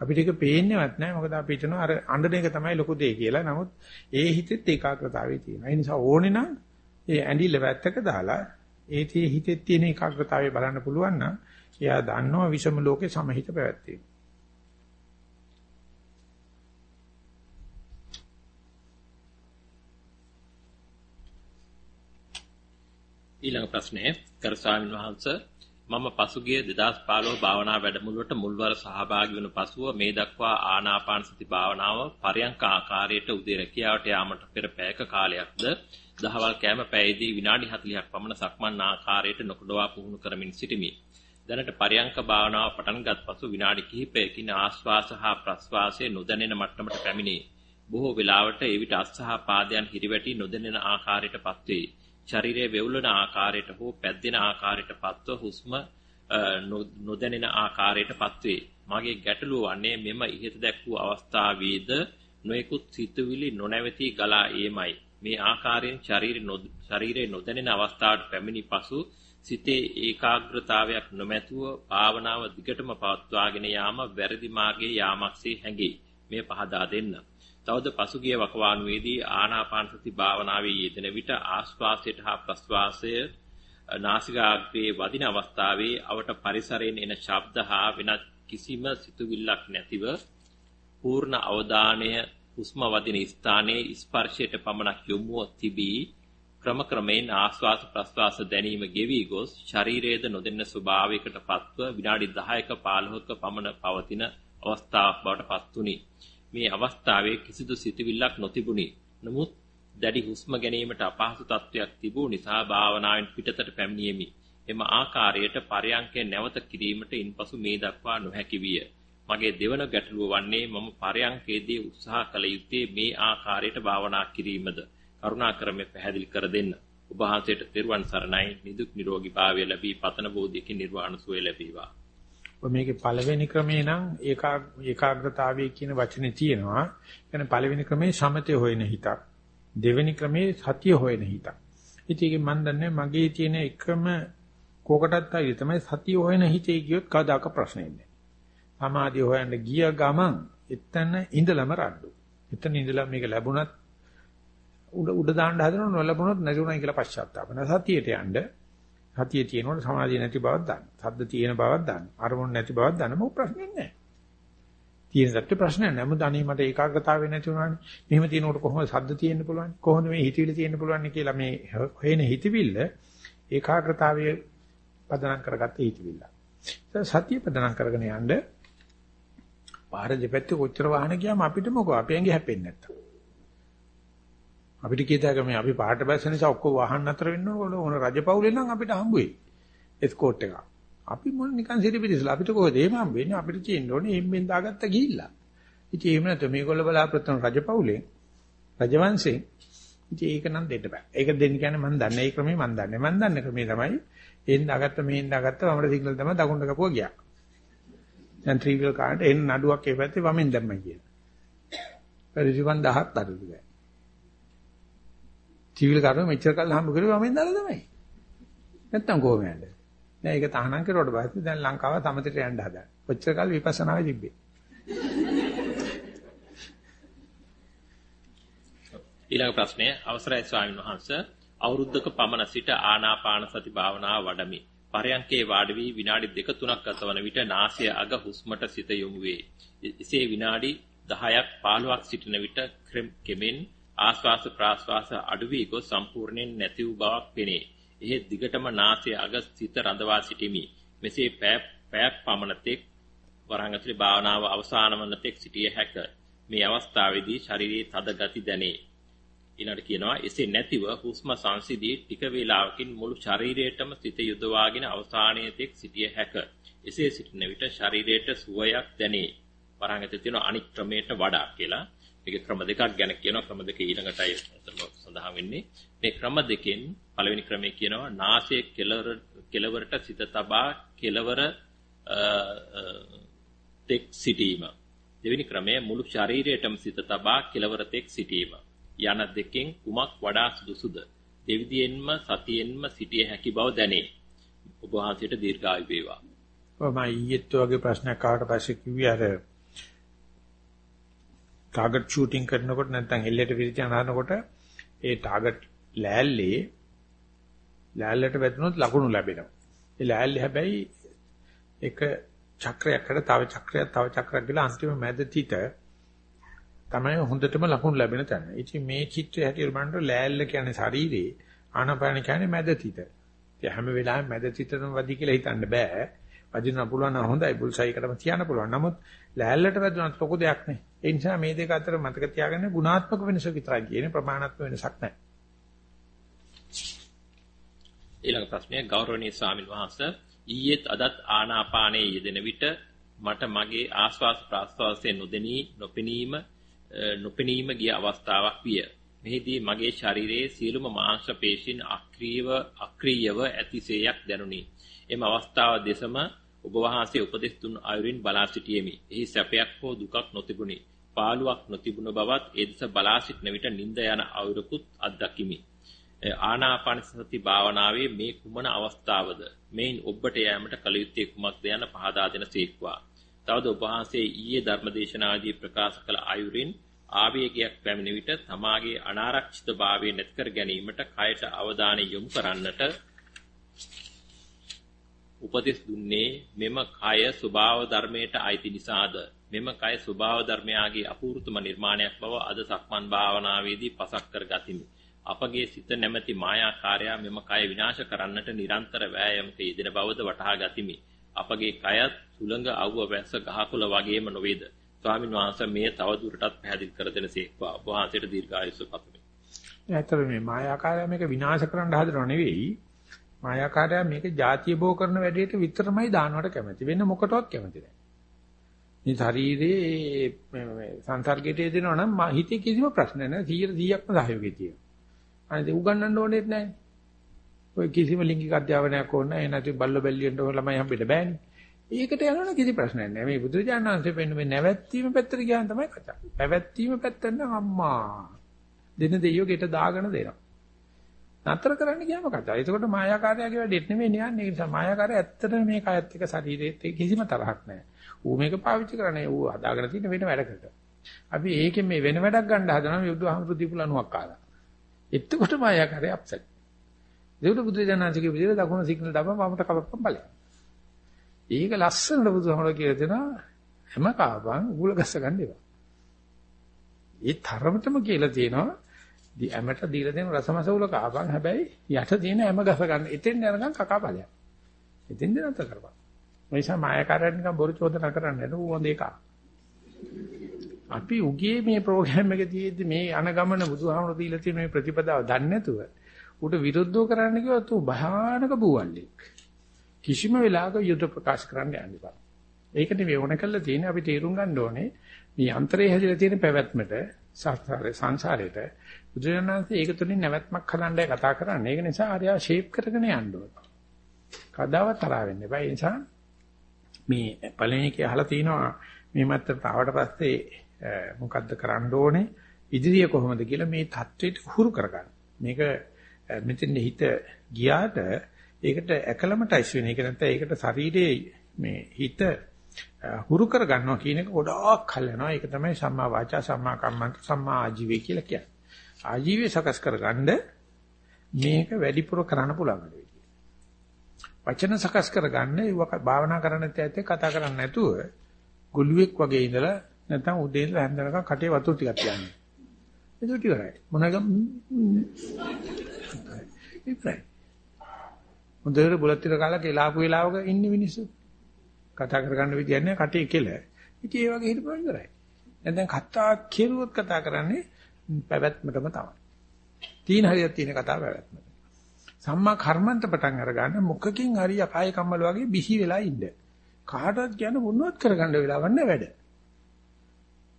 අපිට ඒක පේන්නේවත් නැහැ මොකද අපි හිතනවා අර අඬන එක තමයි ලොකු දෙය කියලා. නමුත් ඒ හිතෙත් ඒකාග්‍රතාවයේ තියෙනවා. ඒ නිසා ඕනේ නම් ඒ ඇඬිල්ල වැත්තක දාලා ඒ tie හිතෙත් තියෙන ඒකාග්‍රතාවය බලන්න පුළුවන් නම් එයා දන්නවා විෂම ලෝකේ සමහිත පැවැත්වීම. ඊළඟ ප්‍රශ්නය කර ස්වාමීන් වහන්සේ මම පසුගිය 2015 භාවනා වැඩමුළුවට මුල්වර සහභාගී වුණ පසුව මේ දක්වා ආනාපාන සති භාවනාව පරයන්ක ආකාරයට උදේ රැකියාවට යාමට පෙර පැයක කාලයක්ද දහවල් කෑම පැයදී විනාඩි 40ක් පමණ සක්මන් ආකාරයට නොකඩවා පුහුණු කරමින් සිටිමි. දැනට පරයන්ක භාවනාව පටන්ගත් පසු විනාඩි කිහිපයකින් ආශ්වාස හා ප්‍රශ්වාසයේ නොදැනෙන මට්ටමට පැමිණේ. බොහෝ වෙලාවට එවිට අස්ස හා පාදයන් හිරිවැටි නොදැනෙන ආකාරයටපත් වේ. ශරීරයේ වෙවුලන ආකාරයට හෝ පැද්දෙන ආකාරයට පත්ව හුස්ම නොදැනෙන ආකාරයට පත්වේ. මගේ ගැටලුව වන්නේ මෙම ඉහත දැක් වූ අවස්ථාවේද නොයෙකුත් සිතුවිලි නොනැවතී ගලා ඒමයි. මේ ආකාරයෙන් ශරීරයේ නොදැනෙන අවස්ථාවට පැමිණි පසු සිතේ ඒකාග්‍රතාවයක් නොමැතුව භාවනාව දිගටම පවත්වාගෙන යාම වැරදි මාර්ගයේ යාමක්සේ හැඟේ. මේ පහදා දෙන්න. තවද පසුගිය වකවානුවේදී ආනාපාන සති භාවනාවේ යෙදෙන විට ආස්වාසයට හා ප්‍රස්වාසය නාසිකාග්‍රයේ වදින අවස්ථාවේ අවට පරිසරයෙන් එන ශබ්ද හා වෙනත් කිසිම සිතුවිල්ලක් නැතිව පූර්ණ අවධානය හුස්ම වදින ස්ථානයේ ස්පර්ශයට පමණක් යොමුව තිබී ක්‍රම ක්‍රමයෙන් ආස්වාස ප්‍රස්වාස දැනීම ගෙවි ගොස් ශරීරයේද නොදෙන්න ස්වභාවයකට පත්ව විනාඩි 10ක 15ක පමණ පවතින අවස්ථාවක් බවට පත්ුනි. මේ අවස්ථාවේ කිසිදු සිතුවිල්ලක් නොතිබුණි. නමුත් දැඩි හුස්ම ගැනීමට අපහසු තත්වයක් තිබූ නිසා භාවනාවෙන් පිටතට පැමිණියෙමි. එම ආකාරයට පරයන්කේ නැවත කිරීමට ඉන්පසු මේ දක්වා නොහැකි විය. මගේ දෙවන ගැටලුව වන්නේ මම පරයන්කේදී උත්සාහ කළ යුත්තේ මේ ආකාරයට භාවනා කිරීමද. කරුණාකර මේ පැහැදිලි කර දෙන්න. ඔබ වහන්සේට තෙරුවන් සරණයි නිදුක් නිරෝගී භාවය ලැබී පතන බෝධියකින් නිර්වාණ සුවය ලැබේවා. ඔය මේකේ පළවෙනි ක්‍රමේ නම් ඒකාග්‍රතාවය කියන වචනේ තියෙනවා. يعني පළවෙනි ක්‍රමේ සමතය හොයන හිතක්. දෙවෙනි ක්‍රමේ සතිය හොයන හිතක්. ඉතින් මම දන්නේ මගේ තියෙන එකම කෝකටත් ආයේ තමයි සතිය හොයන හිතේ ගියොත් කවදාක ප්‍රශ්නේ නැහැ. සමාධිය හොයන්න ගිය ගමන් එතන ඉඳලම රණ්ඩු. එතන ඉඳලා මේක ලැබුණත් උඩ උඩ දාන්න හදනව නොලැබුණොත් නැතුණයි කියලා පශ්චාත්තාප වෙන සතියට යන්න සතිය තියෙනකොට සමාධිය නැති බවක් දාන්න. සද්ද තියෙන බවක් දාන්න. අරමුණ නැති බවක් දාන්න මොකක් ප්‍රශ්නයක් නැහැ. තියෙන සත්‍ය ප්‍රශ්නයක් නැහැ. මොකද අනේ මට ඒකාග්‍රතාවය නැති වුණානේ. මෙහෙම තියෙනකොට කොහොමද සද්ද තියෙන්න පුළුවන්? කොහොමද මේ හිතවිලි තියෙන්න පුළුවන් කියලා මේ හොයන හිතවිල්ල ඒකාග්‍රතාවය පදනම් කරගත්ත හිතවිල්ල. සතිය පදනම් කරගෙන යන්න පාර දෙපැත්තේ කොච්චර වාහන ගියාම අපිට මොකෝ අපේ ඇඟේ හැපෙන්නේ නැත්තම්. අපිට කීයදාක මේ අපි පාට බැස්ස නිසා ඔක්කොම වාහන නතර වෙන්න ඕන ඕන රජපෞලේ නම් අපිට හම්බ වෙයි. එස්කෝට් එක. අපි මොන නිකන් සිරිපිටිසලා අපිට කොහෙද එහෙම හම්බ වෙන්නේ අපිට තියෙන්න ඕනේ එම්ෙන් දාගත්ත ගිහිල්ලා. ඉතින් එහෙම නැත්නම් මේගොල්ල බලාපොරොත්තු වෙන රජපෞලේ රජවංශේ ඉතින් ඒක නම් දෙන්න බෑ. ඒක දෙන්න කියන්නේ මම දන්නේ ඒ ක්‍රමේ මම දන්නේ. මම දන්නේ ක්‍රමේ තමයි එන්න දාගත්ත මෙහෙන් දාගත්ත වමර සිග්නල් තමයි දකුණට කපුවා ගියා. දැන් ත්‍රිවිල් කාර්ඩ් එන්න නඩුවක් ඒ පැත්තේ වමෙන් දැම්මයි කියලා. පරිජිවන් 10ක් අරුදු ගෑ. ත්‍රිවිල් කාර්ඩ් මෙච්චර කල් හම්බ කරේ වමෙන් දාලා තමයි. නැත්තම් කොහොම යන්නේ? දැන් ඒක තහනම් කරුවට පස්සේ දැන් ලංකාව තමතට යන්න හදා. කොච්චර කල් විපස්සනාවේ තිබ්බේ. ඊළඟ ප්‍රශ්නය අවසරයි ස්වාමීන් වහන්සේ අවුරුද්දක පමණ සිට ආනාපාන සති භාවනාව වඩමි. පරයන්කේ වාඩි වී විනාඩි දෙක තුනක් ගතවන විට නාසය අග හුස්මට සිත යොමු වේ. එසේ විනාඩි 10ක් 15ක් සිටින විට කෙමෙන් ආශ්වාස ප්‍රාශ්වාස අඩු වී ගොස් සම්පූර්ණයෙන් නැති වූ බවක් පෙනේ. එහෙත් දිගටම නාසය අග සිත රඳවා සිටිමි. මෙසේ පැයක් පමණ තෙක් වරහන් ඇතුලේ භාවනාව අවසන් වන තෙක් සිටිය හැක. මේ අවස්ථාවේදී ශරීරයේ තද ගති දැනේ. ඊළඟට කියනවා එසේ නැතිව හුස්ම සංසිදී ටික වේලාවකින් මුළු ශරීරයටම සිත යොදවාගෙන අවසානයේ තෙක් සිටිය හැක. එසේ සිටින විට ශරීරයට සුවයක් දැනේ. වරහන් ඇතුලේ තියෙන අනික් ක්‍රමයට වඩා කියලා. මේකේ ක්‍රම දෙකක් ගැන කියනවා ක්‍රම දෙක ඊළඟටයි සඳහන් වෙන්නේ මේ ක්‍රම දෙකෙන් පළවෙනි ක්‍රමය කියනවා නාසයේ කෙලවර කෙලවරට සිත තබා කෙලවර තෙක් සිටීම දෙවෙනි ක්‍රමය මුළු ශරීරයටම සිත තබා කෙලවර තෙක් සිටීම යන දෙකෙන් කුමක් වඩා සුදුසුද? දෙවිදියෙන්ම සතියෙන්ම සිටිය හැකි බව දැනේ. ඔබ වහන්සේට දීර්ඝායු වේවා. ඔය මම ඊයේත් වගේ ප්‍රශ්නයක් ආවට පස්සේ කිව්වේ අර ටාගට් ෂූටින් කරනකොට නැත්නම් එල්ලේට විරිචන හදනකොට ඒ ටාගට් ලෑල්ලේ ලෑල්ලට වැදුනොත් ලකුණු ලැබෙනවා. ඒ ලෑල්ලේ හැබැයි එක චක්‍රයකට තව චක්‍රයක් තව චක්‍රයක් ගිහලා අන්තිම මැද තිත තමයි හොඳටම ලකුණු ලැබෙන තැන. ඉතින් මේ චිත්‍රය හැටියට බලනකොට ලෑල්ල කියන්නේ ශරීරේ ආනපාන කියන්නේ මැද තිත. ඉතින් හැම වෙලාවෙම මැද තිතම වදි කියලා හිතන්න බෑ. වදින්න පුළුවන් නම් හොඳයි බුල්සයි එකටම තියන්න පුළුවන්. නමුත් ලෑල්ලට වැදුනත් ලොකු දෙයක් නේ. ඒ නිසා මේ දෙක අතර මතක තියාගන්න ගුණාත්මක වෙනස විතරයි කියන්නේ ප්‍රමාණාත්මක වෙනසක් නැහැ. ඊළඟ ප්‍රශ්නය ගෞරවනීය ස්වාමින් වහන්සේ ඊයේත් අදත් ආනාපානයේ යෙදෙන විට මට මගේ ආස්වාස් ප්‍රාස්වාසයේ නොදෙනී නොපෙනීම නොපෙනීම ගිය අවස්ථාවක් විය. මෙහිදී මගේ ශරීරයේ සියලුම මාංශ පේශීන් අක්‍රීයව අක්‍රීයව ඇතිසේයක් දැනුනි. එම අවස්ථාව දෙසම ඔබ වහන්සේ උපදෙස් දුන් අයුරින් බලා සිටියෙමි. එහි සැපයක් හෝ දුකක් නොතිබුණි. පාළුවක් නොතිබුණ බවත් ඒ දෙස බලා සිටන විට නිින්ද යන අවුරුකුත් අත්දකිමි. ආනාපාන සති භාවනාවේ මේ කුමන අවස්ථාවද? මේන් ඔබට යෑමට කල යුත්තේ කුමක්ද යන පහදා දෙන සීක්වා. තවද ඔබ වහන්සේ ඊයේ ධර්මදේශනාදී ප්‍රකාශ කළ ආයුරින් ආවේගයක් පැමිණ විට තමාගේ අනාරක්ෂිත භාවය නැති කර ගැනීමට කයට අවධානය යොමු කරන්නට උපදෙස් දුන්නේ මෙම කය ස්වභාව ධර්මයට අයිති නිසාද? මෙම කය ස්වභාව ධර්මයාගේ අපූර්වතම නිර්මාණයක් බව අද සක්මන් භාවනාවේදී පසක් කර ගතිමි. අපගේ සිත නැමැති මායාකාරයා මෙම කය විනාශ කරන්නට නිරන්තර වෑයමක යෙදෙන බවද වටහා ගතිමි. අපගේ කයත් සුළඟ අවුව වැස්ස ගහකොළ වගේම නොවේද ස්වාමින් වහන්සේ මේ තව දුරටත් පැහැදිලි කර දෙනසේක්වා ඔබ වහන්සේට දීර්ඝායුෂ පතමි. ඇත්තට මේ මායාකාරය මේක විනාශ කරන්න හදනව නෙවෙයි. මායාකාරය මේක ಜಾතිය බෝ කරන වැඩේට විතරමයි දානවට කැමති. වෙන මොකටවත් කැමති නැහැ. මේ ශරීරයේ සංසර්ගයට දෙනවා නම් හිතේ කිසිම ප්‍රශ්න නැහැ. 100%ක්ම සහයෝගය තියෙනවා. අනිත් උගන්නන්න ඕනෙත් නැහැ. ඔය කිසිම ලිංගික අධ්‍යාපනයක් ඕන නැහැ. නැති බල්ල බැල්ලියෙන්ට ළමයි හම්බෙන්න බෑනේ. ඒකට යනවනේ කිසි ප්‍රශ්නයක් නැහැ. මේ බුදුරජාණන් වහන්සේ පෙන්න මේ නැවැත්වීම පැත්තට ගියාම තමයි කතා. පැවැත්වීම පැත්තට නම් අම්මා දෙන දෙයියෝ ගෙට දාගෙන දෙනවා. නතර කරන්න ගියාම කතා. ඒකට මායාකාරයාගේ වැඩෙත් නෙමෙයි නියන්නේ. ඒ නිසා මායාකාරය ඇත්තටම මේ කයත් එක්ක ශරීරෙත් එක්ක කිසිම තරහක් නැහැ. ඌ මේක පාවිච්චි කරන්නේ ඌ හදාගෙන තියෙන වෙන වැඩකට. අපි ඒකෙන් මේ වෙන වැඩක් ගන්න හදනවා මේ බුදුහාමුදුරු දීපුලනුවක් කාලා. එතකොට මායාකාරය අප්සෙට්. දෙවිදු බුදුරජාණන්සේගේ විදිහට දකුණු සිග්නල් දාපම වමට කපපම් බලයක්. ඒක ලස්සනට බුදුහමල කියලා දෙනවා හැම කාපන් උගුල ගස්ස ගන්න එපා. ඒ තරමටම කියලා තියෙනවා දි ඇමට දීලා දෙන රසමසවුල කාපන් හැබැයි යට තියෙන හැම ගස ගන්න. එතෙන් යනකම් කකා ඵලයක්. එතෙන් දෙනත කරපන්. මේ නිසා මායාකාරයන් නිකන් බොරු චෝදනා කරන්නේ නේද ඌ දෙක. අපි උගේ මේ ප්‍රෝග්‍රෑම් එකේ තියෙද්දි මේ අනගමන බුදුහාමුදුරු දීලා තියෙන මේ ප්‍රතිපදාව දන්නේ නැතුව උට විරුද්ධව කරන්න කිව්වොත් ඌ භයානක බූවල්ලෙක්. කිසිම වෙලාවක යුද ප්‍රකාශ කරන්න යන්න බෑ. ඒක නෙවෙයි ඕන කළා තියෙන්නේ අපි තේරුම් ගන්න ඕනේ මේ යන්ත්‍රයේ හැදිලා තියෙන පැවැත්මට සංසාරේ සංසාරේට බුදුරජාණන්සේ ඒක තුලින් නැවැත්මක් හදන්නයි කතා කරන්නේ. ඒක නිසා ආර්යා ෂේප් කරගෙන යන්න ඕනේ. කදාවත් තරහ වෙන්න එපා. ඒ නිසා මේ පළවෙනි එකේ අහලා තිනවා මේ මත්තට ආවට පස්සේ මොකද්ද කරන්න ඕනේ? ඉදිරිය කොහොමද කියලා මේ தത്വෙට හුරු කරගන්න. මේක මෙතෙන් හිත ගියාට ඒකට ඇකලමටයිස් වෙන. ඒක නැත්නම් ඒකට ශරීරයේ මේ හිත හුරු කර ගන්නවා කියන එක ගොඩාක් කල් යනවා. ඒක තමයි සම්මා වාචා සම්මා කම්මන්ත සම්මා ආජීවය කියලා කියන්නේ. ආජීවය සකස් කරගන්න මේක වැඩිපුර කරන්න පුළුවන් වචන සකස් කරගන්න ඒ භාවනා කරන්න තැත්තේ කතා කරන්නේ නැතුව ගොළුෙක් වගේ ඉඳලා නැත්නම් උදේ ඉඳලා හැන්දනකම් කටේ වතුර ටිකක් තියන්නේ. ඒක ටිකයි. මොනවාග ඉතින් හොඳට බුලත් ටික කාලා කෙලාපු වෙලාවක ඉන්නේ මිනිස්සු. කතා කරගන්න විදියක් නැහැ කටේ කෙල. ඉතින් ඒ වගේ හිටපුවා ඉවරයි. දැන් දැන් කතා කෙරුවොත් කතා කරන්නේ පැවැත්මටම තමයි. තීන හරියක් තියෙන කතාව පැවැත්මට. සම්මා කර්මන්ත පටන් අරගන්න මොකකින් හරි අපාය කම්මල වගේ බිහි වෙලා ඉන්න. කාටවත් කියන්න මොනවත් කරගන්න වෙලාවක් නැහැ වැඩ.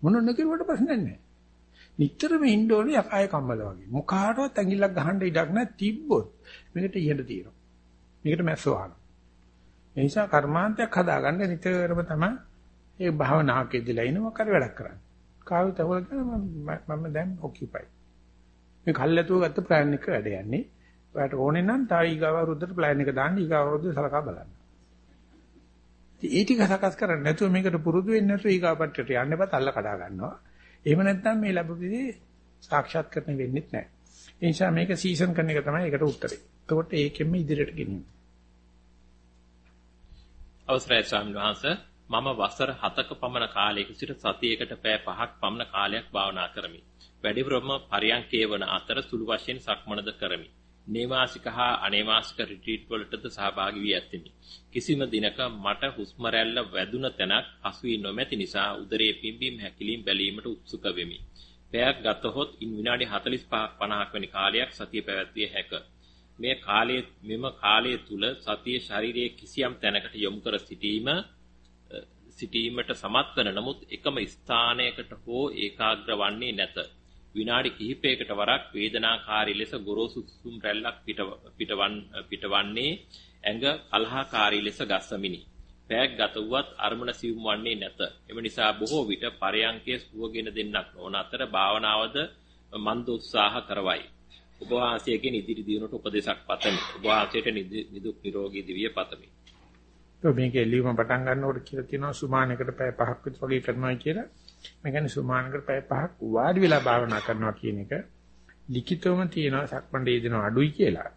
මොනොත් නකිරුවට ප්‍රශ්නයක් නැහැ. නිතරම ඉන්න ඕනේ අපාය කම්මල වගේ. මොකාටවත් ඇඟිල්ලක් ගහන්න ඉඩක් නැහැ තිබ්බොත් මේකට ඉහෙට තියෙනවා. මේකට මැස්සෝ අහන. ඒ නිසා කර්මාන්තයක් හදාගන්න නිතරම තමයි ඒ භාවනාවක ඉඳලා ඉන්න මොකක් හරි වැඩක් කරන්නේ. කාවිත හොල මම දැන් ඔකියුපයි. මේ කල්ැතුව ගත්ත ප්ලෑන් එක වැඩ යන්නේ. ඔයාලට ඕනේ නම් තව ඊගාව වරුද්දට ප්ලෑන් එක දාන්න ඊගාව වරුද්ද සලකා බලන්න. ඉතින් ඒ ටික සකස් කරන්නේ නැතුව මේකට පුරුදු වෙන්නේ නැතුව ඊගාව පැත්තට යන්න එපා තල්ල කඩා ගන්නවා. එහෙම නැත්නම් මේ ලැබුපිදී සාක්ෂාත් කරන්න වෙන්නේ නැහැ. ඒ නිසා මේක සීසන් කරන එක තමයි ඒකට උත්තරේ. එතකොට ඒකෙම ඉදිරියට ගෙනියන්න. අවසරයි ස්වාමීන් වහන්සේ මම වසර 7ක පමණ කාලයක සිට සතියකට පෑ 5ක් පමණ කාලයක් භාවනා කරමි. වැඩිපුරම පරියන්කේ වන අතර සුළු වශයෙන් සක්මනද කරමි. නේවාසික හා අනේවාසික රිට්‍රීට් වලටද සහභාගී වී ඇත්තෙමි. කිසිම දිනක මට හුස්ම රැල්ල වැදුන තැනක් හසු වී නොමැති නිසා උදරයේ පිම්බීම හැකිලීම් බැලීමට උත්සුක වෙමි. පැයක් ගතහොත් ඉන් විනාඩි 45ක් 50ක් වැනි කාලයක් සතිය පැවැත්විය හැකිය. මේ කාලයේ මෙම කාලය තුල සතිය ශාරීරියේ කිසියම් තැනකට යොමු කර සිටීම සිටීමට සමත් වන නමුත් එකම ස්ථානයකට හෝ ඒකාග්‍ර වන්නේ නැත. විනාඩි කිහිපයකට වරක් වේදනාකාරී ලෙස ගොරෝසු සුසුම් රැල්ලක් පිටවන් පිටවන්නේ ඇඟ කලහකාරී ලෙස ගස්සමිනි. පැයක් ගත වුවත් අරමුණ සිවුම් වන්නේ නැත. එම නිසා බොහෝ විට පරයන්කයේ සුවගෙන දෙන්නක් නොවන අතර භාවනාවද මන්ද උත්සාහ කරවයි. ඔබ වහන්සේගෙන් ඉදිරි දියුණුවට උපදේශක් පතමි. ඔබ වහන්සේට නිදුක් නිරෝගී දිවිය පතමි. તો මේකේ ලියුම පටන් ගන්නකොට කියලා තියෙනවා සුමානකට පැය පහක් විතර වගේ කරනවා කියලා. මේ කියන්නේ සුමානකට පැය පහක් වාඩි වෙලා භාවනා කරනවා කියන එක ලිඛිතවම තියෙනවා සක්මණේ දෙනවා අඩුයි කියලා.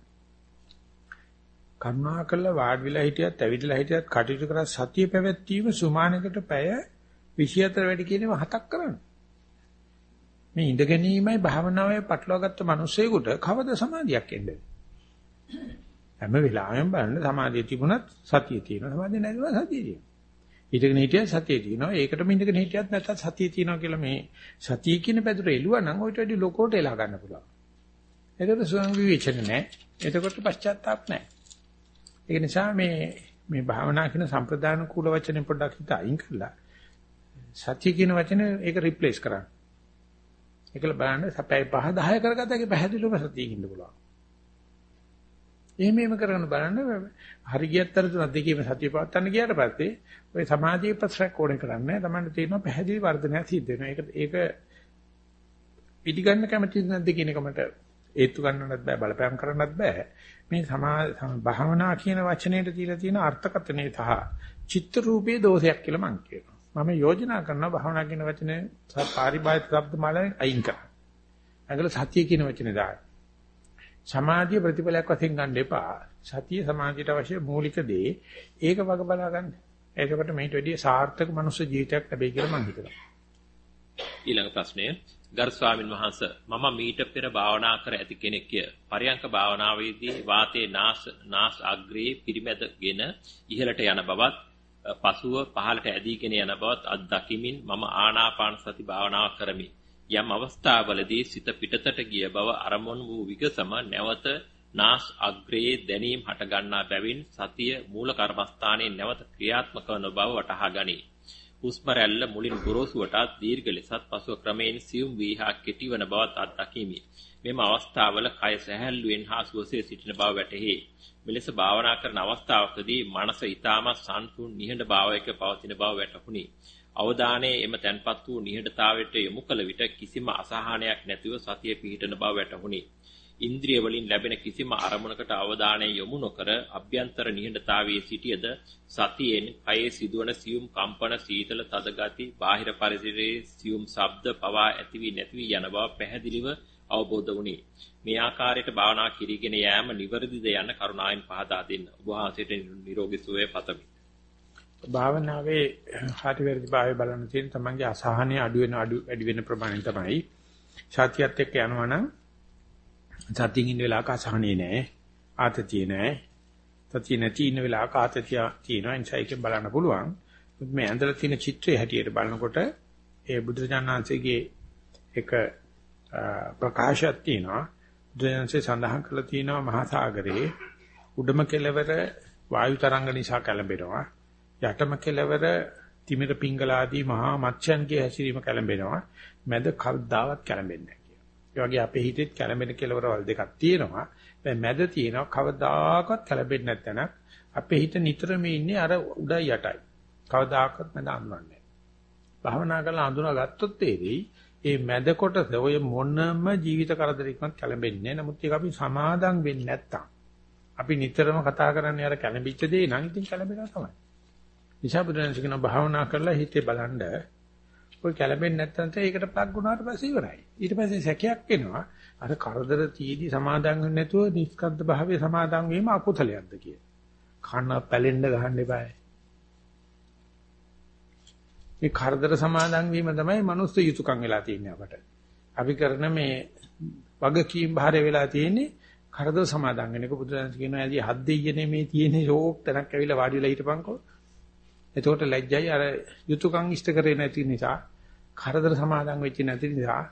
කරුණා කළා වාඩි වෙලා හිටියත් ඇවිදලා හිටියත් කටයුතු කරා සතිය පැවැත්වීම සුමානකට පැය 24 වැඩි කියනවා හතක් කරන්න. මේ ඉඳ ගැනීමයි භාවනාවයි පටලවාගත්ත මිනිස්සෙකුට කවද සමාධියක් එන්නේ? හැම වෙලාවෙම බලන්න සමාධිය තිබුණත් සතිය තියෙනවා. සමාධිය නැතිව සතිය තියෙනවා. ඉඳගෙන හිටියත් සතිය තියෙනවා. ඒකටම ඉඳගෙන හිටියත් නැත්තත් සතිය තියෙනවා කියලා මේ සතිය කියන පැදුර එළුවා නම් ඔයිට වැඩි ලොකෝට එලා ගන්න පුළුවන්. එතකොට ස්වයං විවේචන නැහැ. එතකොට පශ්චාත්තාප නැහැ. ඒක නිසා මේ මේ භාවනා කියන සම්ප්‍රදාන කූල වචනේ පොඩ්ඩක් හිත අයින් කරලා සතිය කියන වචනේ ඒක රිප්ලේස් කරන්න. ඒකල බලන්න සැපයි පහ 10 කරගත්තාගේ පැහැදිලිවම සතියින් ඉන්න පුළුවන්. එහෙම එහෙම කරගෙන බලන්න හරි ගියත් අර තුන දෙකේම සතිය පවත්වන්න ගියාට පස්සේ ඔය සමාධියේ ප්‍රශ්නයක් ඕනේ කරන්නේ තමයි තේරෙනවා පැහැදිලි වර්ධනයක් සිද්ධ වෙනවා. ඒක ඒක පිටිගන්න කැමති නැද්ද කියන එකමට ඒත්තු ගන්නවත් බෑ බලපෑම් කරන්නත් බෑ. මේ සමා භාවනා කියන වචනේට තියලා තියෙන අර්ථකථනය සහ චිත්ත රූපයේ දෝෂයක් කියලා මම කියනවා. මම යෝජනා කරනවා භාවනා කියන වචනේ පාරිභාෂික શબ્ද මාලාවෙන් අයින් කරන්න. අගල සතිය කියන වචනේ දාන්න. සමාධිය ප්‍රතිඵලයක් වශයෙන් ගන්න එපා. සතිය සමාධියට අවශ්‍ය මූලික දේ. ඒක වග බලා ගන්න. එතකොට මේට වැඩිය සාර්ථක මනුෂ්‍ය ජීවිතයක් ලැබෙයි කියලා මම හිතනවා. ඊළඟ ප්‍රශ්නය ගරු ස්වාමින් වහන්සේ මම මීට පෙර භාවනා කර ඇති කෙනෙක්ය. පරියංක භාවනාවේදී වාතයේ නාස් නාස් අග්‍රයේ පිරිමැදගෙන ඉහළට යන බවත් පසුව පහළට ඇදීගෙන යන බවත් අත්දකිමින් මම ආනාපාන සති භාවනාව කරමි. යම් අවස්ථාවලදී සිත පිටතට ගිය බව අරමුණු වූ විගසම නැවත නාස් අග්‍රයේ දැනීම හට ගන්නා බැවින් සතිය මූල කර්මස්ථානයේ නැවත ක්‍රියාත්මක වන බව වටහා ගනී. හුස්ම රැල්ල මුලින් ගොරෝසුවටත් දීර්ඝ ලෙසත් පසුව ක්‍රමයෙන් සියුම් වී හා කෙටි වන බවත් අත්දැකීමි. මෙම අවස්ථාවල කය සැහැල්ලුවෙන් හා සුවසේ සිටින බව වැටහි. මෙලෙස භාවනා කරන අවස්ථාවකදී මනස ඊටම සංසුන් නිහඬ භාවයක පවතින බව වැටහුණි. අවධානයේ එම තැන්පත් වූ නිහඬතාවයට යොමු කළ විට කිසිම අසහනයක් නැතිව සතිය පිහිටන බව වැටහුණි. ඉන්ද්‍රිය වලින් ලැබෙන කිසිම අරමුණකට අවධානය යොමු නොකර අභ්‍යන්තර නිහඬතාවයේ සිටියද සතියෙන් කයේ සිදුවන සියුම් කම්පන සීතල තද ගති බාහිර පරිසරයේ සියුම් ශබ්ද පවා ඇති වී නැති වී යන බව පැහැදිලිව අවබෝධ වුණි. මේ ආකාරයට භාවනා කිරීගෙන යෑම නිවැරදිද යන කරුණාවෙන් පහදා දෙන්න. ඔබ වහන්සේට නිරෝගී සුවය පතමි. භාවනාවේ හරි වැරදි භාවය බලන්න තියෙන තමන්ගේ අසහනය අඩු වෙන අඩු වැඩි වෙන ප්‍රමාණය තමයි. සතියත් එක්ක යනවා නම් සතියින් ඉන්න වෙලාවක අසහනේ නැහැ ආතතිය නැහැ. සතිය නැති ඉන්න වෙලාවක ආතතිය තියෙනවා එනිසා ඒකෙන් බලන්න පුළුවන්. මේ ඇඳලා තියෙන චිත්‍රය හැටියට බලනකොට ඒ බුදුරජාණන්සේගේ එක ප්‍රකාශයක් තියෙනවා. බුදුරජාණන්සේ සඳහන් කරලා තියෙනවා මහා සාගරයේ උඩම කෙළවර වායු තරංග නිසා කැළඹෙනවා. යටම කෙළවර තිමිර පිංගලාදී මහා මත්ස්‍යන්ගේ හැසිරීම කැළඹෙනවා. මැද කවදාවත් කැළඹෙන්නේ නැහැ කියනවා. ඒ වගේ අපේ හිතෙත් කැළඹෙන කෙළවරවල් දෙකක් තියෙනවා. මැද තියෙනවා කවදාකවත් කැළඹෙන්නේ නැත්නම් අපේ හිත නිතරම ඉන්නේ අර උඩයි යටයි. කවදාකවත් මැද අඳුරන්නේ නැහැ. භාවනා කරලා අඳුනාගත්තොත් තේරෙයි ඒ මැද කොටස ඔය මොනම ජීවිත කරදරයක්වත් කැළඹෙන්නේ නැහැ. නමුත් ඒක අපි සමාදම් වෙන්නේ නැත්තම් අපි නිතරම කතා කරන්නේ අර කැළඹිච්ච දේ නම් ඉතින් කැළඹෙනවා තමයි. නිසා බුදුරජාණන් කියන භාවනා කරලා හිතේ බලන්න ඔය කැළඹෙන්නේ නැත්නම් ඒකට පක් ගුණාට පස්සේ ඉවරයි. ඊට පස්සේ සැකයක් එනවා. අර කරදර තීදි සමාදන් වෙන්නේ නැතුව නිස්කද්ද භාවයේ සමාදන් වීම අකුසලයක්ද කිය. කන පැලෙන්න ගහන්න එපායි. මේ කරදර සමාදන් වීම තමයි මනුස්ස යුතුයකම් වෙලා තියෙන්නේ අපට. අපි කරන මේ වගකීම් භාරය වෙලා තියෙන්නේ කරදර සමාදන් වෙන එක බුදුරජාණන් කියනවා ඇයි හත් දෙයියනේ මේ තියෙන ෂෝක් තැනක් ඇවිල්ලා වාඩි වෙලා හිටපන්කෝ එතකොට ලැජ්ජයි අර යුතුයකම් ඉෂ්ට කරේ නැති නිසා, කරදර සමාදන් වෙච්ච නැති නිසා,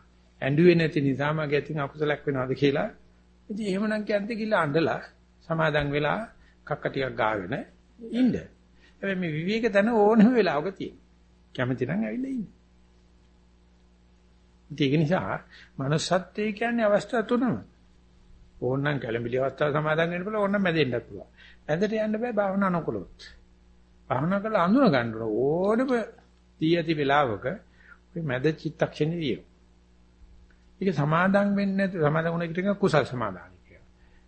ඇඬුවේ නැති නිසා මගේ අතින් අකුසලයක් වෙනවද කියලා. ඉතින් එහෙමනම් කියන්නේ කියලා අඬලා සමාදන් වෙලා කක්ක ටිකක් ගාගෙන ඉන්න. හැබැයි මේ විවේක තන ඕනම වෙලාවක තියෙන. කැමති නම් ඇවිල්ලා ඉන්න. ඒක නිසා manussත්වයේ කියන්නේ අවස්ථා තුනම. ඕනනම් කැළඹිලි අවස්ථාව සමාදන් වෙන්න පුළුවන් ඕනනම් මැදෙන්නත් පුළුවන්. මැදට යන්න බෑ භාවනා නොකළොත්. භාවනා කරලා අඳුන ගන්න ඕන ඕනම දී ඇති වෙලාවක ඔය මැද චිත්තක්ෂණේ ඒක සමාදම් වෙන්නේ නැතු සමාදම් වුණ එකට කුසල් සමාදානයි කියලා.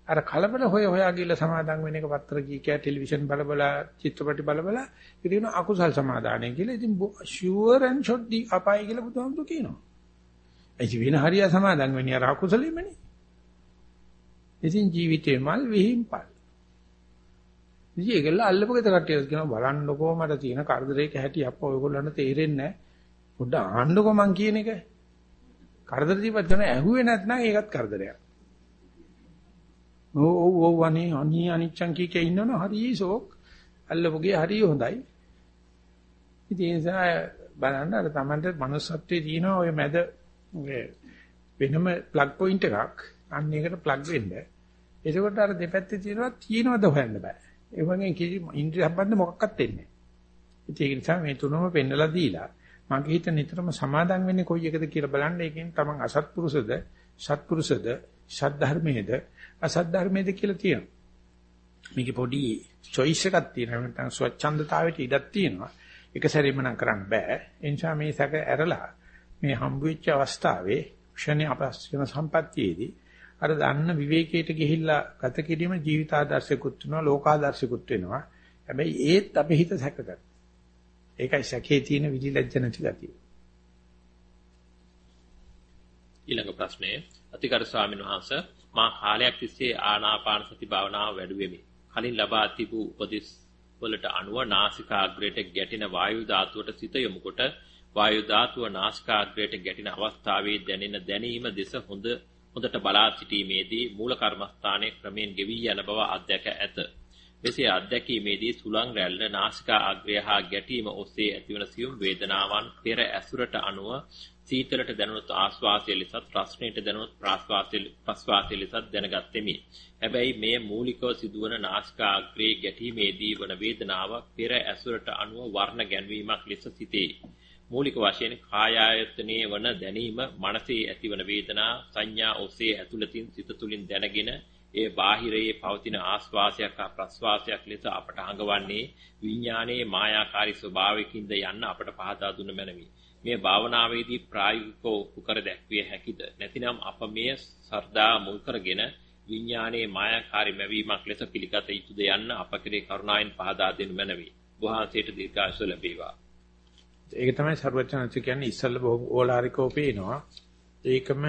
අර කලබල හොය හොයා ගිහලා සමාදම් වෙන එක පත්‍ර කීකියා ටෙලිවිෂන් බල බල චිත්‍රපටි බල බල ඒක කියන අකුසල් සමාදානයි කියලා. ඉතින් ෂුවර් ඇන් ෂොට් දී අපායි කියලා බුදුහාමුදුරු කියනවා. ඒ ජීවින හරිය සමාදම් වෙන්නේ අර අකුසලෙමනේ. ඉතින් ජීවිතේ මල් විහිම්පල්. ඉතින් ඒකල අල්ලපු ගෙත කට්ටිය කියනවා බලන්නකෝ මට තියෙන කරදරේක හැටි අප්පා ඔයගොල්ලන්ට තේරෙන්නේ නැහැ. පොඩ්ඩ ආන්නකෝ මං කියන එක. කරදර දීපත් කරන ඇහුවේ නැත්නම් ඒකත් කරදරයක්. ඔව් ඔව් ඔව් අනේ අනී අනිච්චන් කීකේ ඉන්නවනේ හරි ෂෝක්. අල්ලපුගේ හරි හොඳයි. ඉතින් ඒ නිසා බලන්න අර Tamante manussත්වයේ තියෙන ඔය මැද වෙනම plug point එකක් අන්න ඒකට plug වෙන්න. එතකොට අර දෙපැත්තේ තියෙනවා තියෙනවද හොයන්න බෑ. ඒ වගේ කිසි ඉන්ද්‍රිය සම්බන්ධ මොකක්වත් වෙන්නේ නැහැ. ඒක නිසා මේ තුනම පෙන්නලා දීලා මගේ හිත නිතරම සමාදම් වෙන්නේ කොයි එකද කියලා බලන්න ඒකෙන් තමන් අසත්පුරුෂද සත්පුරුෂද සද්ධර්මයේද අසද්ධර්මයේද කියලා තියෙනවා. මේකේ පොඩි choice එකක් තියෙනවා නැත්නම් ස්වච්ඡන්දතාවයට ඉඩක් තියෙනවා. එක සැරේම නම් කරන්න බෑ. ඒ නිසා මේ සැක ඇරලා මේ හම්බ වෙච්ච අවස්ථාවේ ක්ෂණේ අපස්සින සම්පත්තියේදී අර දන්න විවේකයට ගිහිල්ලා ගත කිරීම ජීවිතාදර්ශිකුත් වෙනවා ලෝකාදර්ශිකුත් වෙනවා. හැබැයි ඒත් අපේ හිත සැකකර. ඒකයි සැකේ තියෙන විලිලැජ්ජ නැති ගතිය. ඊළඟ ප්‍රශ්නය අතිකර ස්වාමීන් වහන්සේ මා කාලයක් තිස්සේ ආනාපාන සති භාවනාව වැඩුවෙමි. කලින් ලබා තිබූ උපදෙස් වලට අනුව නාසිකාග්‍රයට ගැටෙන වායු ධාතුවට සිත යොමුකොට වායු ධාතුව නාසිකාග්‍රයට ගැටෙන අවස්ථාවේ දැනෙන දැනීම දෙස හොඳ හොඳට බලා සිටීමේදී මූල කර්මස්ථානයේ ක්‍රමෙන් ගෙවි යන බව අධ්‍යක් ඇත. මෙසේ අධ්‍යක්ීමේදී සුලං රැල්ල නාසිකා අග්‍රය හා ගැටීම ඔස්සේ ඇතිවන සියුම් වේදනාවන් පෙර ඇසුරට අනුව සීතලට දැනුණු ආස්වාසය ලෙසත් රස්නයට දැනුණු ප්‍රාස්වාසය ප්‍රස්වාසය ලෙසත් දැනගත්ෙමි. හැබැයි මේ මූලිකව සිදුවන නාසිකා අග්‍රයේ ගැටීමේදී වන වේදනාව පෙර ඇසුරට අනුව වර්ණ ගැන්වීමක් ලෙස සිටේ. මූලික වශයෙන් කායායතනයේ වන දැනීම මනසේ ඇතිවන වේදනා සංඥා ඔස්සේ ඇතුළතින් සිත තුළින් දැනගෙන ඒ බාහිරයේ පවතින ආස්වාසයක් හා ප්‍රස්වාසයක් ලෙස අපට හඟවන්නේ විඥානයේ මායාකාරී ස්වභාවයකින්ද යන්න අපට පහදා දුන්න මැනවි. මේ භාවනාවේදී ප්‍රායෝගිකව උකර දැක්විය හැකිද? නැතිනම් අප මේ සර්දා මුල් කරගෙන විඥානයේ මායාකාරී මැවීමක් ලෙස පිළිගත යුතුද යන්න අප කෙරේ කරුණාවෙන් පහදා දෙනු මැනවි. වහන්සේට දීර්ඝායුෂ ලැබේවා. ඒක තමයි ਸਰවඥාන්ත කියන්නේ ඉස්සල්ල ඕලාරිකෝ පේනවා. ඒකම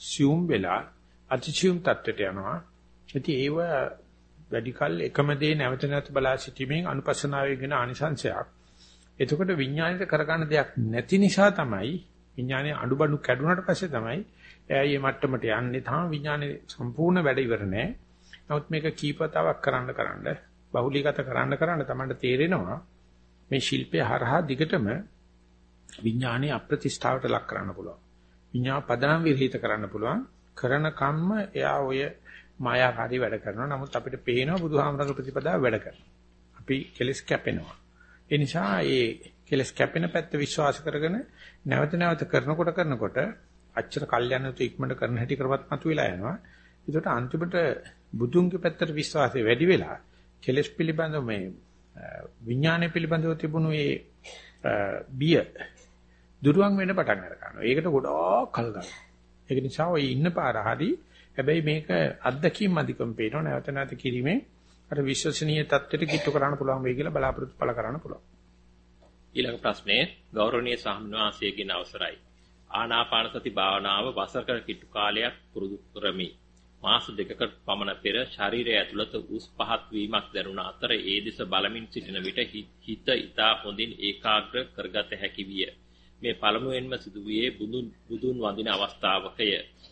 සියුම් වෙලා අතිසියුම් තත්ත්වයට යනවා. ඉතින් ඒව වැඩි කල එකම දේ නැවත නැවත බලා සිටීමෙන් අනුපස්සනාවේ වෙන ආනිසංශයක්. එතකොට විඥාණයට කරගන්න දෙයක් නැති නිසා තමයි විඥානයේ අඩුබඩු කැඩුනට පස්සේ තමයි එයා මේ මට්ටමට යන්නේ. තාම විඥානේ සම්පූර්ණ වැඩ ඉවර නැහැ. නමුත් මේක කීපතාවක් කරන්න කරන්න බහුලීගත කරන්න කරන්න තමයි තේරෙනවා මේ ශිල්පය හරහා දිගටම විඥානයේ අප්‍රතිෂ්ඨාවට ලක් කරන්න පුළුවන්. විඥා පදනම් විරහිත කරන්න පුළුවන්. කරන කම්ම එයා ඔය මායාකාරී වැඩ කරනවා. නමුත් අපිට පේනවා බුදුහාමරගේ ප්‍රතිපදාව වැඩ කරනවා. අපි කෙලස් කැපෙනවා. ඒ නිසා ඒ කෙලස් කැපෙන පැත්ත විශ්වාස කරගෙන නැවත නැවත කරනකොට කරනකොට අච්චර කල්යන්නතු ඉක්මනට කරන හැටි කරවත් මතුවලා යනවා. ඒකට අන්තිමට බුදුන්ගේ පැත්තට විශ්වාසය වැඩි වෙලා කෙලස් පිළිබඳව මේ විඥානය පිළිබඳව තිබුණු ඒ බිය දුරුවන් වෙන්න පටන් ගන්නවා. ඒකට ගොඩාක් කල් ගන්නවා. ඒක නිසා ඔය ඉන්න පාර හරි හැබැයි මේක අත්දැකීම් අධිකම් පේනවා නැවත නැවත කිරීමෙන් අර විශ්වසනීය தත්ත්වයට කිට්ටු කරන්න පුළුවන් වෙයි කියලා බලාපොරොත්තු පළ කරන්න පුළුවන්. ඊළඟ ප්‍රශ්නේ ගෞරවනීය සම්මාසයේකින් අවසරයි. ආනාපාන සති භාවනාව වසරක කිට්ටු කාලයක් පුරුදු කරමි. මාස දෙකකට පමණ පෙර ශරීරය ඇතුළත උස් පහත් වීමක් දැනුණ අතර ඒ දෙස බලමින් සිටින විට හිත ඊතා හොඳින් ඒකාග්‍ර කරගත හැකි විය. මේ පළමුවෙන්ම සිදුවේ බුදුන් බුදුන් වඳින අවස්ථාවකය.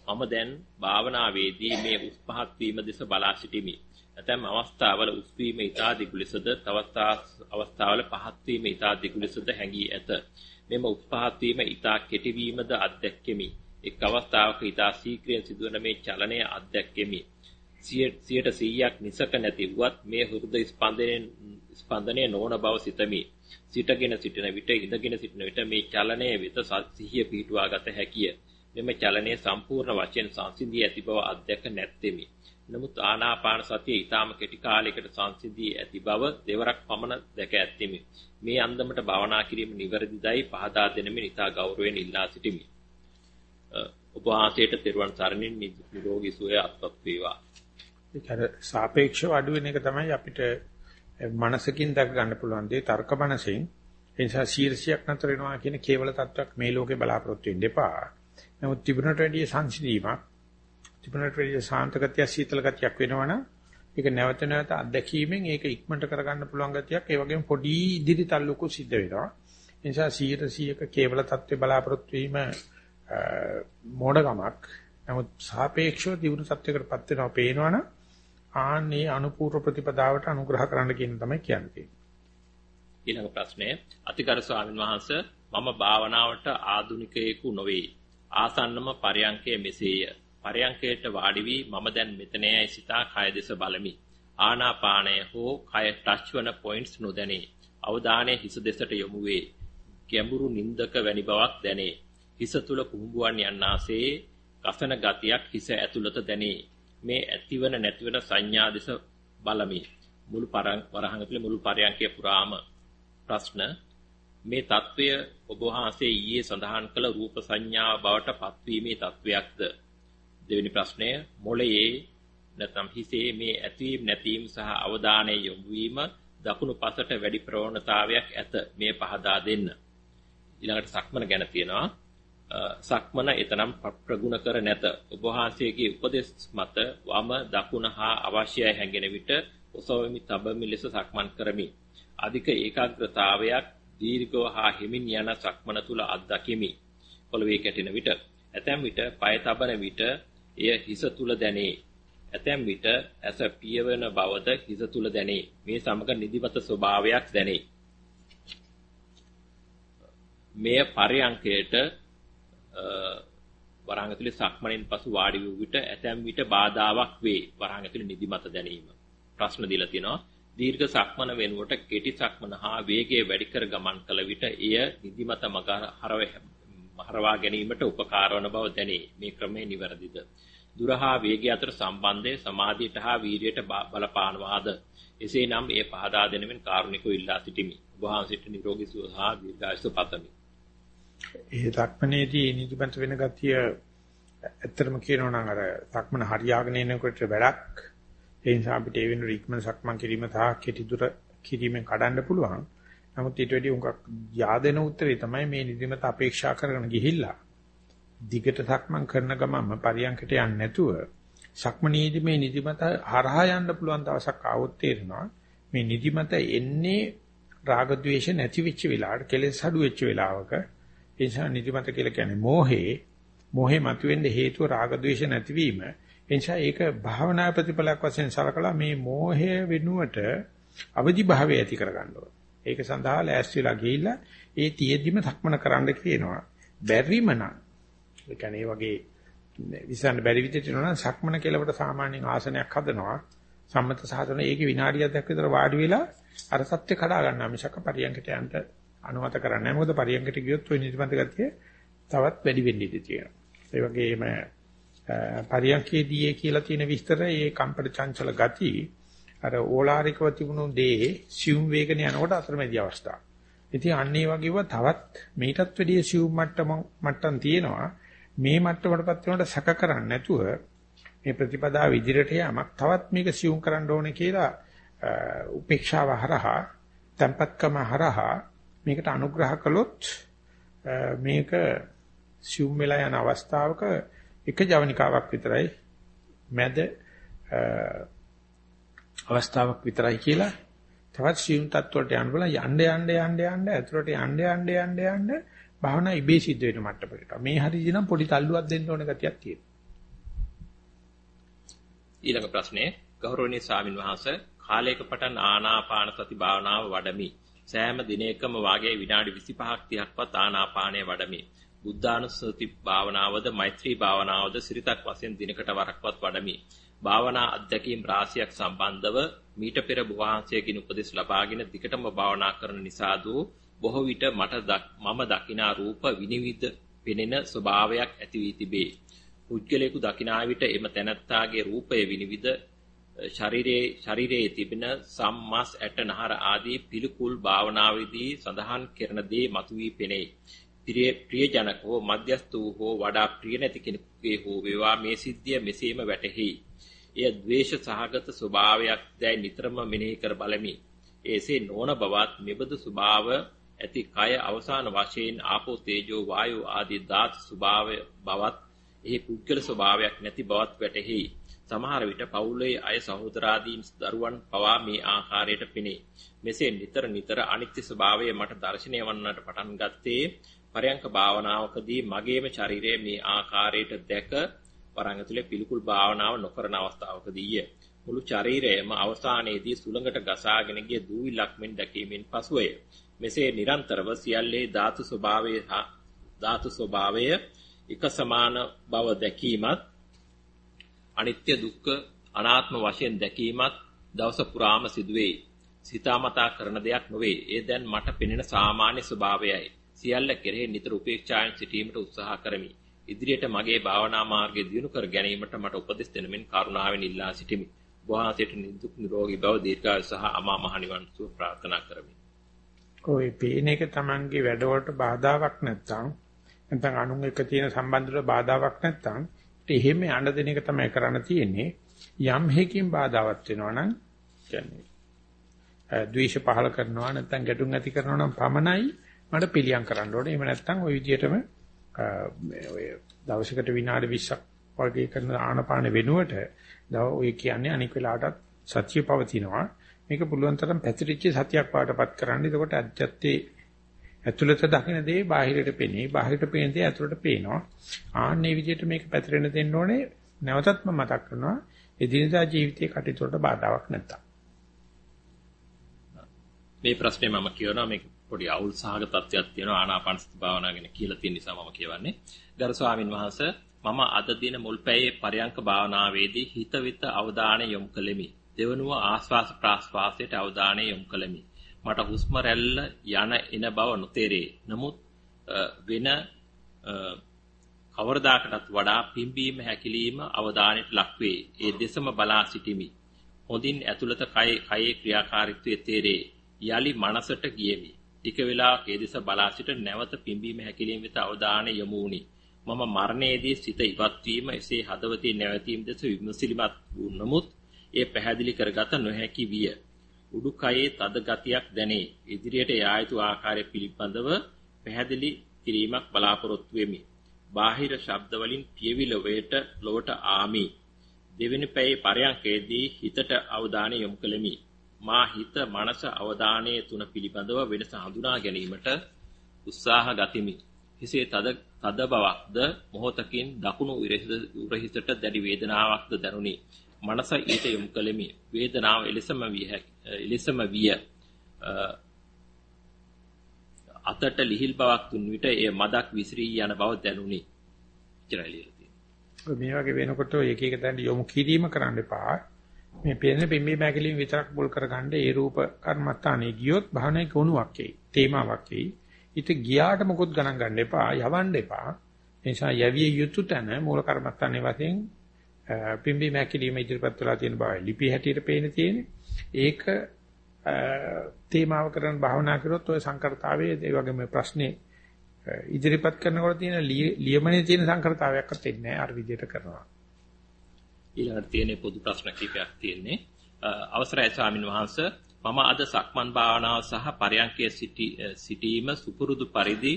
මම දැන් භාවනාවේදී මේ උස් පහත් වීම දෙස බලා සිටිමි. ඇතැම් අවස්ථාවල උස් වීම ඊතා දිගු ලෙසද තවත් අවස්ථාවල පහත් වීම ඊතා දිගු ලෙසද හැඟී ඇත. මෙම උස් පහත් වීම ඊතා කෙටි වීමද අත්දැක්කෙමි. එක් අවස්ථාවක ඊතා ශීඝ්‍රයෙන් සිදුවන මේ චලනය අත්දැක්කෙමි. 100%ක් නිසක නැති වුවත් මේ හෘද ස්පන්දනයේ ස්පන්දනයේ නොවන බව සිතමි. සිටගෙන සිටින විට ඉඳගෙන සිටින විට මේ චලනයේ වෙත සිහිය පිහිටුවා ගත හැකිය. මෙම චලනයේ සම්පූර්ණ වශයෙන් සංසිඳී ඇති බව අධ්‍යක් නැත්තේමි. නමුත් ආනාපාන සතිය ඊටාම කෙටි කාලයකට සංසිඳී ඇති බව දෙවරක් පමණ දැක ඇත්තෙමි. මේ අන්දමට භවනා කිරීම නිවැරදිදයි පහදා දෙනමින් ඉතා ගෞරවයෙන් ඉල්ලා සිටිමි. ඔබ වහන්සේට තෙරුවන් සරණින් නිරෝගී සුවය අත්පත් වේවා. ඒක අර සාපේක්ෂව අඩු වෙන එක තමයි අපිට මනසකින් දැක ගන්න පුළුවන් දේ තර්ක මනසෙන් ඒ නිසා ශීර්ෂයක් නතර වෙනවා කියන කේවල තත්වයක් මේ ලෝකේ බලාපොරොත්තු වෙන්න එපා. නමුත් තිබුණට වැඩිය සංසිඳීමක් තිබුණට වැඩිය සාන්ත ගතිය සීතල ගතියක් වෙනවනම් ඒක නැවත නැවත අත්දැකීමෙන් ඒක ඉක්මනට කරගන්න පුළුවන් ගතියක් ඒ වගේම පොඩි ඉදිරි තල්ලුකු සිද්ධ වෙනවා. ඒ නිසා 100%ක කේවල තත්ත්වේ බලාපොරොත්තු වීම මෝඩකමක්. නමුත් සාපේක්ෂව දියුණු තත්ත්වයකටපත් වෙනවා පේනවනම් ආන්නේ අනුපූර්ව ප්‍රතිපදාවට අනුග්‍රහ කරන්න කියන තමයි කියන්නේ. ඊළඟ ප්‍රශ්නය අතිගරු ස්වාමීන් වහන්ස මම භාවනාවට ආධුනිකයෙකු නොවේ. ආසන්නම පරයන්කය මෙසේය. පරයන්කයට වාඩි වී මම දැන් මෙතනයි සිතා කය දෙස බලමි. ආනාපානය හෝ කය ටච් වන පොයින්ට්ස් නොදැනේ. අවධානය හිස දෙසට යොමු වේ. ගැඹුරු නින්දක වැනි බවක් දැනේ. හිස තුල කුඹුවන් යන්නාසේ කසන ගතියක් හිස ඇතුළත දැනේ. මේ ඇතිවන නැතිවන සංඥා දෙස බලමි. මුළු වරහන් ඇතුලේ මුළු පරයන්කය පුරාම ප්‍රශ්න. මේ తත්වය ඔබ වහන්සේ ඊයේ සඳහන් කළ රූප සංඥාව බවට පත්වීමේ తත්වයක්ද? දෙවෙනි ප්‍රශ්නය මොළයේ නැත්නම් හිසේ මේ ඇතවීම නැතිවීම සහ අවධානය යොමු වීම දකුණු පසට වැඩි ප්‍රවණතාවයක් ඇත. මේ පහදා දෙන්න. ඊළඟට සක්මන ගැන තියෙනවා. සක්මන එතරම් ප්‍රගුණ කර නැත ඔබ වහන්සේගේ උපදෙස් මත වම දකුණ හා අවශ්‍යයි හැඟෙන විට ඔසවමි තබමි ලෙස සක්මන් කරමි අධික ඒකාග්‍රතාවයක් දීර්ඝව හා හිමින් යන සක්මන තුල අත්දකිමි. පොළවේ කැටෙන විට ඇතැම් විට පය තබන විට එය හිස තුල දැනේ. ඇතැම් විට ඇස පියවන බවද හිස තුල දැනේ. මේ සමග නිදිමත ස්වභාවයක් දැනේ. මෙය පරයන්කයට වරහන් ඇතුලේ සක්මණෙන් පසු වාඩි වූ විට ඇතැම් විට බාධාවක් වේ. වරහන් ඇතුලේ නිදිමත දැනීම. ප්‍රශ්න දීලා තියෙනවා. දීර්ඝ සක්මන වෙනුවට කෙටි සක්මන හා වේගය වැඩි කර ගමන් කළ විට එය නිදිමත මග හරවා ගැනීමට උපකාර වන බව දැනේ. මේ ක්‍රමය නිවැරදිද? දුර හා වේගය අතර සම්බන්ධය සමාධියට හා වීරියට බලපානවාද? එසේනම් ඒ පහදා දෙනමින් කාරුණිකව ඉල්ලා සිටිමි. ඔබ වහන්සේට නිරෝගී සුව හා දීර්ඝායුෂ පතමි. ඒ සක්මනේදී නිදිමත වෙන ගතිය ඇත්තටම කියනවා නම් අර සක්මන හරියාගෙන එනකොට වැඩක් ඒ නිසා අපිට ඒ වෙනුවට ඉක්මන සක්මන් කිරීම සහ කෙටි දුර කිරීමෙන් කඩන්න පුළුවන්. නමුත් ඊට වැඩි උඟක් yaadena උත්තරේ තමයි මේ නිදිමත අපේක්ෂා කරගෙන ගිහිල්ලා දිගට සක්මන් කරන ගමන්ම පරියන්කට යන්නේ නැතුව සක්මනීදී මේ නිදිමත හරහා යන්න පුළුවන් දවසක් ආවොත් තේරෙනවා මේ නිදිමත එන්නේ රාග ద్వේෂ නැති වෙච්ච වෙලාවට කෙලෙස් අඩු වෙච්ච වෙලාවක ඒ නිසා නිදිමත කියලා කියන්නේ මෝහේ මෝහේ මතුවෙන්න හේතුව රාග ద్వේෂ නැතිවීම එනිසා ඒක භාවනා ප්‍රතිඵලයක් වශයෙන් සලකලා මේ මෝහය වෙනුවට අවදි භාවය ඇති කරගන්න ඕන. ඒක සඳහා ලෑස්තිලා ගිහිල්ලා ඒ තියෙද්දිම සක්මන කරන්න කියනවා. බැරිම නම් ඒ කියන්නේ වගේ විසන්න බැරි විදිහට නෝ සක්මන කෙලවට සාමාන්‍යයෙන් ආසනයක් හදනවා. සම්මත සාධන ඒකේ විනාඩියක් දැක් විතර වාඩි වෙලා අර සත්‍ය කඩා ගන්නවා මිසක පරියන්කට යන්න අනුමත කරන්නේ නැහැ. මොකද පරියන්කට ගියොත් ඔය නිදිමත ගතිය තවත් වැඩි වෙන්න ඉඩ තියෙනවා. ඒ වගේම පරියන්කේදී කියලා තියෙන විස්තර ඒ කම්පන චංචල ගති අර ඕලාරිකව තිබුණු දේ සියුම් වේගන යනකොට අතරමැදි අවස්ථාව. ඉතින් අන්න ඒ වගේව තවත් මේකටත් වැඩිය සියුම් මට්ටම මට්ටම් තියෙනවා. මේ මට්ටමටපත් වෙනකොට සැක කරන්නේ නැතුව මේ ප්‍රතිපදාව ඉදිරියට යamak තවත් මේක සියුම් කරන්න ඕනේ කියලා උපේක්ෂාව හරහා tempatකම හරහා මේකට අනුග්‍රහ කළොත් මේක සියුම් වෙලා යන අවස්ථාවක එක ජවනිකාවක් විතරයි මැද අවස්ථාවක් විතරයි කියලා තවත් සියුම් තත්වලට යන්න බල යන්න යන්න යන්න යන්න ඇතුළට යන්න යන්න යන්න යන්න භාවනා ඉබේ සිද්ධ වෙන මට්ටමකට. මේ හරියදී නම් පොඩි තල්ලුවක් දෙන්න ඕන ගතියක් තියෙනවා. ඊළඟ ප්‍රශ්නේ ගෞරවනීය ස්වාමින් වහන්සේ කාලයක පටන් ආනාපාන සති භාවනාව වඩමි. සෑම දිනයකම වාගේ විනාඩි 25ක් 30ක්වත් ආනාපානය වඩමි. බුද්ධානුස්සති භාවනාවද මෛත්‍රී භාවනාවද සිරිතක් වශයෙන් දිනකට වරක්වත් වඩමි. භාවනා අධ්‍යක්ීම් රාශියක් සම්බන්ධව මීට පෙර වහන්සේකින් උපදෙස් ලබාගෙන දිකටම භාවනා කරන නිසාද බොහෝ විට මට මම දකිනා රූප විනිවිද පෙනෙන ස්වභාවයක් ඇති වී තිබේ. පුද්ගලයෙකු දකිනා විට එම තැනැත්තාගේ රූපය විනිවිද ශරීරයේ ශරීරයේ තිබෙන සම්මස් ඇට නහර ආදී පිළිකුල් භාවනාවේදී සඳහන් කරන දේ මතුවී පෙනේ. ප්‍රිය ප්‍රියජනක හෝ මධ්‍යස්ත වූ හෝ වඩා ප්‍රිය නැති කෙනෙකුගේ හෝ වේවා මේ සිද්ධිය මෙසේම වැටහෙයි. එය ද්වේෂ සහගත ස්වභාවයක් දැයි නිතරම මෙනෙහි කර බලමි. එසේ නොවන බවත් මෙබඳු ස්වභාව ඇති කය අවසාන වශයෙන් ආපෝ තේජෝ වායෝ ආදී ධාතු ස්වභාවය බවත් එහි පුද්ගල ස්වභාවයක් නැති බවත් වැටහෙයි. සමහර විට පවුලේ අය සහෝදරාදීන් දරුවන් පවා මේ ආකාරයට පෙනේ. මෙසේ නිතර නිතර අනිත්‍ය ස්වභාවය මට දැర్శණය වන්නට පටන් ගත්තේ පරයන්ක භාවනාවකදී මගේම ශරීරය මේ ආකාරයට දැක වරංග තුලේ පිළිකුල් භාවනාව නොකරන අවස්ථාවකදීය. මුළු ශරීරයම අවසානයේදී සුළඟට ගසාගෙන ගිය දූවිලක් මෙන් දැකීමෙන් පසුවය. මෙසේ නිරන්තරව සියල්ලේ ධාතු ස්වභාවය ධාතු ස්වභාවය එක සමාන බව දැකීමත් අනිත්‍ය දුක්ඛ අනාත්ම වශයෙන් දැකීමත් දවස පුරාම සිදුවේ. සිතාමතා කරන දෙයක් නොවේ. ඒ දැන් මට පෙනෙන සාමාන්‍ය ස්වභාවයයි. සියල්ල කෙරෙහි නිතර උපේක්ෂාවෙන් සිටීමට උත්සාහ කරමි. ඉදිරියට මගේ භාවනා මාර්ගය දියුණු කර ගැනීමට මට උපදෙස් දෙන මෙන් කරුණාවෙන් ඉල්ලා සිටිමි. වහන්සේට නිදුක් නිරෝගී බව දීර්ඝායු සහ අමා මහ නිවන් සුව ප්‍රාර්ථනා කරමි. ඔය පේන එක Tamange වැඩවලට බාධාවක් නැත්තම් නැත්නම් අනුන් එක්ක තියෙන සම්බන්ධවල බාධාවක් නැත්තම් එහෙම යන්න දෙන එක තමයි කරන්න තියෙන්නේ. යම් හේකින් බාධාවක් වෙනවා නම් කියන්නේ ද්වේෂ පහල කරනවා නැත්නම් ගැටුම් ඇති කරනවා නම් පමණයි මට පිළියම් කරන්න ඕනේ. එහෙම නැත්නම් ওই විදිහටම ඔය දවසකට විනාඩි 20ක් වගේ කරන ආනපාන වෙනුවට ඔය කියන්නේ අනික් වෙලාවටත් සත්‍ය පවතිනවා. මේක පුළුවන් තරම් පැතිරිච්ච සතියක් පාටපත් කරන්න. එතකොට අධ්‍යත්තේ ඇතුළත දකින දේ බාහිරට පෙනේ. බාහිරට පේන දේ ඇතුළට පේනවා. ආන්නේ විදිහට මේක පැතිරෙන්න දෙන්න ඕනේ. නැවතත් මම මතක් කරනවා. එදිනදා ජීවිතයේ කටයුතු වලට බාධාවක් නැත්තම්. මේ ප්‍රශ්නේ මම කියනවා මේක පොඩි අවුල් සහගත තත්ත්වයක් තියෙනවා ආනාපාන සති භාවනාව ගැන කියලා තියෙන නිසා මම කියවන්නේ. ගරු ස්වාමින් වහන්සේ මම අද දින මුල් පැයේ පරයන්ක භාවනාවේදී හිතවිත අවධානය යොමු කළෙමි. දෙවනුව ආස්වාස ප්‍රාස්වාසයට අවධානය යොමු කළෙමි. මට හුස්ම රැල්ල යන එන බව නොතේරේ. නමුත් වෙන කවරදාකටත් වඩා පිම්බීම හැකිලිම අවධානයට ලක්වේ. ඒ දෙසම බලා සිටිමි. හොඳින් ඇතුළත කය කයේ ක්‍රියාකාරීත්වයේ තේරේ. යලි මනසට ගියෙමි. ටික වෙලාවක් ඒ දෙස බලා සිට නැවත පිම්බීම හැකිලිම වෙත අවධානය යොමු වුනි. මම මරණයේදී සිත ඉවත් වීම එසේ හදවතේ නැවතීම දෙස විමසිලිමත් වූ නමුත් ඒ පැහැදිලි කරගත නොහැකි විය. උඩුකයේ තද ගතියක් දැනේ. ඉදිරියට යා යුතු ආකාරය පිළිබඳව පැහැදිලි කිරීමක් බලාපොරොත්තු වෙමි. බාහිර ශබ්ද වලින් පියවි ලොවේට ලොවට ආමි. දෙවෙනි පැයේ පරයන්කේදී හිතට අවධානය යොමු කළෙමි. මා හිත මනස අවධානයේ තුන පිළිබඳව වෙනස හඳුනා ගැනීමට උත්සාහ ගතිමි. හිසේ තද තද බවක්ද මොහොතකින් දකුණු උරහිසට දැඩි වේදනාවක්ද දැනුනි. මනස ඊට යොමු කළෙමි. වේදනාව එලෙසම විය එලෙසම විය. අතට ලිහිල් බවක් තුන් විට එය මදක් විසිරී යන බව දැනුනි. ඉතරයි ලියලා තියෙන්නේ. මේ වගේ වෙනකොට එක එක තැන් යොමු කිරීම කරන්න එපා. මේ පේන පිම්බි මැකලින් විතරක් බුල් කරගන්න ඒ රූප කර්මස්ථානේ ගියොත් භාවනාවේ කොණුවක් එයි. තේමාවක් එයි. ඊට ගියාට මොකොත් ගණන් ගන්න එපා. යවන්න එපා. ඒ නිසා යවිය යුතු තැන මූල කර්මස්ථානේ වශයෙන් පිම්බි මැකිලිම ඉදිරිපත් වෙලා තියෙන බවයි ලිපි හැටියට පේන තියෙන්නේ. ඒක තේමාව කරන භාවනා කරොත් ඔය සංකර්තාවයේ ඒ වගේම ප්‍රශ්නේ ඉදිරිපත් කරනකොට තියෙන ලියමනේ තියෙන සංකර්තාවයක්වත් එන්නේ නැහැ අර විදිහට කරනවා. ඊළඟට තියෙන පොදු ප්‍රශ්න කිහිපයක් තියෙන්නේ. අවසරයි ස්වාමින් වහන්සේ මම අද සක්මන් භාවනාව සහ පරයන්කයේ සිටීම සුපුරුදු පරිදි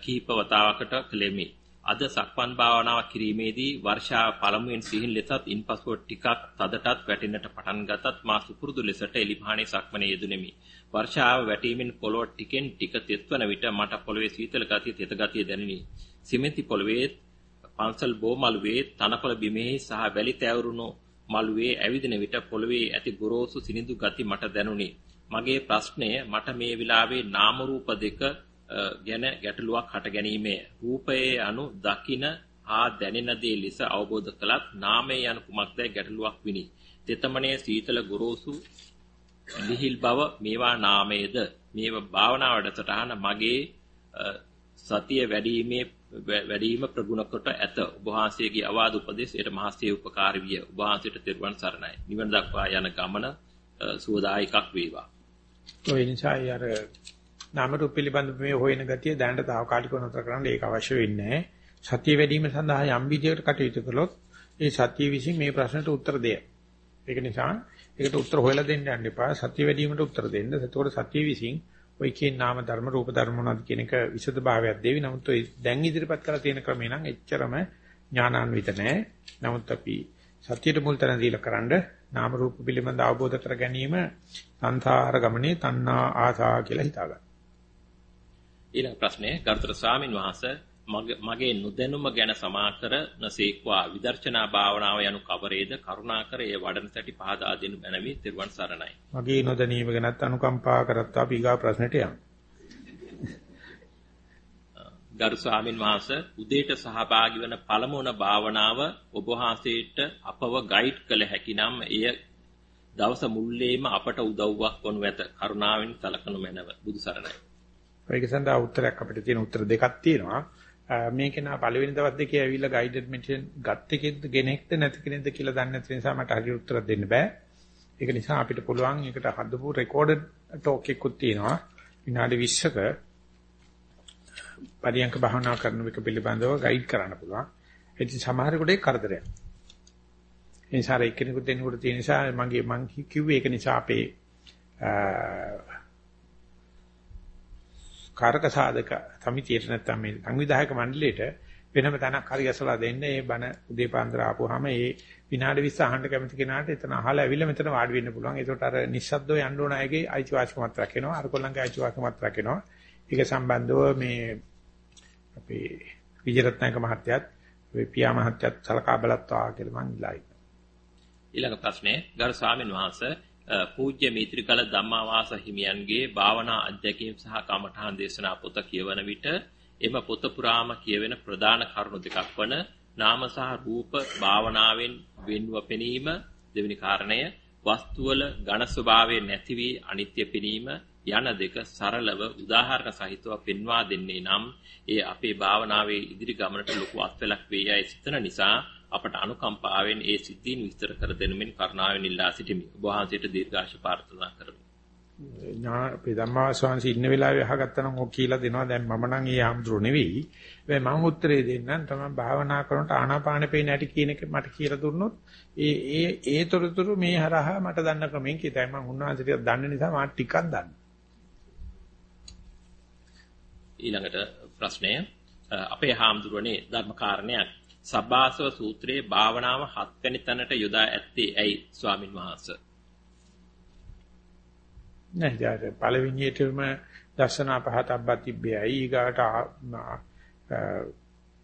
කීප වතාවකට කළෙමි. අද සක්මන් භාවනාව කිරීමේදී වර්ෂාව පළමුවෙන් සිහින් ලෙසත් ඉන්පසුව ටිකක් තදටත් වැටෙන්නට පටන් ගතත් මා සුපුරුදු ලෙසට එලිමහානේ සක්මනේ යෙදුණෙමි. වර්ෂාව වැටීමෙන් පොළොව ටිකෙන් ටික තෙත්වන විට මට පොළවේ සීතල ගතිය තෙත ගතිය දැනිනි. සිමෙන්ති පොළවේ පන්සල් බෝ මළුවේ තනකොළ බිමෙහි සහ වැලි තැවරුණු මළුවේ ඇවිදින විට පොළවේ ඇති ගොරෝසු සිනිඳු ගති මට දැනුනි. මගේ ප්‍රශ්නය මට මේ වෙලාවේ නාම රූප දෙක ගැන ගැටලුවක් හට ගැනීමේ රූපයේ අනු දකින හා දැනෙන දේ ලෙස අවබෝධ කළත් නාමයේ යන කුමක්දයි ගැටලුවක් විනි. තෙතමනේ සීතල ගොරෝසු ලිහිල් බව මේවා නාමයේද මේව භාවනා වැඩසටහන මගේ සතිය වැඩිීමේ වැඩිම ප්‍රගුණ කොට ඇත. ඔබ වහන්සේගේ අවාද උපදෙස් ඊට මහත්සේ උපකාරී විය. ඔබ වහන්සේට තෙරුවන් සරණයි. නිවන දක්වා යන ගමන සුවදායකක් වේවා. ඔය නිසා අර නාම රූප පිළිබඳ මේ හොයන ගතිය දැනට తాවකාලිකව නතර කරන්න ඒක අවශ්‍ය වෙන්නේ නැහැ. සතිය වැඩිම සඳහා යම් විදියකට කටයුතු කළොත් ඒ සතිය විසින් මේ ප්‍රශ්නට උත්තර දෙයි. ඒක නිසා ඒකට උත්තර හොයලා දෙන්න යන්න එපා. සතිය වැඩිවීමට උත්තර දෙන්න. එතකොට සතිය විසින් ඔය කියන නාම ධර්ම රූප ධර්ම මොනවද කියන එක විසද භාවයක් දෙවි. නමුත් ඔය දැන් ඉදිරිපත් කරලා තියෙන ක්‍රමේ නම් එච්චරම ඥානාන්විත නැහැ. නමුත් අපි සතියට මුල් තැන දීලා කරන්ඩ නාම රූප පිළිබඳ අවබෝධ කර ගැනීම සංසාර ගමනේ තණ්හා ආසා කියලා හිතාගන්න. ඊළඟ ප්‍රශ්නය ගරුතර ස්වාමින් වහන්සේ මගේ නොදැනුම ගැන සමාකර නසේක්වා විදර්ශනා භාවනාව යනු කවරේද කරුණාකර ඒ වඩන සැටි පහදා දෙනු මැනවි තිරුවන් සරණයි. මගේ නොදැනීම ගැනත් අනුකම්පා කරත්තා අපි ඊගා ප්‍රශ්නට යමු. ගරු ස්වාමින් වහන්සේ උදේට සහභාගී වන පළමුවන භාවනාව ඔබ වහන්සේට අපව ගයිඩ් කළ හැකි නම් එය දවස මුල්ලේම අපට උදව්වක් වනු ඇත. කරුණාවෙන් සලකනු මැනව. බුදු සරණයි. ඒක සඳහා උත්තරයක් අපිට තියෙන උත්තර දෙකක් තියෙනවා. මේකේ නා පළවෙනි දවස් දෙකේ ඇවිල්ලා ගයිඩඩ් මෙඩිටේෂන් ගත්ත කෙනෙක්ද ගෙනෙක්ද නැති කෙනෙක්ද කියලා දන්නේ නැති නිසා මට හරි උත්තර දෙන්න බෑ. ඒක නිසා අපිට පුළුවන් ඒකට හදපු රෙකෝඩඩ් ටෝක් එකකුත් තියෙනවා. විනාඩි 20ක පරියන්ක භාවනා කරන එක පිළිබඳව ගයිඩ් කරන්න පුළුවන්. ඒ සමහරෙකුට ඒක කරදරයක්. ඒ නිසා එක්කෙනෙකුට දෙන්නෙකුට තියෙන නිසා මගේ මං කිව්වේ ඒක නිසා අපේ කාරක සාධක සමිතියට නැත්තම් මේ සංවිධායක මණ්ඩලයට වෙනම තැනක් හරි ගැසලා දෙන්න ඒ බණ උදේ පාන්දර ආපුවාම ඒ විනාඩි 20 අහන්න කැමති කෙනාට එතන අහලා ඇවිල්ලා මෙතන වාඩි වෙන්න පුළුවන්. ඒකට අර නිස්සද්දව යන්න ඕන අයගේ අයිතිවාසිකමක් රැකෙනවා. අර කොල්ලන්ගේ අයිතිවාසිකමක් රැකෙනවා. ඒක සම්බන්ධව මේ අපේ විජයරත්නායක මහත්තයත් ඔය පියා මහත්තයත් සලකා බලත්වා කියලා මං ඉල්ලා ඉන්නවා. ඊළඟ ප්‍රශ්නේ ගරු ස්වාමීන් වහන්සේ පූජ්‍ය මිත්‍රිකල ධම්මාවාස හිමියන්ගේ භාවනා අධ්‍යක්ීම් සහ කමඨාන් දේශනා පොත කියවන විට එම පොත පුරාම කියවෙන ප්‍රධාන කරුණු දෙකක් වන නාම සහ රූප භාවනාවෙන් වෙන්ව පෙනීම දෙවෙනි කාරණය වස්තුවල ඝන ස්වභාවය නැති වී අනිත්‍ය පෙනීම යන දෙක සරලව උදාහරණ සහිතව පෙන්වා දෙන්නේ නම් ඒ අපේ භාවනාවේ ඉදිරි ගමනට ලොකු අත්වලක් වේ යයි සිතන නිසා අපට අනුකම්පාවෙන් ඒ සිද්ධීන් විස්තර කර දෙනුමින් කරුණාවෙන් ඉල්ලා සිටිමි. ඔබ වහන්සේට දීර්ඝාෂ ප්‍රාර්ථනා කරමි. ඥා අපි ධම්මාස්වාංශ ඉන්න වෙලාවේ අහගත්තා නම් ඔක් කියලා දෙනවා. දැන් මම නම් ඒ ආම්ද්‍රෝ නෙවෙයි. හැබැයි මම උත්තරේ දෙන්නම් තමයි භාවනා කරනකොට ආනාපාන පේන හැටි කියන එක මට කියලා දුන්නොත් ඒ ඒ ඒ තොරතුරු මේ හරහා මට දන්න ක්‍රමෙන් කියතයි මම උන්වහන්සේට දන්න නිසා මම ටිකක් දන්නවා. ඊළඟට ප්‍රශ්නය අපේ හාමුදුරනේ ධර්ම කාරණයක් සබ්බාසව සූත්‍රයේ භාවනාව හත්වැනි තැනට යොදා ඇත්තේ ඇයි ස්වාමින් වහන්සේ? නෑ යාර පළවෙනියටම දර්ශනා පහතබ්බ තිබ්බේයි ඊගාට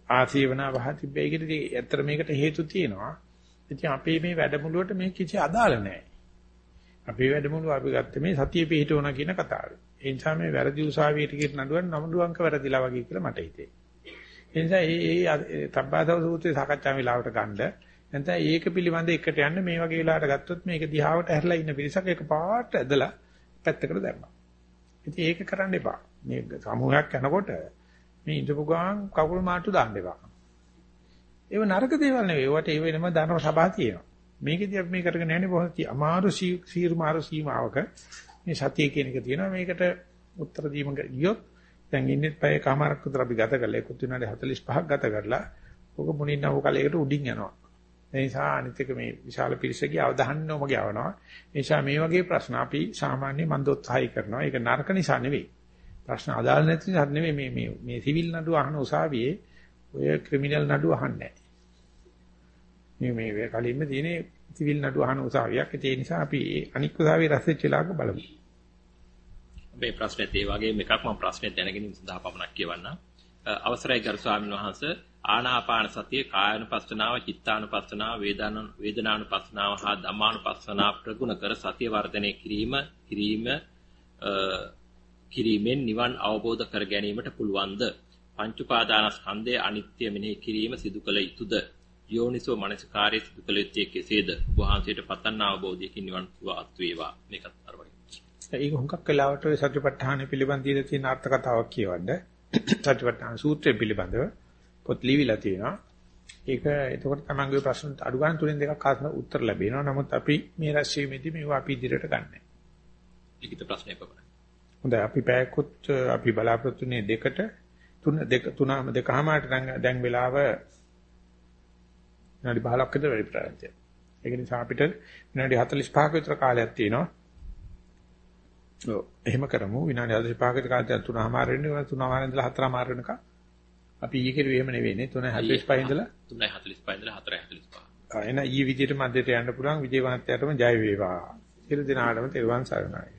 ආසීවන පහ තිබ්බේ ඒකට ඇත්තට මේකට හේතු තියෙනවා. ඉතින් අපේ මේ වැඩමුළුවට මේ කිසි අදාළ නැහැ. අපේ වැඩමුළුව අපි ගත්තේ මේ සතිය පිහිටවන කියන කතාව. ඒ නිසා මේ වැරදි උසාවියට කියන නඩුවන් නමුදුවන්ක වැරදිලා වගේ කියලා මට හිතේ. ඒ නිසා මේ මේ තබ්බාසව සූත්‍රයේ සාකච්ඡා වෙලාවට ගන්න නැත්නම් ඒක පිළිබඳ එකට යන්න මේ වගේ වෙලාවට ගත්තොත් මේක දිහාවට ඇරලා ඉන්න පිරිසක් එක පාට ඇදලා පැත්තකට දැම්මා. ඉතින් ඒක කරන්න එපා. මේ සමූහයක් යනකොට මේ ඉඳපු ගාන කකුල් මාට්ටු දාන්න එපා. ඒව නරක දේවල් නෙවෙයි. ඒවට ඒ වෙනම ධර්ම සභා තියෙනවා. මේකදී අපි මේ කරගෙන යන්නේ බොහොම අමාරු සීරු මාරු සීමාවක මේ සතිය කියන එක තියෙනවා. මේකට උත්තර දීම ගියොත් දැන් ඉන්නේ පැය කමාරක් විතර අපි ගත කරලා ඒකුත් විනාඩි 45ක් ගත කරලා ඔක මුණින් නව කලයකට උඩින් යනවා. ඒ නිසා අනිත් එක මේ විශාල පිරිසකගේ අවධානය ඔම ගවනවා. ඒ නිසා මේ වගේ ප්‍රශ්න අපි සාමාන්‍ය මන්දෝත්සාහය කරනවා. ඒක නරක නිසා නෙවෙයි. ප්‍රශ්න අදාළ නැති නිසා නෙවෙයි මේ මේ මේ සිවිල් නඩුව අහන උසාවියේ ඔය ක්‍රිමිනල් නඩුව අහන්නේ නැහැ. මේ මේ කලින්ම තියෙන්නේ සිවිල් නඩුව අහන උසාවියක්. ඒ නිසා අපි අනික් උසාවියේ රැස්වෙච්ච වෙලාවක බලමු. මේ ප්‍රශ්නෙත් ඒ වගේම එකක් මම ප්‍රශ්නේ දැනගැනීම සඳහා පමණක් කියවන්නම්. අවසරයි ගරු ස්වාමීන් වහන්සේ ආනාපාන සතිය කායानुපස්සනාව, චිත්තානුපස්සනාව, වේදනාන වේදනානුපස්සනාව හා ධම්මානුපස්සනාව ප්‍රගුණ කර සතිය වර්ධනය කිරීම කිරීම කිරීමෙන් නිවන් අවබෝධ කර ගැනීමට පුළුවන්ද? පංච උපාදානස්කන්ධයේ අනිත්‍ය මෙනෙහි කිරීම සිදු කළ යුතුද? යෝනිසෝ මනසිකාරයේ සිදු කළ යුත්තේ කෙසේද? වහන්සේට පතන්න අවබෝධයකින් නිවන් සුව අත් වේවා. මේකත් අර වගේ. ඒක හුඟක් වෙලාවට ඔය සත්‍යපට්ඨාන පිළිබඳ දීලා තියෙන අර්ථ කතාවක් කියවන්න. සත්‍යපට්ඨාන සූත්‍රය පිළිබඳව පොත් ලියවිලා තියෙනවා. ඒක එතකොට තමන්ගේ ප්‍රශ්නට අඩු ගන්න තුනෙන් දෙකක් ආත්ම උත්තර ලැබෙනවා. නමුත් අපි මේ රැස්වීමේදී මේවා අපි ඉදිරියට ගන්නෑ. ලිඛිත ප්‍රශ්නයක් පමණයි. හොඳයි අපි පැයකුත් අපි බලාපොරොත්තු වෙන්නේ දෙකට තුන දෙක තුනම දෙකමාරට දැන් වෙලාව විනාඩි 15ක් විතර වැඩි ප්‍රාන්තිය. ඒක නිසා අපිට විනාඩි 45ක විතර කාලයක් තියෙනවා. ඔව් එහෙම කරමු විනාඩි 45ක විතර කාලයක් තුනමාර වෙන්නේ තුනමාර ඉඳලා හතරමාර වෙනකම් අපි ඊයේ කෙරුවේ එහෙම නෙවෙයිනේ 3:45 ඉඳලා 3:45 ඉඳලා 4:45. ආ එන ඊයේ විදියට මැදට යන්න පුළුවන් විජේවන්තයාටම ජය වේවා. සියලු දෙනාටම තෙරුවන් සරණයි.